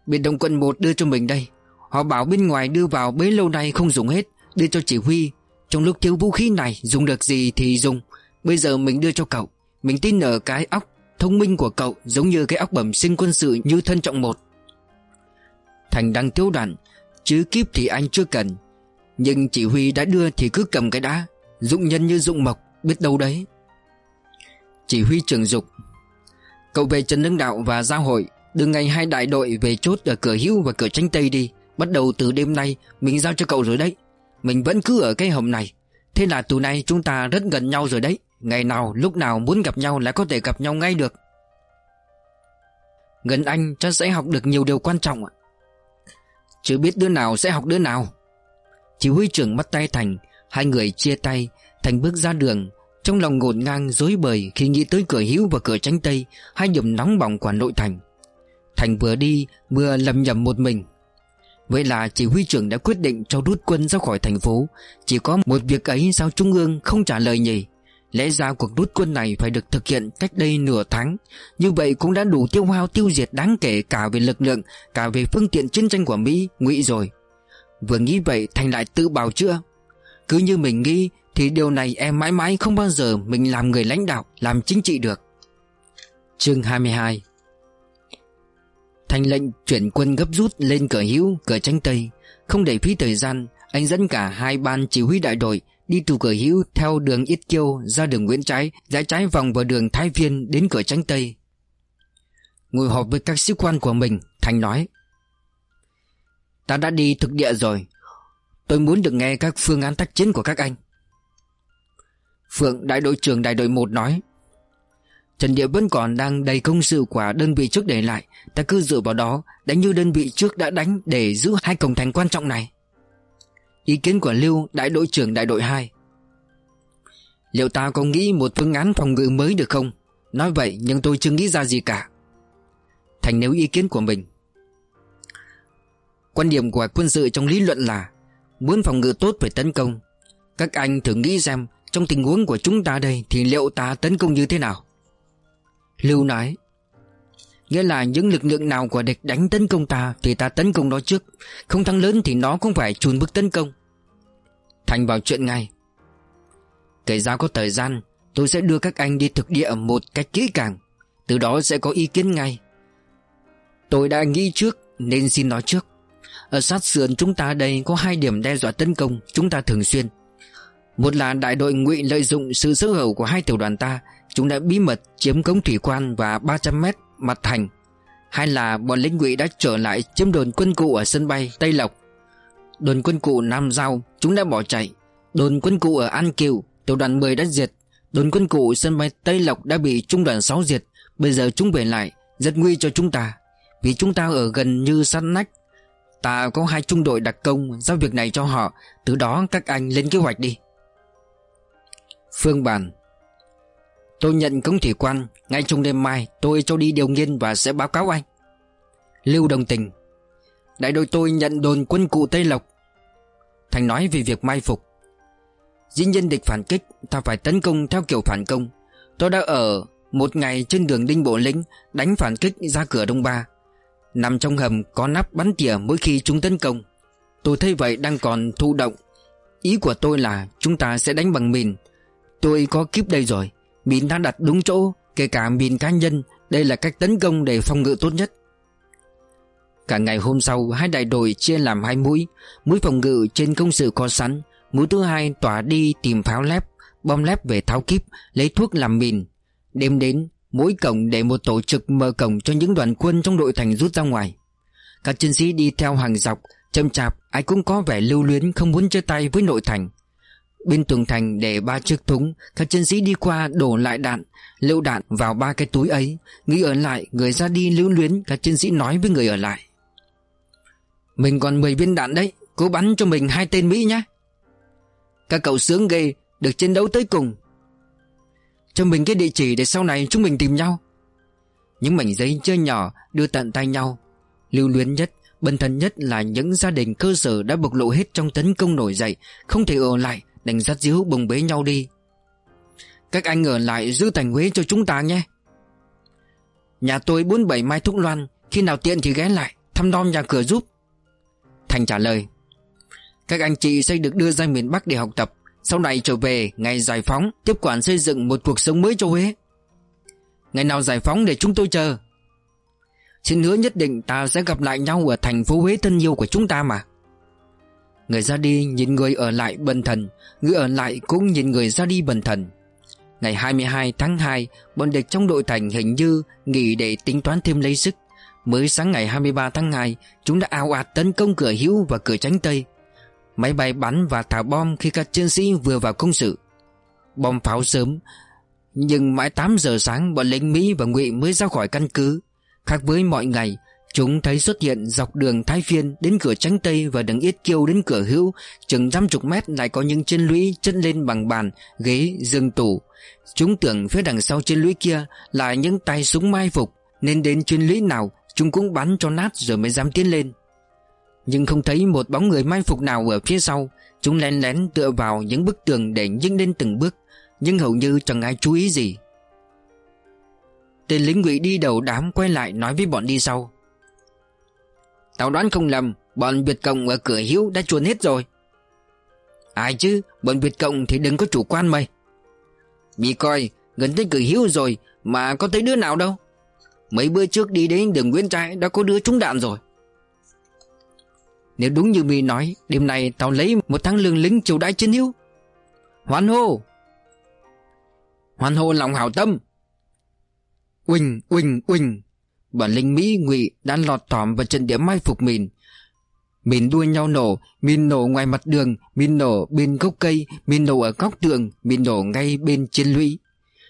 Biệt động quân 1 đưa cho mình đây. Họ bảo bên ngoài đưa vào bấy lâu nay không dùng hết, Đưa cho chỉ huy. Trong lúc thiếu vũ khí này, dùng được gì thì dùng. Bây giờ mình đưa cho cậu. Mình tin ở cái óc thông minh của cậu, Giống như cái óc bẩm sinh quân sự như thân trọng một. Thành đang thiếu đạn, Chứ kíp thì anh chưa cần nhưng chỉ huy đã đưa thì cứ cầm cái đã Dụng nhân như dụng mộc, Biết đâu đấy. Chỉ huy trường dục, Cậu về Trần Lương Đạo và Giao hội Đừng ngày hai đại đội về chốt ở cửa hữu và cửa tranh Tây đi. Bắt đầu từ đêm nay, Mình giao cho cậu rồi đấy. Mình vẫn cứ ở cái hầm này. Thế là từ nay chúng ta rất gần nhau rồi đấy. Ngày nào, lúc nào muốn gặp nhau là có thể gặp nhau ngay được. Gần anh chắc sẽ học được nhiều điều quan trọng ạ. Chứ biết đứa nào sẽ học đứa nào chỉ huy trưởng bắt tay Thành Hai người chia tay. Thành bước ra đường Trong lòng ngổn ngang dối bời Khi nghĩ tới cửa hữu và cửa tránh tây Hai điểm nóng bỏng của nội thành. Thành vừa đi vừa lầm nhầm một mình. Vậy là chỉ huy trưởng đã quyết định cho rút quân ra khỏi thành phố. Chỉ có một việc ấy sao Trung ương không trả lời nhỉ. Lẽ ra cuộc rút quân này phải được thực hiện cách đây nửa tháng. Như vậy cũng đã đủ tiêu hao tiêu diệt đáng kể cả về lực lượng Cả về phương tiện chiến tranh của Mỹ, ngụy rồi. Vừa nghĩ vậy Thành lại tự bảo chưa Cứ như mình nghĩ Thì điều này em mãi mãi không bao giờ Mình làm người lãnh đạo, Làm chính trị được. Chương 22 Thành lệnh chuyển quân gấp rút lên cửa hữu, Cửa tranh Tây. Không để phí thời gian, Anh dẫn cả hai ban chỉ huy đại đội Đi từ cửa hữu theo đường Yết Kiêu Ra đường Nguyễn Trái, Rẽ trái vòng vào đường Thái Viên Đến cửa tranh Tây. Ngồi họp với các sĩ quan của mình, Thành nói Ta đã đi thực địa rồi. Tôi muốn được nghe các phương án tác chiến của các anh. Phượng đại đội trưởng đại đội 1 nói. Trần địa vẫn còn đang đầy công sự quả đơn vị trước để lại. Ta cứ dựa vào đó, Đánh như đơn vị trước đã đánh Để giữ hai cổng thành quan trọng này. Ý kiến của Lưu, đại đội trưởng đại đội 2 Liệu ta có nghĩ một phương án phòng ngự mới được không? Nói vậy, nhưng tôi chưa nghĩ ra gì cả. Thành nếu ý kiến của mình. Quan điểm của quân sự trong lý luận là Muốn phòng ngự tốt phải tấn công. Các anh thử nghĩ xem, Trong tình huống của chúng ta đây Thì liệu ta tấn công như thế nào? Lưu nói, Nghĩa là những lực lượng nào của địch đánh tấn công ta Thì ta tấn công nó trước, Không thắng lớn thì nó cũng phải chùn bước tấn công. Thành vào chuyện ngay. Kể ra có thời gian, Tôi sẽ đưa các anh đi thực địa một cách kỹ càng, Từ đó sẽ có ý kiến ngay. Tôi đã nghĩ trước, Nên xin nói trước. Ở sát sườn chúng ta đây có hai điểm đe dọa tấn công, Chúng ta thường xuyên. Một là đại đội ngụy lợi dụng sự sơ hở của hai tiểu đoàn ta, Chúng đã bí mật chiếm cống thủy quan và 300 mét mặt thành. Hai là bọn lính ngụy đã trở lại chiếm đồn quân cụ ở sân bay Tây Lộc. Đồn quân cụ Nam Giao chúng đã bỏ chạy. Đồn quân cụ ở An Kiều, Tiểu đoàn 10 đã diệt. Đồn quân cụ sân bay Tây Lộc đã bị trung đoàn 6 diệt. Bây giờ chúng về lại Rất nguy cho chúng ta. Vì chúng ta ở gần như sát nách Ta có hai trung đội đặc công Giao việc này cho họ, Từ đó các anh lên kế hoạch đi. Phương bàn. Tôi nhận công thủy quan, Ngay trong đêm mai tôi cho đi điều nghiên và sẽ báo cáo anh. Lưu đồng tình. Đại đội tôi nhận đồn quân cụ Tây Lộc. Thành nói về việc mai phục. Dĩ nhiên địch phản kích, Ta phải tấn công theo kiểu phản công. Tôi đã ở một ngày trên đường Đinh Bộ Lĩnh, Đánh phản kích ra cửa Đông Ba. Nằm trong hầm có nắp bắn tỉa mỗi khi chúng tấn công. Tôi thấy vậy đang còn thụ động. Ý của tôi là chúng ta sẽ đánh bằng mìn. Tôi có kíp đây rồi. Mìn đã đặt đúng chỗ, Kể cả mìn cá nhân. Đây là cách tấn công để phòng ngự tốt nhất. Cả ngày hôm sau, Hai đại đội chia làm hai mũi. Mũi phòng ngự trên công sự có sẵn. Mũi thứ hai tỏa đi tìm pháo lép, Bom lép về tháo kíp, Lấy thuốc làm mìn. Đêm đến Mỗi cổng để một tổ trực mở cổng cho những đoàn quân trong đội thành rút ra ngoài. Các chiến sĩ đi theo hàng dọc, Chậm chạp, ai cũng có vẻ lưu luyến, không muốn chơi tay với nội thành. Bên tường thành để ba chiếc thúng, Các chiến sĩ đi qua đổ lại đạn Lưu đạn vào ba cái túi ấy. Nghĩ ở lại, người ra đi lưu luyến, Các chiến sĩ nói với người ở lại. Mình còn 10 viên đạn đấy, Cố bắn cho mình hai tên Mỹ nhé. Các cậu sướng ghê, Được chiến đấu tới cùng. Cho mình cái địa chỉ để sau này chúng mình tìm nhau. Những mảnh giấy chơi nhỏ Đưa tận tay nhau. Lưu luyến nhất, Bần thần nhất là những gia đình cơ sở đã bộc lộ hết trong tấn công nổi dậy, Không thể ở lại, Đành dắt díu bồng bế nhau đi. Các anh ở lại giữ thành Huế cho chúng ta nhé. Nhà tôi 47 Mai Thúc Loan, Khi nào tiện thì ghé lại, Thăm nom nhà cửa giúp. Thành trả lời, Các anh chị sẽ được đưa ra miền Bắc để học tập. Sau này trở về, ngày giải phóng, Tiếp quản xây dựng một cuộc sống mới cho Huế. Ngày nào giải phóng để chúng tôi chờ? Xin hứa nhất định ta sẽ gặp lại nhau Ở thành phố Huế thân yêu của chúng ta mà. Người ra đi nhìn người ở lại bần thần, Người ở lại cũng nhìn người ra đi bần thần. Ngày 22 tháng 2 Bọn địch trong đội thành hình như Nghỉ để tính toán thêm lấy sức. Mới sáng ngày 23 tháng 2 Chúng đã ào ạt tấn công cửa hữu và cửa tránh tây. Máy bay bắn và thả bom Khi các chiến sĩ vừa vào công sự Bom pháo sớm Nhưng mãi 8 giờ sáng Bọn lính Mỹ và Ngụy mới ra khỏi căn cứ Khác với mọi ngày Chúng thấy xuất hiện dọc đường Thái Phiên đến cửa tránh Tây và đường Yết Kiêu đến cửa Hữu, chừng trăm chục mét lại có những chân lũy chất lên bằng bàn, ghế, giường tủ. Chúng tưởng phía đằng sau chân lũy kia là những tay súng mai phục, nên đến chân lũy nào chúng cũng bắn cho nát rồi mới dám tiến lên. Nhưng không thấy một bóng người mai phục nào ở phía sau, chúng lén lén tựa vào những bức tường để nhích lên từng bước, nhưng hầu như chẳng ai chú ý gì. Tên lính ngụy đi đầu đám quay lại nói với bọn đi sau. Tao đoán không lầm Bọn Việt Cộng ở cửa Hiếu đã chuồn hết rồi. Ai chứ Bọn Việt Cộng thì đừng có chủ quan mày. Bị coi Gần tới cửa Hiếu rồi Mà có thấy đứa nào đâu. Mấy bữa trước đi đến đường Nguyễn Trãi Đã có đứa trúng đạn rồi. Nếu đúng như mi nói, Đêm nay tao lấy một tháng lương lính chiều đãi chiến hữu. Hoan hô. Hoan hô lòng hảo tâm. Uỳnh uỳnh uỳnh. Bọn lính Mỹ ngụy đang lọt thỏm vào trận địa mai phục mình Mìn đua nhau nổ, Mìn nổ ngoài mặt đường, Mìn nổ bên gốc cây, Mìn nổ ở góc tường, Mìn nổ ngay bên trên lũy.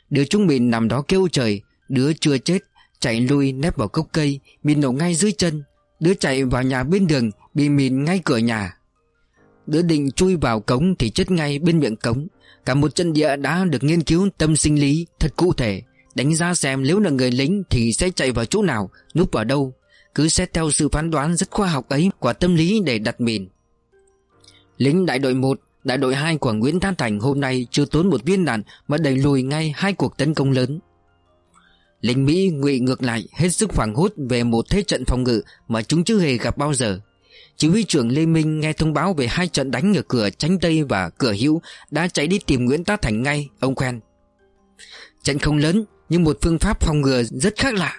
Đứa chúng mình nằm đó kêu trời, Đứa chưa chết, Chạy lui nép vào gốc cây, Mìn nổ ngay dưới chân. Đứa chạy vào nhà bên đường Bị mìn ngay cửa nhà Đứa định chui vào cống Thì chết ngay bên miệng cống Cả một chân địa đã được nghiên cứu tâm sinh lý Thật cụ thể, Đánh giá xem nếu là người lính Thì sẽ chạy vào chỗ nào, Núp vào đâu Cứ xét theo sự phán đoán rất khoa học ấy Của tâm lý để đặt mìn Lính đại đội 1 Đại đội 2 của Nguyễn Than Thành hôm nay chưa tốn một viên đạn mà đẩy lùi ngay hai cuộc tấn công lớn. Lính Mỹ ngụy ngược lại hết sức hoảng hốt về một thế trận phòng ngự mà chúng chưa hề gặp bao giờ. Chỉ huy trưởng Lê Minh nghe thông báo về hai trận đánh ở cửa tránh Tây và cửa Hữu đã chạy đi tìm Nguyễn Tá Thành ngay, ông khen. Trận không lớn nhưng một phương pháp phòng ngừa rất khác lạ.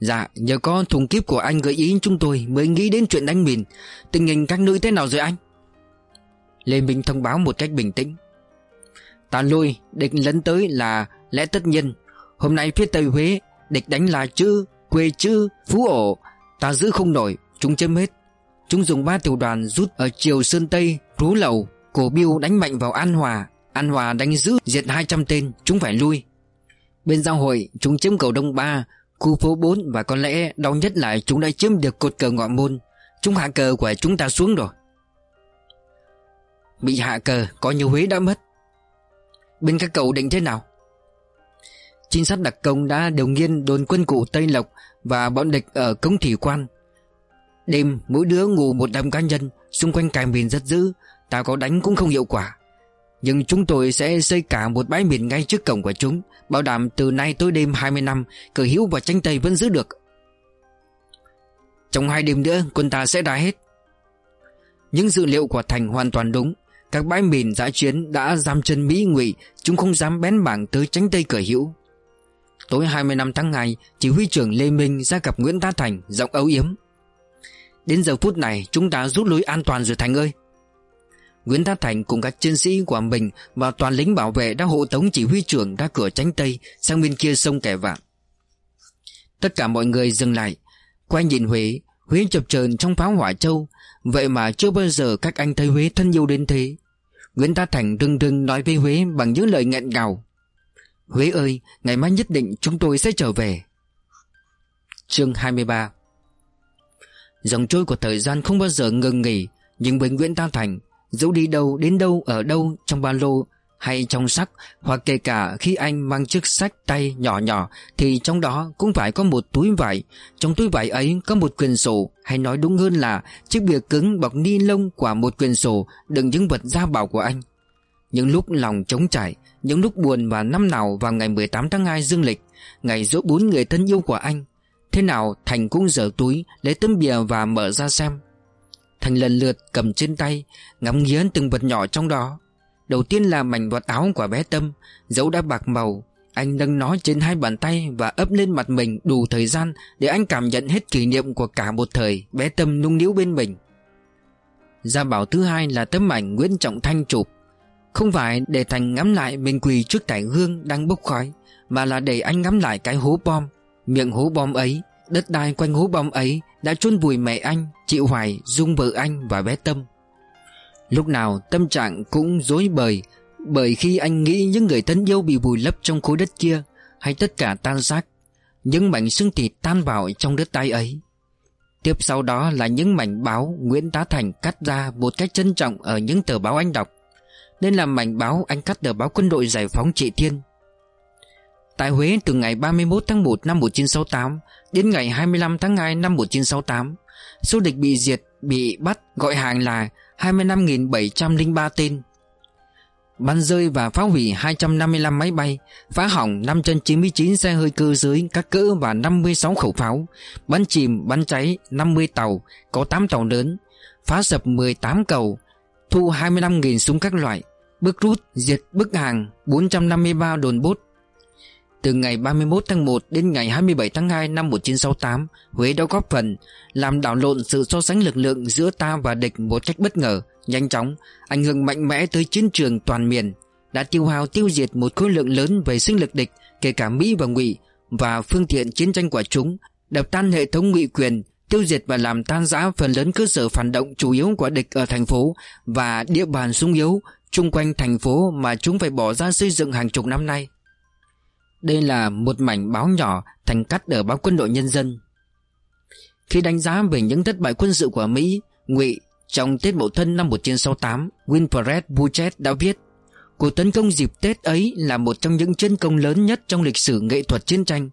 Dạ, nhờ có thùng kiếp của anh gợi ý chúng tôi mới nghĩ đến chuyện đánh mìn. Tình hình các nữ thế nào rồi anh? Lê Minh thông báo một cách bình tĩnh Ta lôi địch lấn tới là lẽ tất nhiên Hôm nay phía Tây Huế Địch đánh là chữ, quê chữ, phú ổ Ta giữ không nổi, chúng chấm hết. Chúng dùng ba tiểu đoàn rút ở chiều Sơn Tây, Rú Lầu Cổ Biêu đánh mạnh vào An Hòa. An Hòa đánh giữ diệt 200 tên. Chúng phải lui. Bên giao hội chúng chiếm cầu Đông Ba Khu phố 4 và có lẽ đau nhất là chúng đã chiếm được cột cờ ngọn môn. Chúng hạ cờ của chúng ta xuống rồi. Bị hạ cờ có nhiều Huế đã mất. Bên các cậu định thế nào? Trinh sát đặc công đã điều nghiên đồn quân cụ Tây Lộc Và bọn địch ở cống thủy quan. Đêm, mỗi đứa ngủ một đám cá nhân, Xung quanh cài biển rất dữ, Ta có đánh cũng không hiệu quả. Nhưng chúng tôi sẽ xây cả một bãi biển ngay trước cổng của chúng, Bảo đảm từ nay tới đêm 20 năm, Cờ hữu và tranh Tây vẫn giữ được. Trong hai đêm nữa, quân ta sẽ ra hết. Những dữ liệu của Thành hoàn toàn đúng. Các bãi mìn giã chiến đã giam chân Mỹ ngụy, Chúng không dám bén mảng tới tránh tây cờ hữu. Tối 25 tháng 2 Chỉ huy trưởng Lê Minh ra gặp Nguyễn Tá Thành, Giọng ấu yếm. Đến giờ phút này chúng ta rút lui an toàn rồi Thành ơi. Nguyễn Thát Thành cùng các chiến sĩ của mình Và toàn lính bảo vệ đã hộ tống chỉ huy trưởng ra cửa tránh tây Sang bên kia sông Kẻ Vạn. Tất cả mọi người dừng lại Quay nhìn Huế. Huế chập chờn trong pháo hỏa châu. Vậy mà chưa bao giờ các anh thấy Huế thân yêu đến thế. Nguyễn Thát Thành rưng rưng nói với Huế bằng những lời nghẹn ngào. Huế ơi, ngày mai nhất định chúng tôi sẽ trở về. Chương 23 Dòng trôi của thời gian không bao giờ ngừng nghỉ Nhưng với Nguyễn Tá Thành Dẫu đi đâu, đến đâu, ở đâu Trong ba lô hay trong sắc Hoặc kể cả khi anh mang chiếc sách tay nhỏ nhỏ Thì trong đó cũng phải có một túi vải. Trong túi vải ấy có một quyển sổ Hay nói đúng hơn là chiếc bìa cứng bọc ni lông của một quyển sổ Đựng những vật gia bảo của anh. Những lúc lòng trống trải Những lúc buồn và năm nào vào ngày 18 tháng 2 dương lịch Ngày dỗ bốn người thân yêu của anh Thế nào Thành cũng dở túi, Lấy tấm bìa và mở ra xem. Thành lần lượt cầm trên tay, Ngắm nghía từng vật nhỏ trong đó. Đầu tiên là mảnh vạt áo của bé Tâm, Dẫu đã bạc màu, Anh nâng nó trên hai bàn tay Và ấp lên mặt mình đủ thời gian Để anh cảm nhận hết kỷ niệm của cả một thời Bé Tâm nung níu bên mình. Gia bảo thứ hai là tấm ảnh Nguyễn Trọng Thanh chụp. Không phải để Thành ngắm lại mình quỳ trước tải hương đang bốc khói, Mà là để anh ngắm lại cái hố bom. Miệng hố bom ấy Đất đai quanh hố bom ấy Đã chôn vùi mẹ anh Chị Hoài, Dung vợ anh và bé Tâm. Lúc nào tâm trạng cũng dối bời Bởi khi anh nghĩ những người thân yêu bị vùi lấp trong khối đất kia Hay tất cả tan rác, Những mảnh xương thịt tan vào trong đất tay ấy. Tiếp sau đó là những mảnh báo Nguyễn Tá Thành cắt ra một cách trân trọng ở những tờ báo anh đọc Nên là mảnh báo anh cắt tờ báo quân đội giải phóng trị thiên. Tại Huế từ ngày 31 tháng 1 năm 1968 đến ngày 25 tháng 2 năm 1968 Số địch bị diệt, bị bắt gọi hàng là 25.703 tên. Bắn rơi và phá hủy 255 máy bay Phá hỏng 599 xe hơi cơ giới các cỡ và 56 khẩu pháo Bắn chìm, bắn cháy 50 tàu Có 8 tàu lớn Phá sập 18 cầu Thu 25.000 súng các loại bức rút, diệt bức hàng 453 đồn bốt từ ngày 31 tháng 1 đến ngày 27 tháng 2 năm 1968, Huế đã góp phần làm đảo lộn sự so sánh lực lượng giữa ta và địch một cách bất ngờ, nhanh chóng, ảnh hưởng mạnh mẽ tới chiến trường toàn miền, đã tiêu hao tiêu diệt một khối lượng lớn về sinh lực địch, kể cả Mỹ và Ngụy và phương tiện chiến tranh của chúng, đập tan hệ thống ngụy quyền, tiêu diệt và làm tan rã phần lớn cơ sở phản động chủ yếu của địch ở thành phố và địa bàn sung yếu, chung quanh thành phố mà chúng phải bỏ ra xây dựng hàng chục năm nay. Đây là một mảnh báo nhỏ thành cắt ở báo quân đội nhân dân. Khi đánh giá về những thất bại quân sự của Mỹ, Ngụy trong Tết Mậu Thân năm 1968, Winfred Buchet đã viết Cuộc tấn công dịp Tết ấy là một trong những chiến công lớn nhất trong lịch sử nghệ thuật chiến tranh.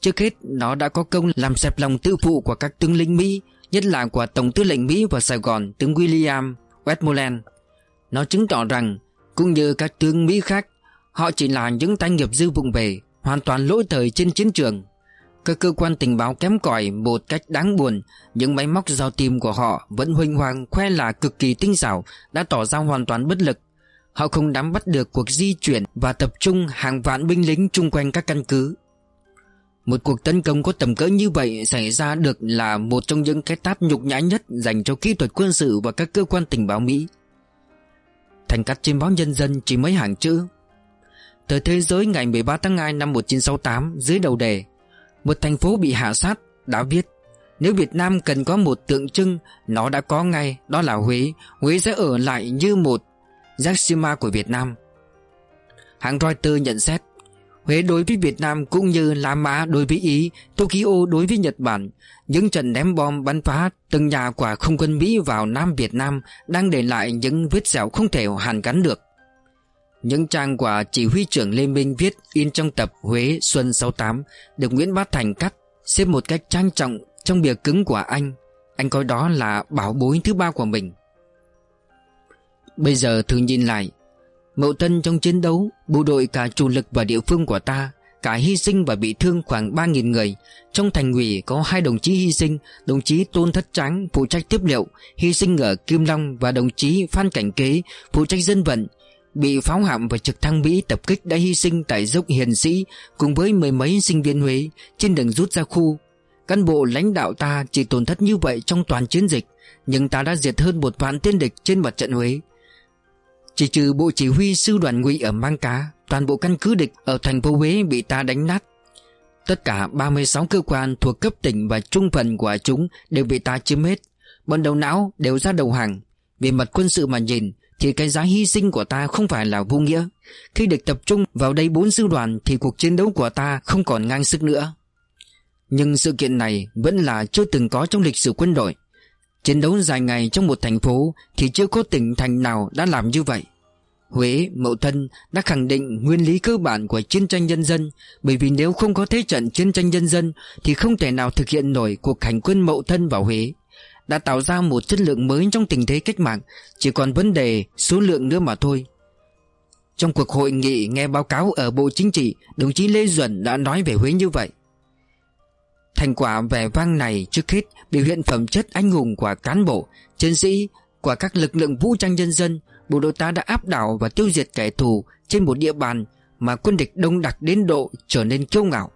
Trước hết, nó đã có công làm xẹp lòng tự phụ của các tướng lĩnh Mỹ, nhất là của Tổng tư lệnh Mỹ và Sài Gòn, tướng William Westmoreland. Nó chứng tỏ rằng, cũng như các tướng Mỹ khác, họ chỉ là những tay nghiệp dư vụng về, hoàn toàn lỗi thời trên chiến trường. Các cơ quan tình báo kém cỏi một cách đáng buồn, Những máy móc giao tim của họ vẫn huynh hoàng khoe là cực kỳ tinh xảo, Đã tỏ ra hoàn toàn bất lực. Họ không nắm bắt được cuộc di chuyển và tập trung hàng vạn binh lính chung quanh các căn cứ. Một cuộc tấn công có tầm cỡ như vậy xảy ra được là một trong những cái tát nhục nhã nhất dành cho kỹ thuật quân sự và các cơ quan tình báo Mỹ. Thành cắt trên báo nhân dân chỉ mấy hàng chữ. Tờ Thế giới ngày 13 tháng 2 năm 1968 dưới đầu đề một thành phố bị hạ sát đã viết Nếu Việt Nam cần có một tượng trưng Nó đã có ngay Đó là Huế Huế sẽ ở lại như một Yaxima của Việt Nam Hãng Reuters nhận xét Huế đối với Việt Nam cũng như La Mã đối với Ý, Tokyo đối với Nhật Bản. Những trận ném bom bắn phá từng nhà quả không quân Mỹ vào Nam Việt Nam đang để lại những vết sẹo không thể hàn gắn được. Những trang của chỉ huy trưởng Lê Minh viết in trong tập Huế Xuân 68 được Nguyễn Bá Thành cắt, xếp một cách trang trọng trong bìa cứng của anh. Anh coi đó là bảo bối thứ ba của mình. Bây giờ thử nhìn lại, Mậu Tân trong chiến đấu, bộ đội cả chủ lực và địa phương của ta, cả hy sinh và bị thương khoảng 3.000 người. Trong thành ủy có hai đồng chí hy sinh, đồng chí Tôn Thất Tráng phụ trách tiếp liệu, hy sinh ở Kim Long và đồng chí Phan Cảnh Kế phụ trách dân vận, bị pháo hạm và trực thăng Mỹ tập kích đã hy sinh tại dốc Hiền Sĩ cùng với mười mấy sinh viên Huế trên đường rút ra khu. Cán bộ lãnh đạo ta chỉ tổn thất như vậy trong toàn chiến dịch, nhưng ta đã diệt hơn một vạn tên địch trên mặt trận Huế. Chỉ trừ bộ chỉ huy sư đoàn ngụy ở Mang Cá, toàn bộ căn cứ địch ở thành phố Huế bị ta đánh nát. Tất cả 36 cơ quan thuộc cấp tỉnh và trung phần của chúng đều bị ta chiếm hết. Bọn đầu não đều ra đầu hàng. Về mặt quân sự mà nhìn, thì cái giá hy sinh của ta không phải là vô nghĩa. Khi địch tập trung vào đây bốn sư đoàn Thì cuộc chiến đấu của ta không còn ngang sức nữa. Nhưng sự kiện này vẫn là chưa từng có trong lịch sử quân đội. Chiến đấu dài ngày trong một thành phố Thì chưa có tỉnh thành nào đã làm như vậy. Huế, Mậu Thân đã khẳng định nguyên lý cơ bản của chiến tranh nhân dân Bởi vì nếu không có thế trận chiến tranh nhân dân Thì không thể nào thực hiện nổi cuộc hành quân Mậu Thân vào Huế đã tạo ra một chất lượng mới trong tình thế cách mạng, chỉ còn vấn đề số lượng nữa mà thôi. Trong cuộc hội nghị nghe báo cáo ở Bộ Chính trị, đồng chí Lê Duẩn đã nói về Huế như vậy. Thành quả vẻ vang này trước hết biểu hiện phẩm chất anh hùng của cán bộ, chiến sĩ, của các lực lượng vũ trang nhân dân, bộ đội ta đã áp đảo và tiêu diệt kẻ thù trên một địa bàn mà quân địch đông đặc đến độ trở nên kiêu ngạo.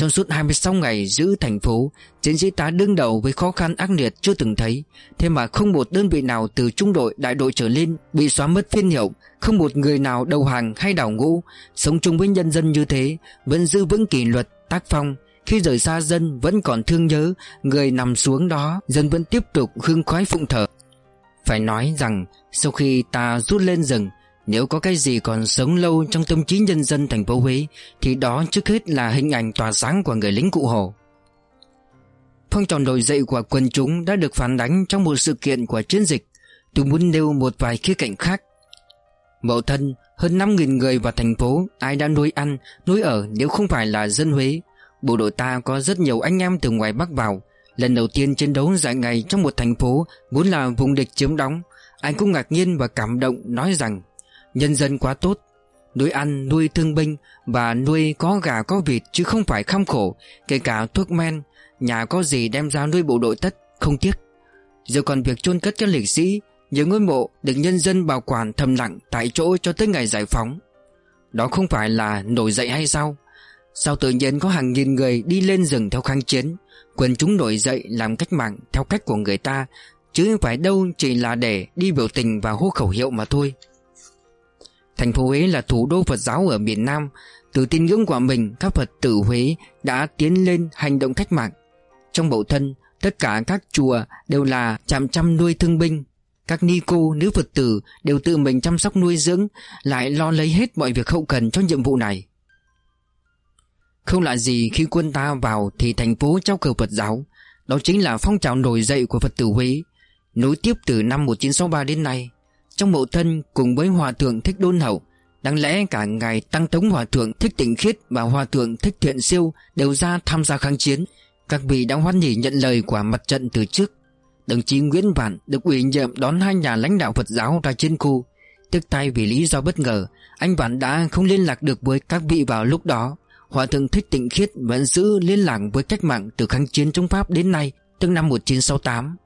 Trong suốt 26 ngày giữ thành phố Chiến sĩ ta đương đầu với khó khăn ác liệt chưa từng thấy. Thế mà không một đơn vị nào từ trung đội đại đội trở lên Bị xóa mất phiên hiệu. Không một người nào đầu hàng hay đảo ngũ. Sống chung với nhân dân như thế Vẫn giữ vững kỷ luật, tác phong. Khi rời xa dân vẫn còn thương nhớ Người nằm xuống đó. Dân vẫn tiếp tục hương khoái phụng thờ. Phải nói rằng Sau khi ta rút lên rừng nếu có cái gì còn sống lâu trong tâm trí nhân dân thành phố Huế Thì đó trước hết là hình ảnh tỏa sáng của người lính cụ Hồ. Phong trào nổi dậy của quân chúng đã được phản đánh trong một sự kiện của chiến dịch. Tôi muốn nêu một vài khía cạnh khác. Mậu thân hơn 5.000 người vào thành phố Ai đã nuôi ăn, nuôi ở nếu không phải là dân Huế. Bộ đội ta có rất nhiều anh em từ ngoài Bắc vào. Lần đầu tiên chiến đấu dài ngày trong một thành phố Vốn là vùng địch chiếm đóng. Anh cũng ngạc nhiên và cảm động nói rằng Nhân dân quá tốt. Nuôi ăn, nuôi thương binh Và nuôi có gà có vịt chứ không phải khăm khổ Kể cả thuốc men Nhà có gì đem ra nuôi bộ đội tất Không tiếc. Giờ còn việc chôn cất cho liệt sĩ những ngôi mộ được nhân dân bảo quản thầm lặng Tại chỗ cho tới ngày giải phóng. Đó không phải là nổi dậy hay sao? Sao tự nhiên có hàng nghìn người đi lên rừng theo kháng chiến Quần chúng nổi dậy làm cách mạng theo cách của người ta Chứ không phải đâu chỉ là để đi biểu tình và hô khẩu hiệu mà thôi. Thành phố Huế là thủ đô Phật giáo ở miền Nam. Từ tín ngưỡng của mình Các Phật tử Huế đã tiến lên hành động cách mạng. Trong bộ thân Tất cả các chùa đều là chạm chăm nuôi thương binh. Các ni cô, nữ Phật tử đều tự mình chăm sóc nuôi dưỡng Lại lo lấy hết mọi việc hậu cần cho nhiệm vụ này. Không lạ gì khi quân ta vào Thì thành phố trao cờ Phật giáo. Đó chính là phong trào nổi dậy của Phật tử Huế. Nối tiếp từ năm 1963 đến nay trong mộ thân cùng với Hòa Thượng Thích Đôn Hậu, Đáng lẽ cả ngài Tăng Tống Hòa Thượng Thích Tịnh Khiết Và Hòa Thượng Thích Thiện Siêu Đều ra tham gia kháng chiến. Các vị đã hoan hỉ nhận lời của mặt trận từ trước. Đồng chí Nguyễn Vạn được ủy nhiệm đón hai nhà lãnh đạo Phật giáo ra chiến khu. Tức tay vì lý do bất ngờ, Anh Vạn đã không liên lạc được với các vị vào lúc đó. Hòa thượng Thích Tịnh Khiết vẫn giữ liên lạc với cách mạng từ kháng chiến chống Pháp đến nay, Tức năm 1968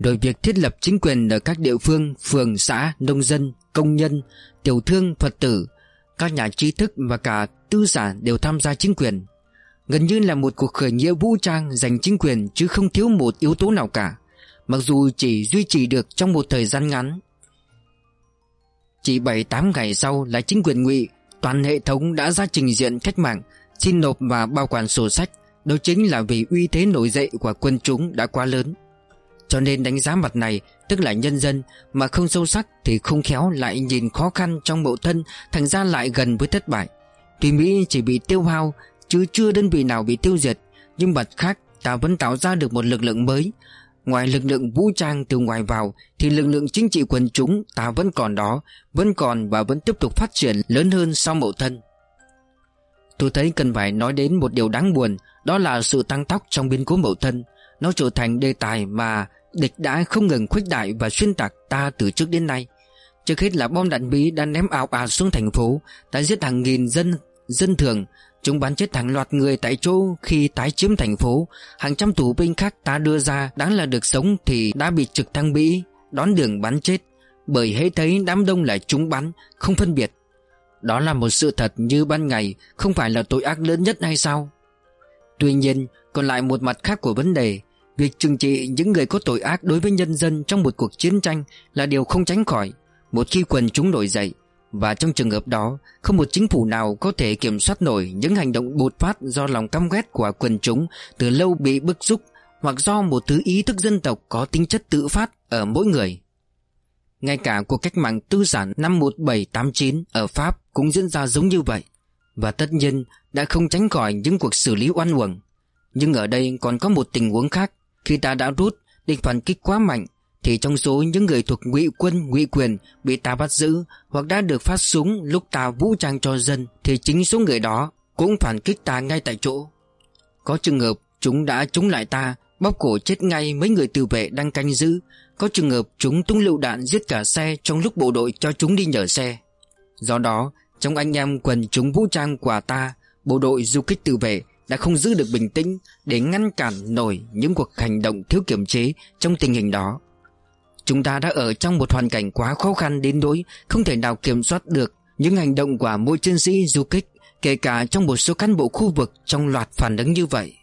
rồi việc thiết lập chính quyền ở các địa phương, phường, xã, nông dân, công nhân, tiểu thương, Phật tử Các nhà trí thức và cả tư sản đều tham gia chính quyền. Gần như là một cuộc khởi nghĩa vũ trang giành chính quyền chứ không thiếu một yếu tố nào cả Mặc dù chỉ duy trì được trong một thời gian ngắn. Chỉ 7-8 ngày sau là chính quyền ngụy Toàn hệ thống đã ra trình diện cách mạng Xin nộp và bảo quản sổ sách Đó chính là vì uy thế nổi dậy của quân chúng đã quá lớn. Cho nên đánh giá mặt này, Tức là nhân dân, Mà không sâu sắc thì không khéo lại nhìn khó khăn trong bộ thân, Thành ra lại gần với thất bại. Tuy Mỹ chỉ bị tiêu hao, chứ chưa đơn vị nào bị tiêu diệt, nhưng mặt khác, ta vẫn tạo ra được một lực lượng mới. Ngoài lực lượng vũ trang từ ngoài vào, thì lực lượng chính trị quần chúng ta vẫn còn đó, vẫn còn và vẫn tiếp tục phát triển lớn hơn sau mậu thân. Tôi thấy cần phải nói đến một điều đáng buồn, đó là sự tăng tốc trong biến cố mậu thân. Nó trở thành đề tài mà địch đã không ngừng khuếch đại và xuyên tạc ta từ trước đến nay. Trước hết là bom đạn Mỹ đã ném ảo ạt xuống thành phố đã giết hàng nghìn dân dân thường. Chúng bắn chết hàng loạt người tại chỗ khi tái chiếm thành phố. Hàng trăm tù binh khác ta đưa ra đáng là được sống thì đã bị trực thăng Mỹ đón đường bắn chết. Bởi hễ thấy đám đông là chúng bắn, không phân biệt. Đó là một sự thật như ban ngày không phải là tội ác lớn nhất hay sao? Tuy nhiên còn lại một mặt khác của vấn đề. Việc trừng trị những người có tội ác đối với nhân dân trong một cuộc chiến tranh là điều không tránh khỏi. Một khi quần chúng nổi dậy, và trong trường hợp đó, Không một chính phủ nào có thể kiểm soát nổi Những hành động bột phát do lòng căm ghét của quần chúng Từ lâu bị bức xúc Hoặc do một thứ ý thức dân tộc Có tính chất tự phát ở mỗi người. Ngay cả cuộc cách mạng tư sản năm 1789 Ở Pháp cũng diễn ra giống như vậy, Và tất nhiên đã không tránh khỏi những cuộc xử lý oan uổng. Nhưng ở đây còn có một tình huống khác. Khi ta đã rút, Địch phản kích quá mạnh, thì trong số những người thuộc ngụy quân, ngụy quyền bị ta bắt giữ hoặc đã được phát súng lúc ta vũ trang cho dân, thì chính số người đó cũng phản kích ta ngay tại chỗ. Có trường hợp chúng đã chống lại ta, bóp cổ chết ngay mấy người tự vệ đang canh giữ. Có trường hợp chúng tung lựu đạn giết cả xe trong lúc bộ đội cho chúng đi nhờ xe. Do đó, trong anh em quần chúng vũ trang của ta, bộ đội du kích tự vệ đã không giữ được bình tĩnh để ngăn cản nổi những cuộc hành động thiếu kiểm chế trong tình hình đó. Chúng ta đã ở trong một hoàn cảnh quá khó khăn đến nỗi Không thể nào kiểm soát được Những hành động của mỗi chiến sĩ du kích, Kể cả trong một số cán bộ khu vực Trong loạt phản ứng như vậy.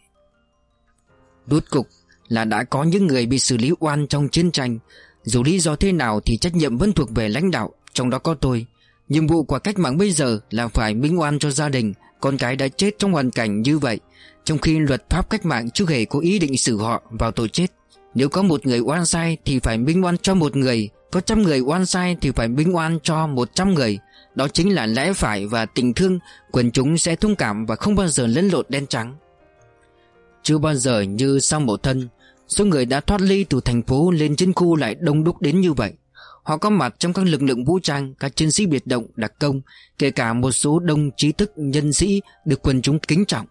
Đốt cục là đã có những người bị xử lý oan trong chiến tranh. Dù lý do thế nào thì trách nhiệm vẫn thuộc về lãnh đạo, Trong đó có tôi. Nhiệm vụ của cách mạng bây giờ là phải minh oan cho gia đình con cái đã chết trong hoàn cảnh như vậy, Trong khi luật pháp cách mạng chưa hề có ý định xử họ vào tội chết. Nếu có một người oan sai thì phải minh oan cho một người, Có trăm người oan sai thì phải minh oan cho một trăm người. Đó chính là lẽ phải và tình thương Quần chúng sẽ thông cảm và không bao giờ lẫn lộn đen trắng. Chưa bao giờ như sau mộ thân, Số người đã thoát ly từ thành phố lên trên khu lại đông đúc đến như vậy. Họ có mặt trong các lực lượng vũ trang, các chiến sĩ biệt động, đặc công Kể cả một số đông trí thức nhân sĩ được quần chúng kính trọng.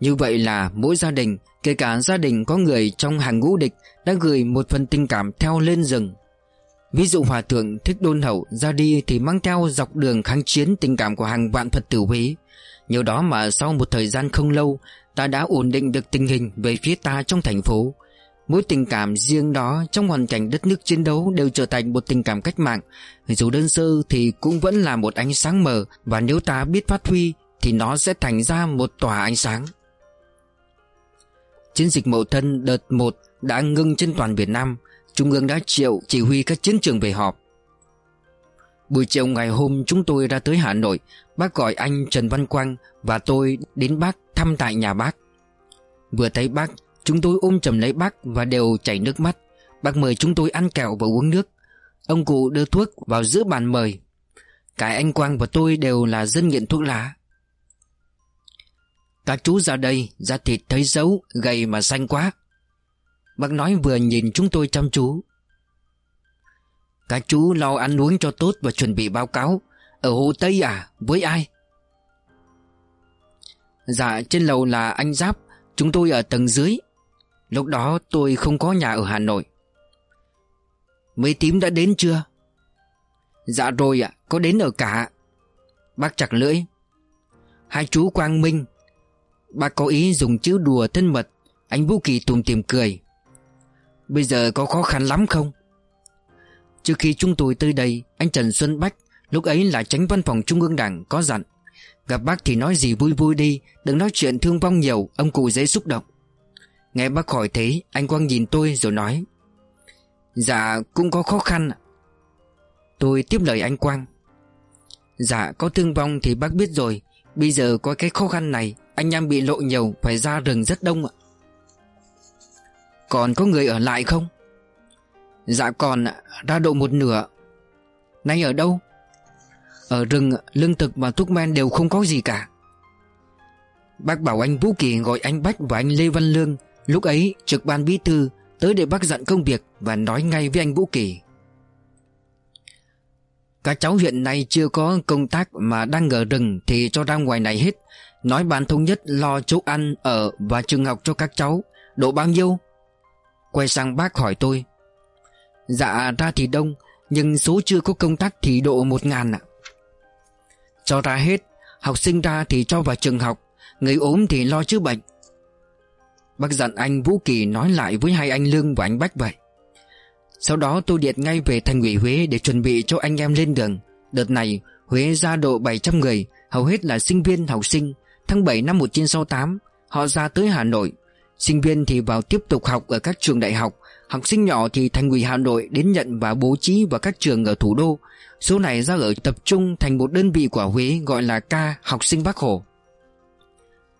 Như vậy là mỗi gia đình Kể cả gia đình có người trong hàng ngũ địch Đã gửi một phần tình cảm theo lên rừng. Ví dụ hòa thượng thích đôn hậu ra đi thì mang theo dọc đường kháng chiến tình cảm của hàng vạn Phật tử Huế. Nhờ đó mà sau một thời gian không lâu Ta đã ổn định được tình hình về phía ta trong thành phố. Mỗi tình cảm riêng đó trong hoàn cảnh đất nước chiến đấu đều trở thành một tình cảm cách mạng. Dù đơn sơ thì cũng vẫn là một ánh sáng mờ, Và nếu ta biết phát huy thì nó sẽ thành ra một tòa ánh sáng. Chiến dịch Mậu Thân đợt 1 đã ngưng trên toàn Việt Nam. Trung ương đã triệu chỉ huy các chiến trường về họp. Buổi chiều ngày hôm, chúng tôi ra tới Hà Nội. Bác gọi anh Trần Văn Quang và tôi đến bác thăm tại nhà bác. Vừa thấy bác Chúng tôi ôm chầm lấy bác và đều chảy nước mắt. Bác mời chúng tôi ăn kẹo và uống nước. Ông cụ đưa thuốc vào giữa bàn mời. Cả anh Quang và tôi đều là dân nghiện thuốc lá. Các chú ra đây, Da thịt thấy xấu, Gầy mà xanh quá. Bác nói vừa nhìn chúng tôi chăm chú. Các chú lo ăn uống cho tốt Và chuẩn bị báo cáo. Ở Hồ Tây à với ai? Dạ trên lầu là anh Giáp. Chúng tôi ở tầng dưới. Lúc đó tôi không có nhà ở Hà Nội. Mấy tím đã đến chưa? Dạ rồi ạ, Có đến ở cả. Bác chặt lưỡi. Hai chú Quang Minh, Bác có ý dùng chữ đùa thân mật, Anh Vũ Kỳ tùm tìm cười. Bây giờ có khó khăn lắm không? Trước khi chúng tôi tới đây, Anh Trần Xuân Bách Lúc ấy là tránh văn phòng Trung ương Đảng có dặn, Gặp bác thì nói gì vui vui đi, Đừng nói chuyện thương vong nhiều, Ông cụ dễ xúc động. Nghe bác hỏi thế, Anh Quang nhìn tôi rồi nói. Dạ cũng có khó khăn Tôi tiếp lời anh Quang. Dạ có thương vong thì bác biết rồi. Bây giờ có cái khó khăn này, Anh em bị lộ nhiều, Phải ra rừng rất đông ạ. Còn có người ở lại không? Dạ còn, Ra độ một nửa. Nay ở đâu? Ở rừng, lương thực và thuốc men đều không có gì cả. Bác bảo anh Vũ Kỳ gọi anh Bách và anh Lê Văn Lương. Lúc ấy, trực ban bí thư Tới để bác dặn công việc Và nói ngay với anh Vũ Kỳ. Các cháu hiện nay chưa có công tác Mà đang ở rừng Thì cho ra ngoài này hết. Nói ban thống nhất lo chỗ ăn, Ở và trường học cho các cháu. Độ bao nhiêu? Quay sang bác hỏi tôi. Dạ ra thì đông, Nhưng số chưa có công tác thì độ một ngàn ạ. Cho ra hết, Học sinh ra thì cho vào trường học. Người ốm thì lo chữa bệnh. Bác dặn anh Vũ Kỳ nói lại với hai anh Lương và anh Bách vậy. Sau đó tôi điện ngay về thành ủy Huế để chuẩn bị cho anh em lên đường. Đợt này, Huế ra độ 700 người, Hầu hết là sinh viên, học sinh. Tháng 7 năm 1968 Họ ra tới Hà Nội. Sinh viên thì vào tiếp tục học ở các trường đại học. Học sinh nhỏ thì thành ủy Hà Nội đến nhận và bố trí vào các trường ở thủ đô. Số này ra ở tập trung thành một đơn vị của Huế gọi là ca học sinh Bắc Hồ.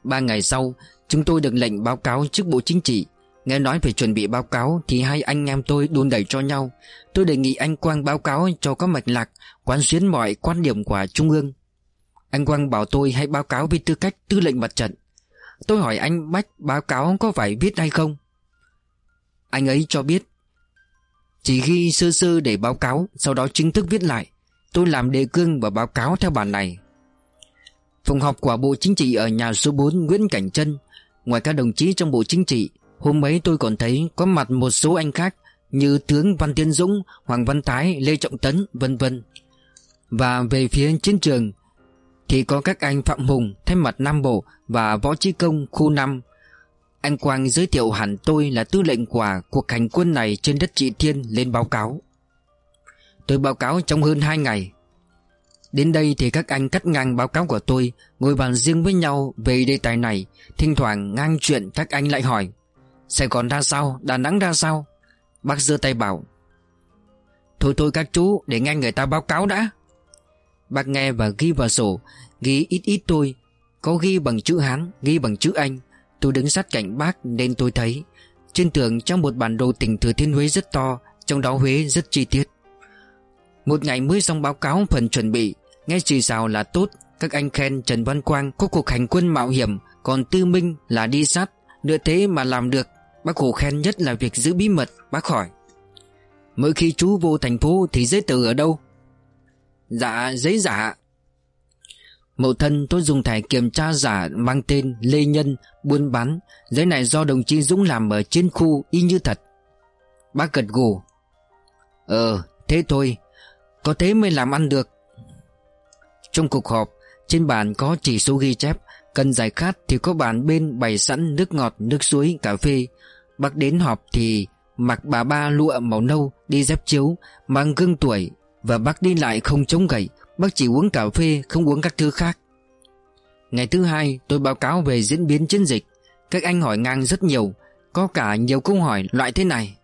Ba ngày sau Chúng tôi được lệnh báo cáo trước Bộ Chính trị. Nghe nói phải chuẩn bị báo cáo Thì hai anh em tôi đun đẩy cho nhau. Tôi đề nghị anh Quang báo cáo cho có mạch lạc, Quán xuyến mọi quan điểm của Trung ương. Anh Quang bảo tôi hãy báo cáo với tư cách tư lệnh mặt trận. Tôi hỏi anh Bách báo cáo có phải viết hay không? Anh ấy cho biết, Chỉ ghi sơ sơ để báo cáo, Sau đó chính thức viết lại. Tôi làm đề cương và báo cáo theo bản này. Phòng họp của Bộ Chính trị ở nhà số 4 Nguyễn Cảnh Trân Ngoài các đồng chí trong Bộ Chính trị Hôm ấy tôi còn thấy có mặt một số anh khác Như tướng Văn Tiến Dũng, Hoàng Văn Thái, Lê Trọng Tấn, vân vân. Và về phía chiến trường Thì có các anh Phạm Hùng, thay mặt Nam Bộ Và Võ Trí Công, khu 5 Anh Quang giới thiệu hẳn tôi là tư lệnh của cuộc hành quân này trên đất trị thiên lên báo cáo. Tôi báo cáo trong hơn 2 ngày. Đến đây thì các anh cắt ngang báo cáo của tôi Ngồi bàn riêng với nhau về đề tài này. Thỉnh thoảng ngang chuyện các anh lại hỏi Sài Gòn ra sao, Đà Nẵng ra sao? Bác giơ tay bảo Thôi thôi các chú để nghe người ta báo cáo đã. Bác nghe và ghi vào sổ Ghi ít ít tôi Có ghi bằng chữ Hán, ghi bằng chữ Anh. Tôi đứng sát cạnh bác nên tôi thấy Trên tường trong một bản đồ tỉnh Thừa Thiên Huế rất to Trong đó Huế rất chi tiết. Một ngày mới xong báo cáo phần chuẩn bị. Nghe xì xào là tốt. Các anh khen Trần Văn Quang có cuộc hành quân mạo hiểm, Còn Tư Minh là đi sát. Nữa thế mà làm được, Bác Hồ khen nhất là việc giữ bí mật, Bác hỏi. Mỗi khi chú vô thành phố thì giấy tờ ở đâu? Dạ giấy giả. Mậu thân tôi dùng thẻ kiểm tra giả mang tên Lê Nhân, buôn bán. Giấy này do đồng chí Dũng làm ở trên khu, y như thật. Bác gật gù. Ờ thế thôi. Có thế mới làm ăn được trong cuộc họp Trên bàn có chỉ số ghi chép Cần giải khát thì có bàn bên bày sẵn nước ngọt, nước suối, cà phê. Bác đến họp thì mặc bà ba lụa màu nâu Đi dép chiếu, mang gương tuổi Và bác đi lại không chống gậy. Bác chỉ uống cà phê, không uống các thứ khác. Ngày thứ hai tôi báo cáo về diễn biến chiến dịch. Các anh hỏi ngang rất nhiều Có cả nhiều câu hỏi loại thế này.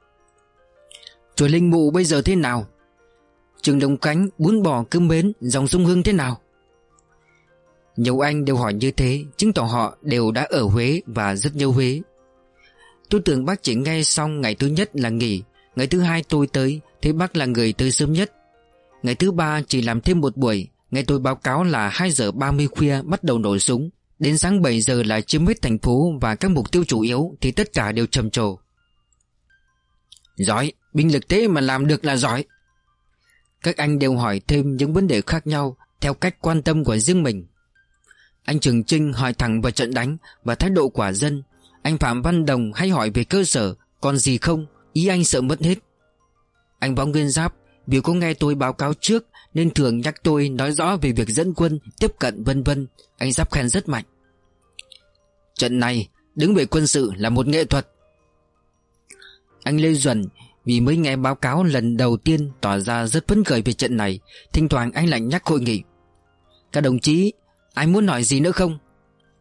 Chùa Linh Mụ bây giờ thế nào? Trường Đồng Cánh, bún bò cơm bến, dòng sông Hương thế nào? Nhiều anh đều hỏi như thế Chứng tỏ họ đều đã ở Huế và rất yêu Huế. Tôi tưởng bác chỉ nghe xong ngày thứ nhất là nghỉ Ngày thứ hai tôi tới Thế bác là người tới sớm nhất. Ngày thứ ba chỉ làm thêm một buổi Ngày tôi báo cáo là 2 giờ 30 khuya bắt đầu nổ súng. Đến sáng 7 giờ là chiếm hết thành phố Và các mục tiêu chủ yếu Thì tất cả đều trầm trồ. Giỏi Binh lực thế mà làm được là giỏi. Các anh đều hỏi thêm những vấn đề khác nhau, Theo cách quan tâm của riêng mình. Anh Trường Trinh hỏi thẳng về trận đánh Và thái độ của dân. Anh Phạm Văn Đồng hay hỏi về cơ sở, Còn gì không? Ý anh sợ mất hết. Anh Võ Nguyên Giáp Vì có nghe tôi báo cáo trước, Nên thường nhắc tôi nói rõ về việc dẫn quân, Tiếp cận, vân vân. Anh Giáp khen rất mạnh. Trận này, đứng về quân sự là một nghệ thuật. Anh Lê Duẩn vì mới nghe báo cáo lần đầu tiên Tỏ ra rất phấn khởi về trận này, Thỉnh thoảng anh lại nhắc hội nghị. Các đồng chí Ai muốn nói gì nữa không?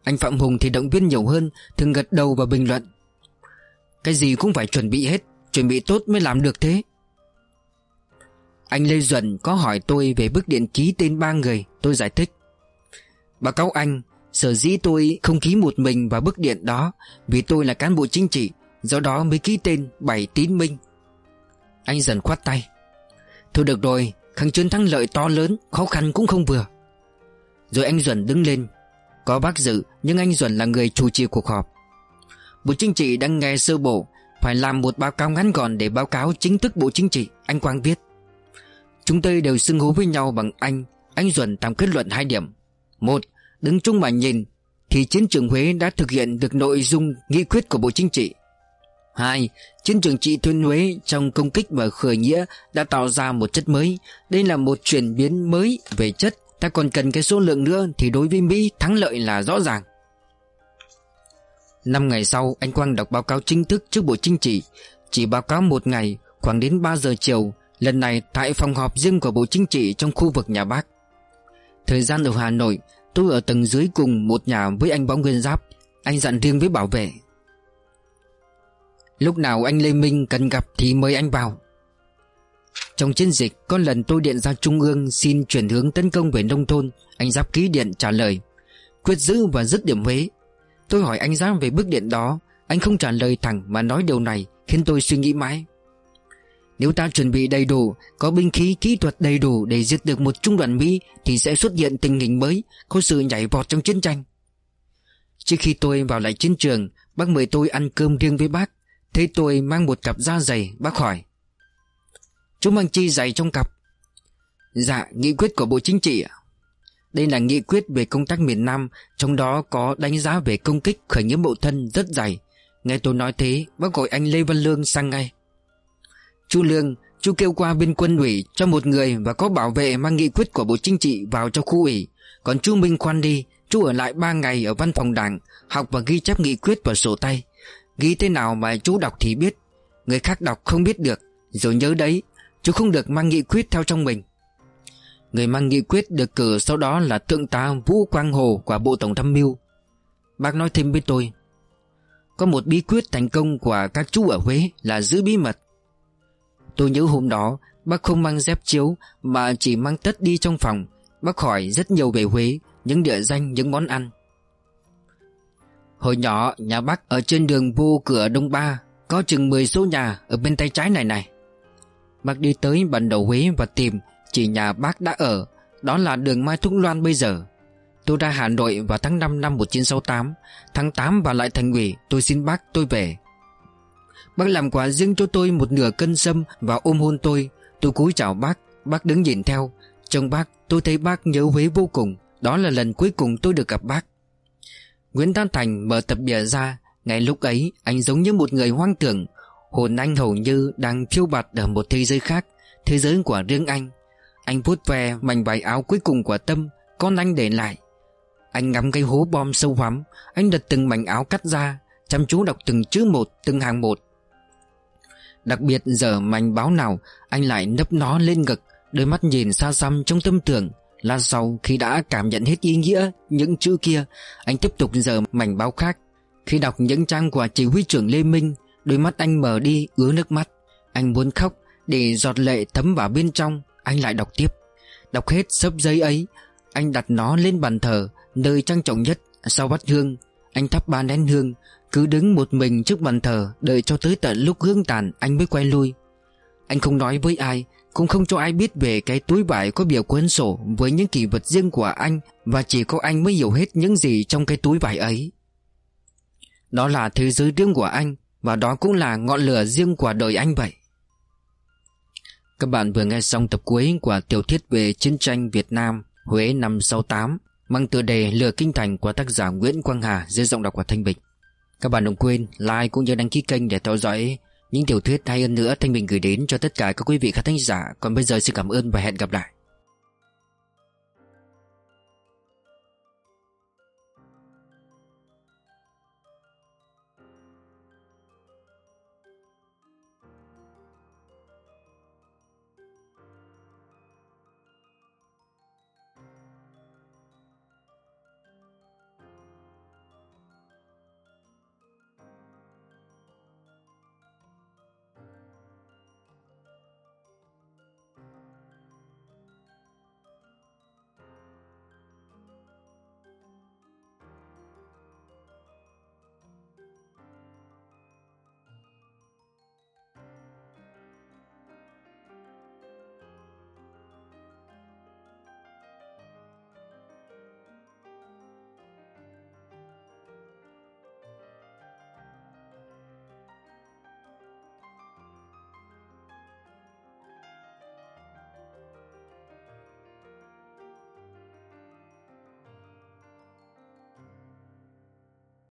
Anh Phạm Hùng thì động viên nhiều hơn, Thường gật đầu và bình luận. Cái gì cũng phải chuẩn bị hết, Chuẩn bị tốt mới làm được thế. Anh Lê Duẩn có hỏi tôi về bức điện ký tên ba người Tôi giải thích. Báo cáo anh, Sở dĩ tôi không ký một mình vào bức điện đó, Vì tôi là cán bộ chính trị, Do đó mới ký tên Bảy Tín Minh. Anh dần khoát tay. Thôi được rồi, Kháng chiến thắng lợi to lớn, Khó khăn cũng không vừa. Rồi anh Duẩn đứng lên. Có bác dự, Nhưng anh Duẩn là người chủ trì cuộc họp. Bộ Chính trị đang nghe sơ bộ, Phải làm một báo cáo ngắn gọn để báo cáo chính thức Bộ Chính trị, Anh Quang viết Chúng tôi đều xưng hô với nhau bằng anh Anh Duẩn tạm kết luận hai điểm. Một, Đứng chung mà nhìn, Thì chiến trường Huế đã thực hiện được nội dung nghị quyết của Bộ Chính trị. 2. Chiến trường trị thuyên Huế trong công kích và khởi nghĩa đã tạo ra một chất mới. Đây là một chuyển biến mới về chất. Ta còn cần cái số lượng nữa thì đối với Mỹ, thắng lợi là rõ ràng. Năm ngày sau, anh Quang đọc báo cáo chính thức trước Bộ Chính trị. Chỉ báo cáo một ngày, khoảng đến 3 giờ chiều, Lần này tại phòng họp riêng của Bộ Chính trị trong khu vực nhà bác. Thời gian ở Hà Nội, Tôi ở tầng dưới cùng một nhà với anh Võ Nguyên Giáp. Anh dặn riêng với bảo vệ Lúc nào anh Lê Minh cần gặp thì mời anh vào. Trong chiến dịch, Có lần tôi điện ra Trung ương Xin chuyển hướng tấn công về nông thôn, Anh Giáp ký điện trả lời. Quyết giữ và dứt điểm Huế. Tôi hỏi anh Giáp về bức điện đó, Anh không trả lời thẳng mà nói điều này, Khiến tôi suy nghĩ mãi. Nếu ta chuẩn bị đầy đủ, Có binh khí, kỹ thuật đầy đủ Để diệt được một trung đoàn Mỹ, Thì sẽ xuất hiện tình hình mới, Có sự nhảy vọt trong chiến tranh. Trước khi tôi vào lại chiến trường, Bác mời tôi ăn cơm riêng với bác. Thấy tôi mang một cặp da dày, Bác hỏi. Chú mang chi dày trong cặp? Dạ nghị quyết của Bộ Chính trị Đây là nghị quyết về công tác miền Nam, Trong đó có đánh giá về công kích khởi nghĩa mậu thân rất dày. Nghe tôi nói thế, Bác gọi anh Lê Văn Lương sang ngay. Chú Lương Chú kêu qua bên quân ủy cho một người Và có bảo vệ mang nghị quyết của Bộ Chính trị vào cho khu ủy. Còn chú Minh khoan đi Chú ở lại 3 ngày ở văn phòng đảng, Học và ghi chép nghị quyết vào sổ tay. Ghi thế nào mà chú đọc thì biết. Người khác đọc không biết được Rồi nhớ đấy Chú không được mang nghị quyết theo trong mình. Người mang nghị quyết được cử sau đó là Thượng tá Vũ Quang Hồ của Bộ Tổng tham mưu. Bác nói thêm với tôi Có một bí quyết thành công của các chú ở Huế là giữ bí mật. Tôi nhớ hôm đó Bác không mang dép chiếu Mà chỉ mang tất đi trong phòng. Bác hỏi rất nhiều về Huế Những địa danh, những món ăn. Hồi nhỏ, nhà bác ở trên đường vô cửa Đông Ba, Có chừng 10 số nhà ở bên tay trái này này. Bác đi tới bản đầu Huế và tìm Chỉ nhà bác đã ở, Đó là đường Mai Thúc Loan bây giờ. Tôi ra Hà Nội vào tháng 5 năm 1968 Tháng 8 và lại thành ủy, Tôi xin bác tôi về. Bác làm quà riêng cho tôi một nửa cân sâm Và ôm hôn tôi. Tôi cúi chào bác Bác đứng nhìn theo. Trông bác, tôi thấy bác nhớ Huế vô cùng, Đó là lần cuối cùng tôi được gặp bác. Nguyễn Đan Thành mở tập bìa ra, Ngay lúc ấy, anh giống như một người hoang tưởng. Hồn anh hầu như đang phiêu bạt ở một thế giới khác, Thế giới của riêng anh. Anh vuốt ve mảnh vải áo cuối cùng của Tâm, Con anh để lại. Anh ngắm cái hố bom sâu hoắm, Anh đặt từng mảnh áo cắt ra, Chăm chú đọc từng chữ một, từng hàng một. Đặc biệt giờ mảnh báo nào, Anh lại nấp nó lên ngực, Đôi mắt nhìn xa xăm trong tâm tưởng. Lát sau khi đã cảm nhận hết ý nghĩa Những chữ kia, Anh tiếp tục giờ mảnh báo khác. Khi đọc những trang của chỉ huy trưởng Lê Minh, Đôi mắt anh mở đi, ứa nước mắt. Anh muốn khóc Để giọt lệ thấm vào bên trong, Anh lại đọc tiếp. Đọc hết sấp giấy ấy, Anh đặt nó lên bàn thờ, Nơi trang trọng nhất, Sau bát hương. Anh thắp ba nén hương, cứ đứng một mình trước bàn thờ, Đợi cho tới tận lúc hương tàn, anh mới quay lui. Anh không nói với ai cũng không cho ai biết về cái túi vải có biểu cuốn sổ Với những kỷ vật riêng của anh Và chỉ có anh mới hiểu hết những gì trong cái túi vải ấy. Đó là thế giới riêng của anh Và đó cũng là ngọn lửa riêng của đời anh vậy. Các bạn vừa nghe xong tập cuối của tiểu thuyết về chiến tranh Việt Nam, Huế năm 68 Mang tựa đề Lửa Kinh Thành của tác giả Nguyễn Quang Hà, dưới giọng đọc của Thanh Bình. Các bạn đừng quên like cũng như đăng ký kênh để theo dõi những tiểu thuyết hay hơn nữa Thanh Bình gửi đến cho tất cả các quý vị khán thính giả. Còn bây giờ xin cảm ơn và hẹn gặp lại.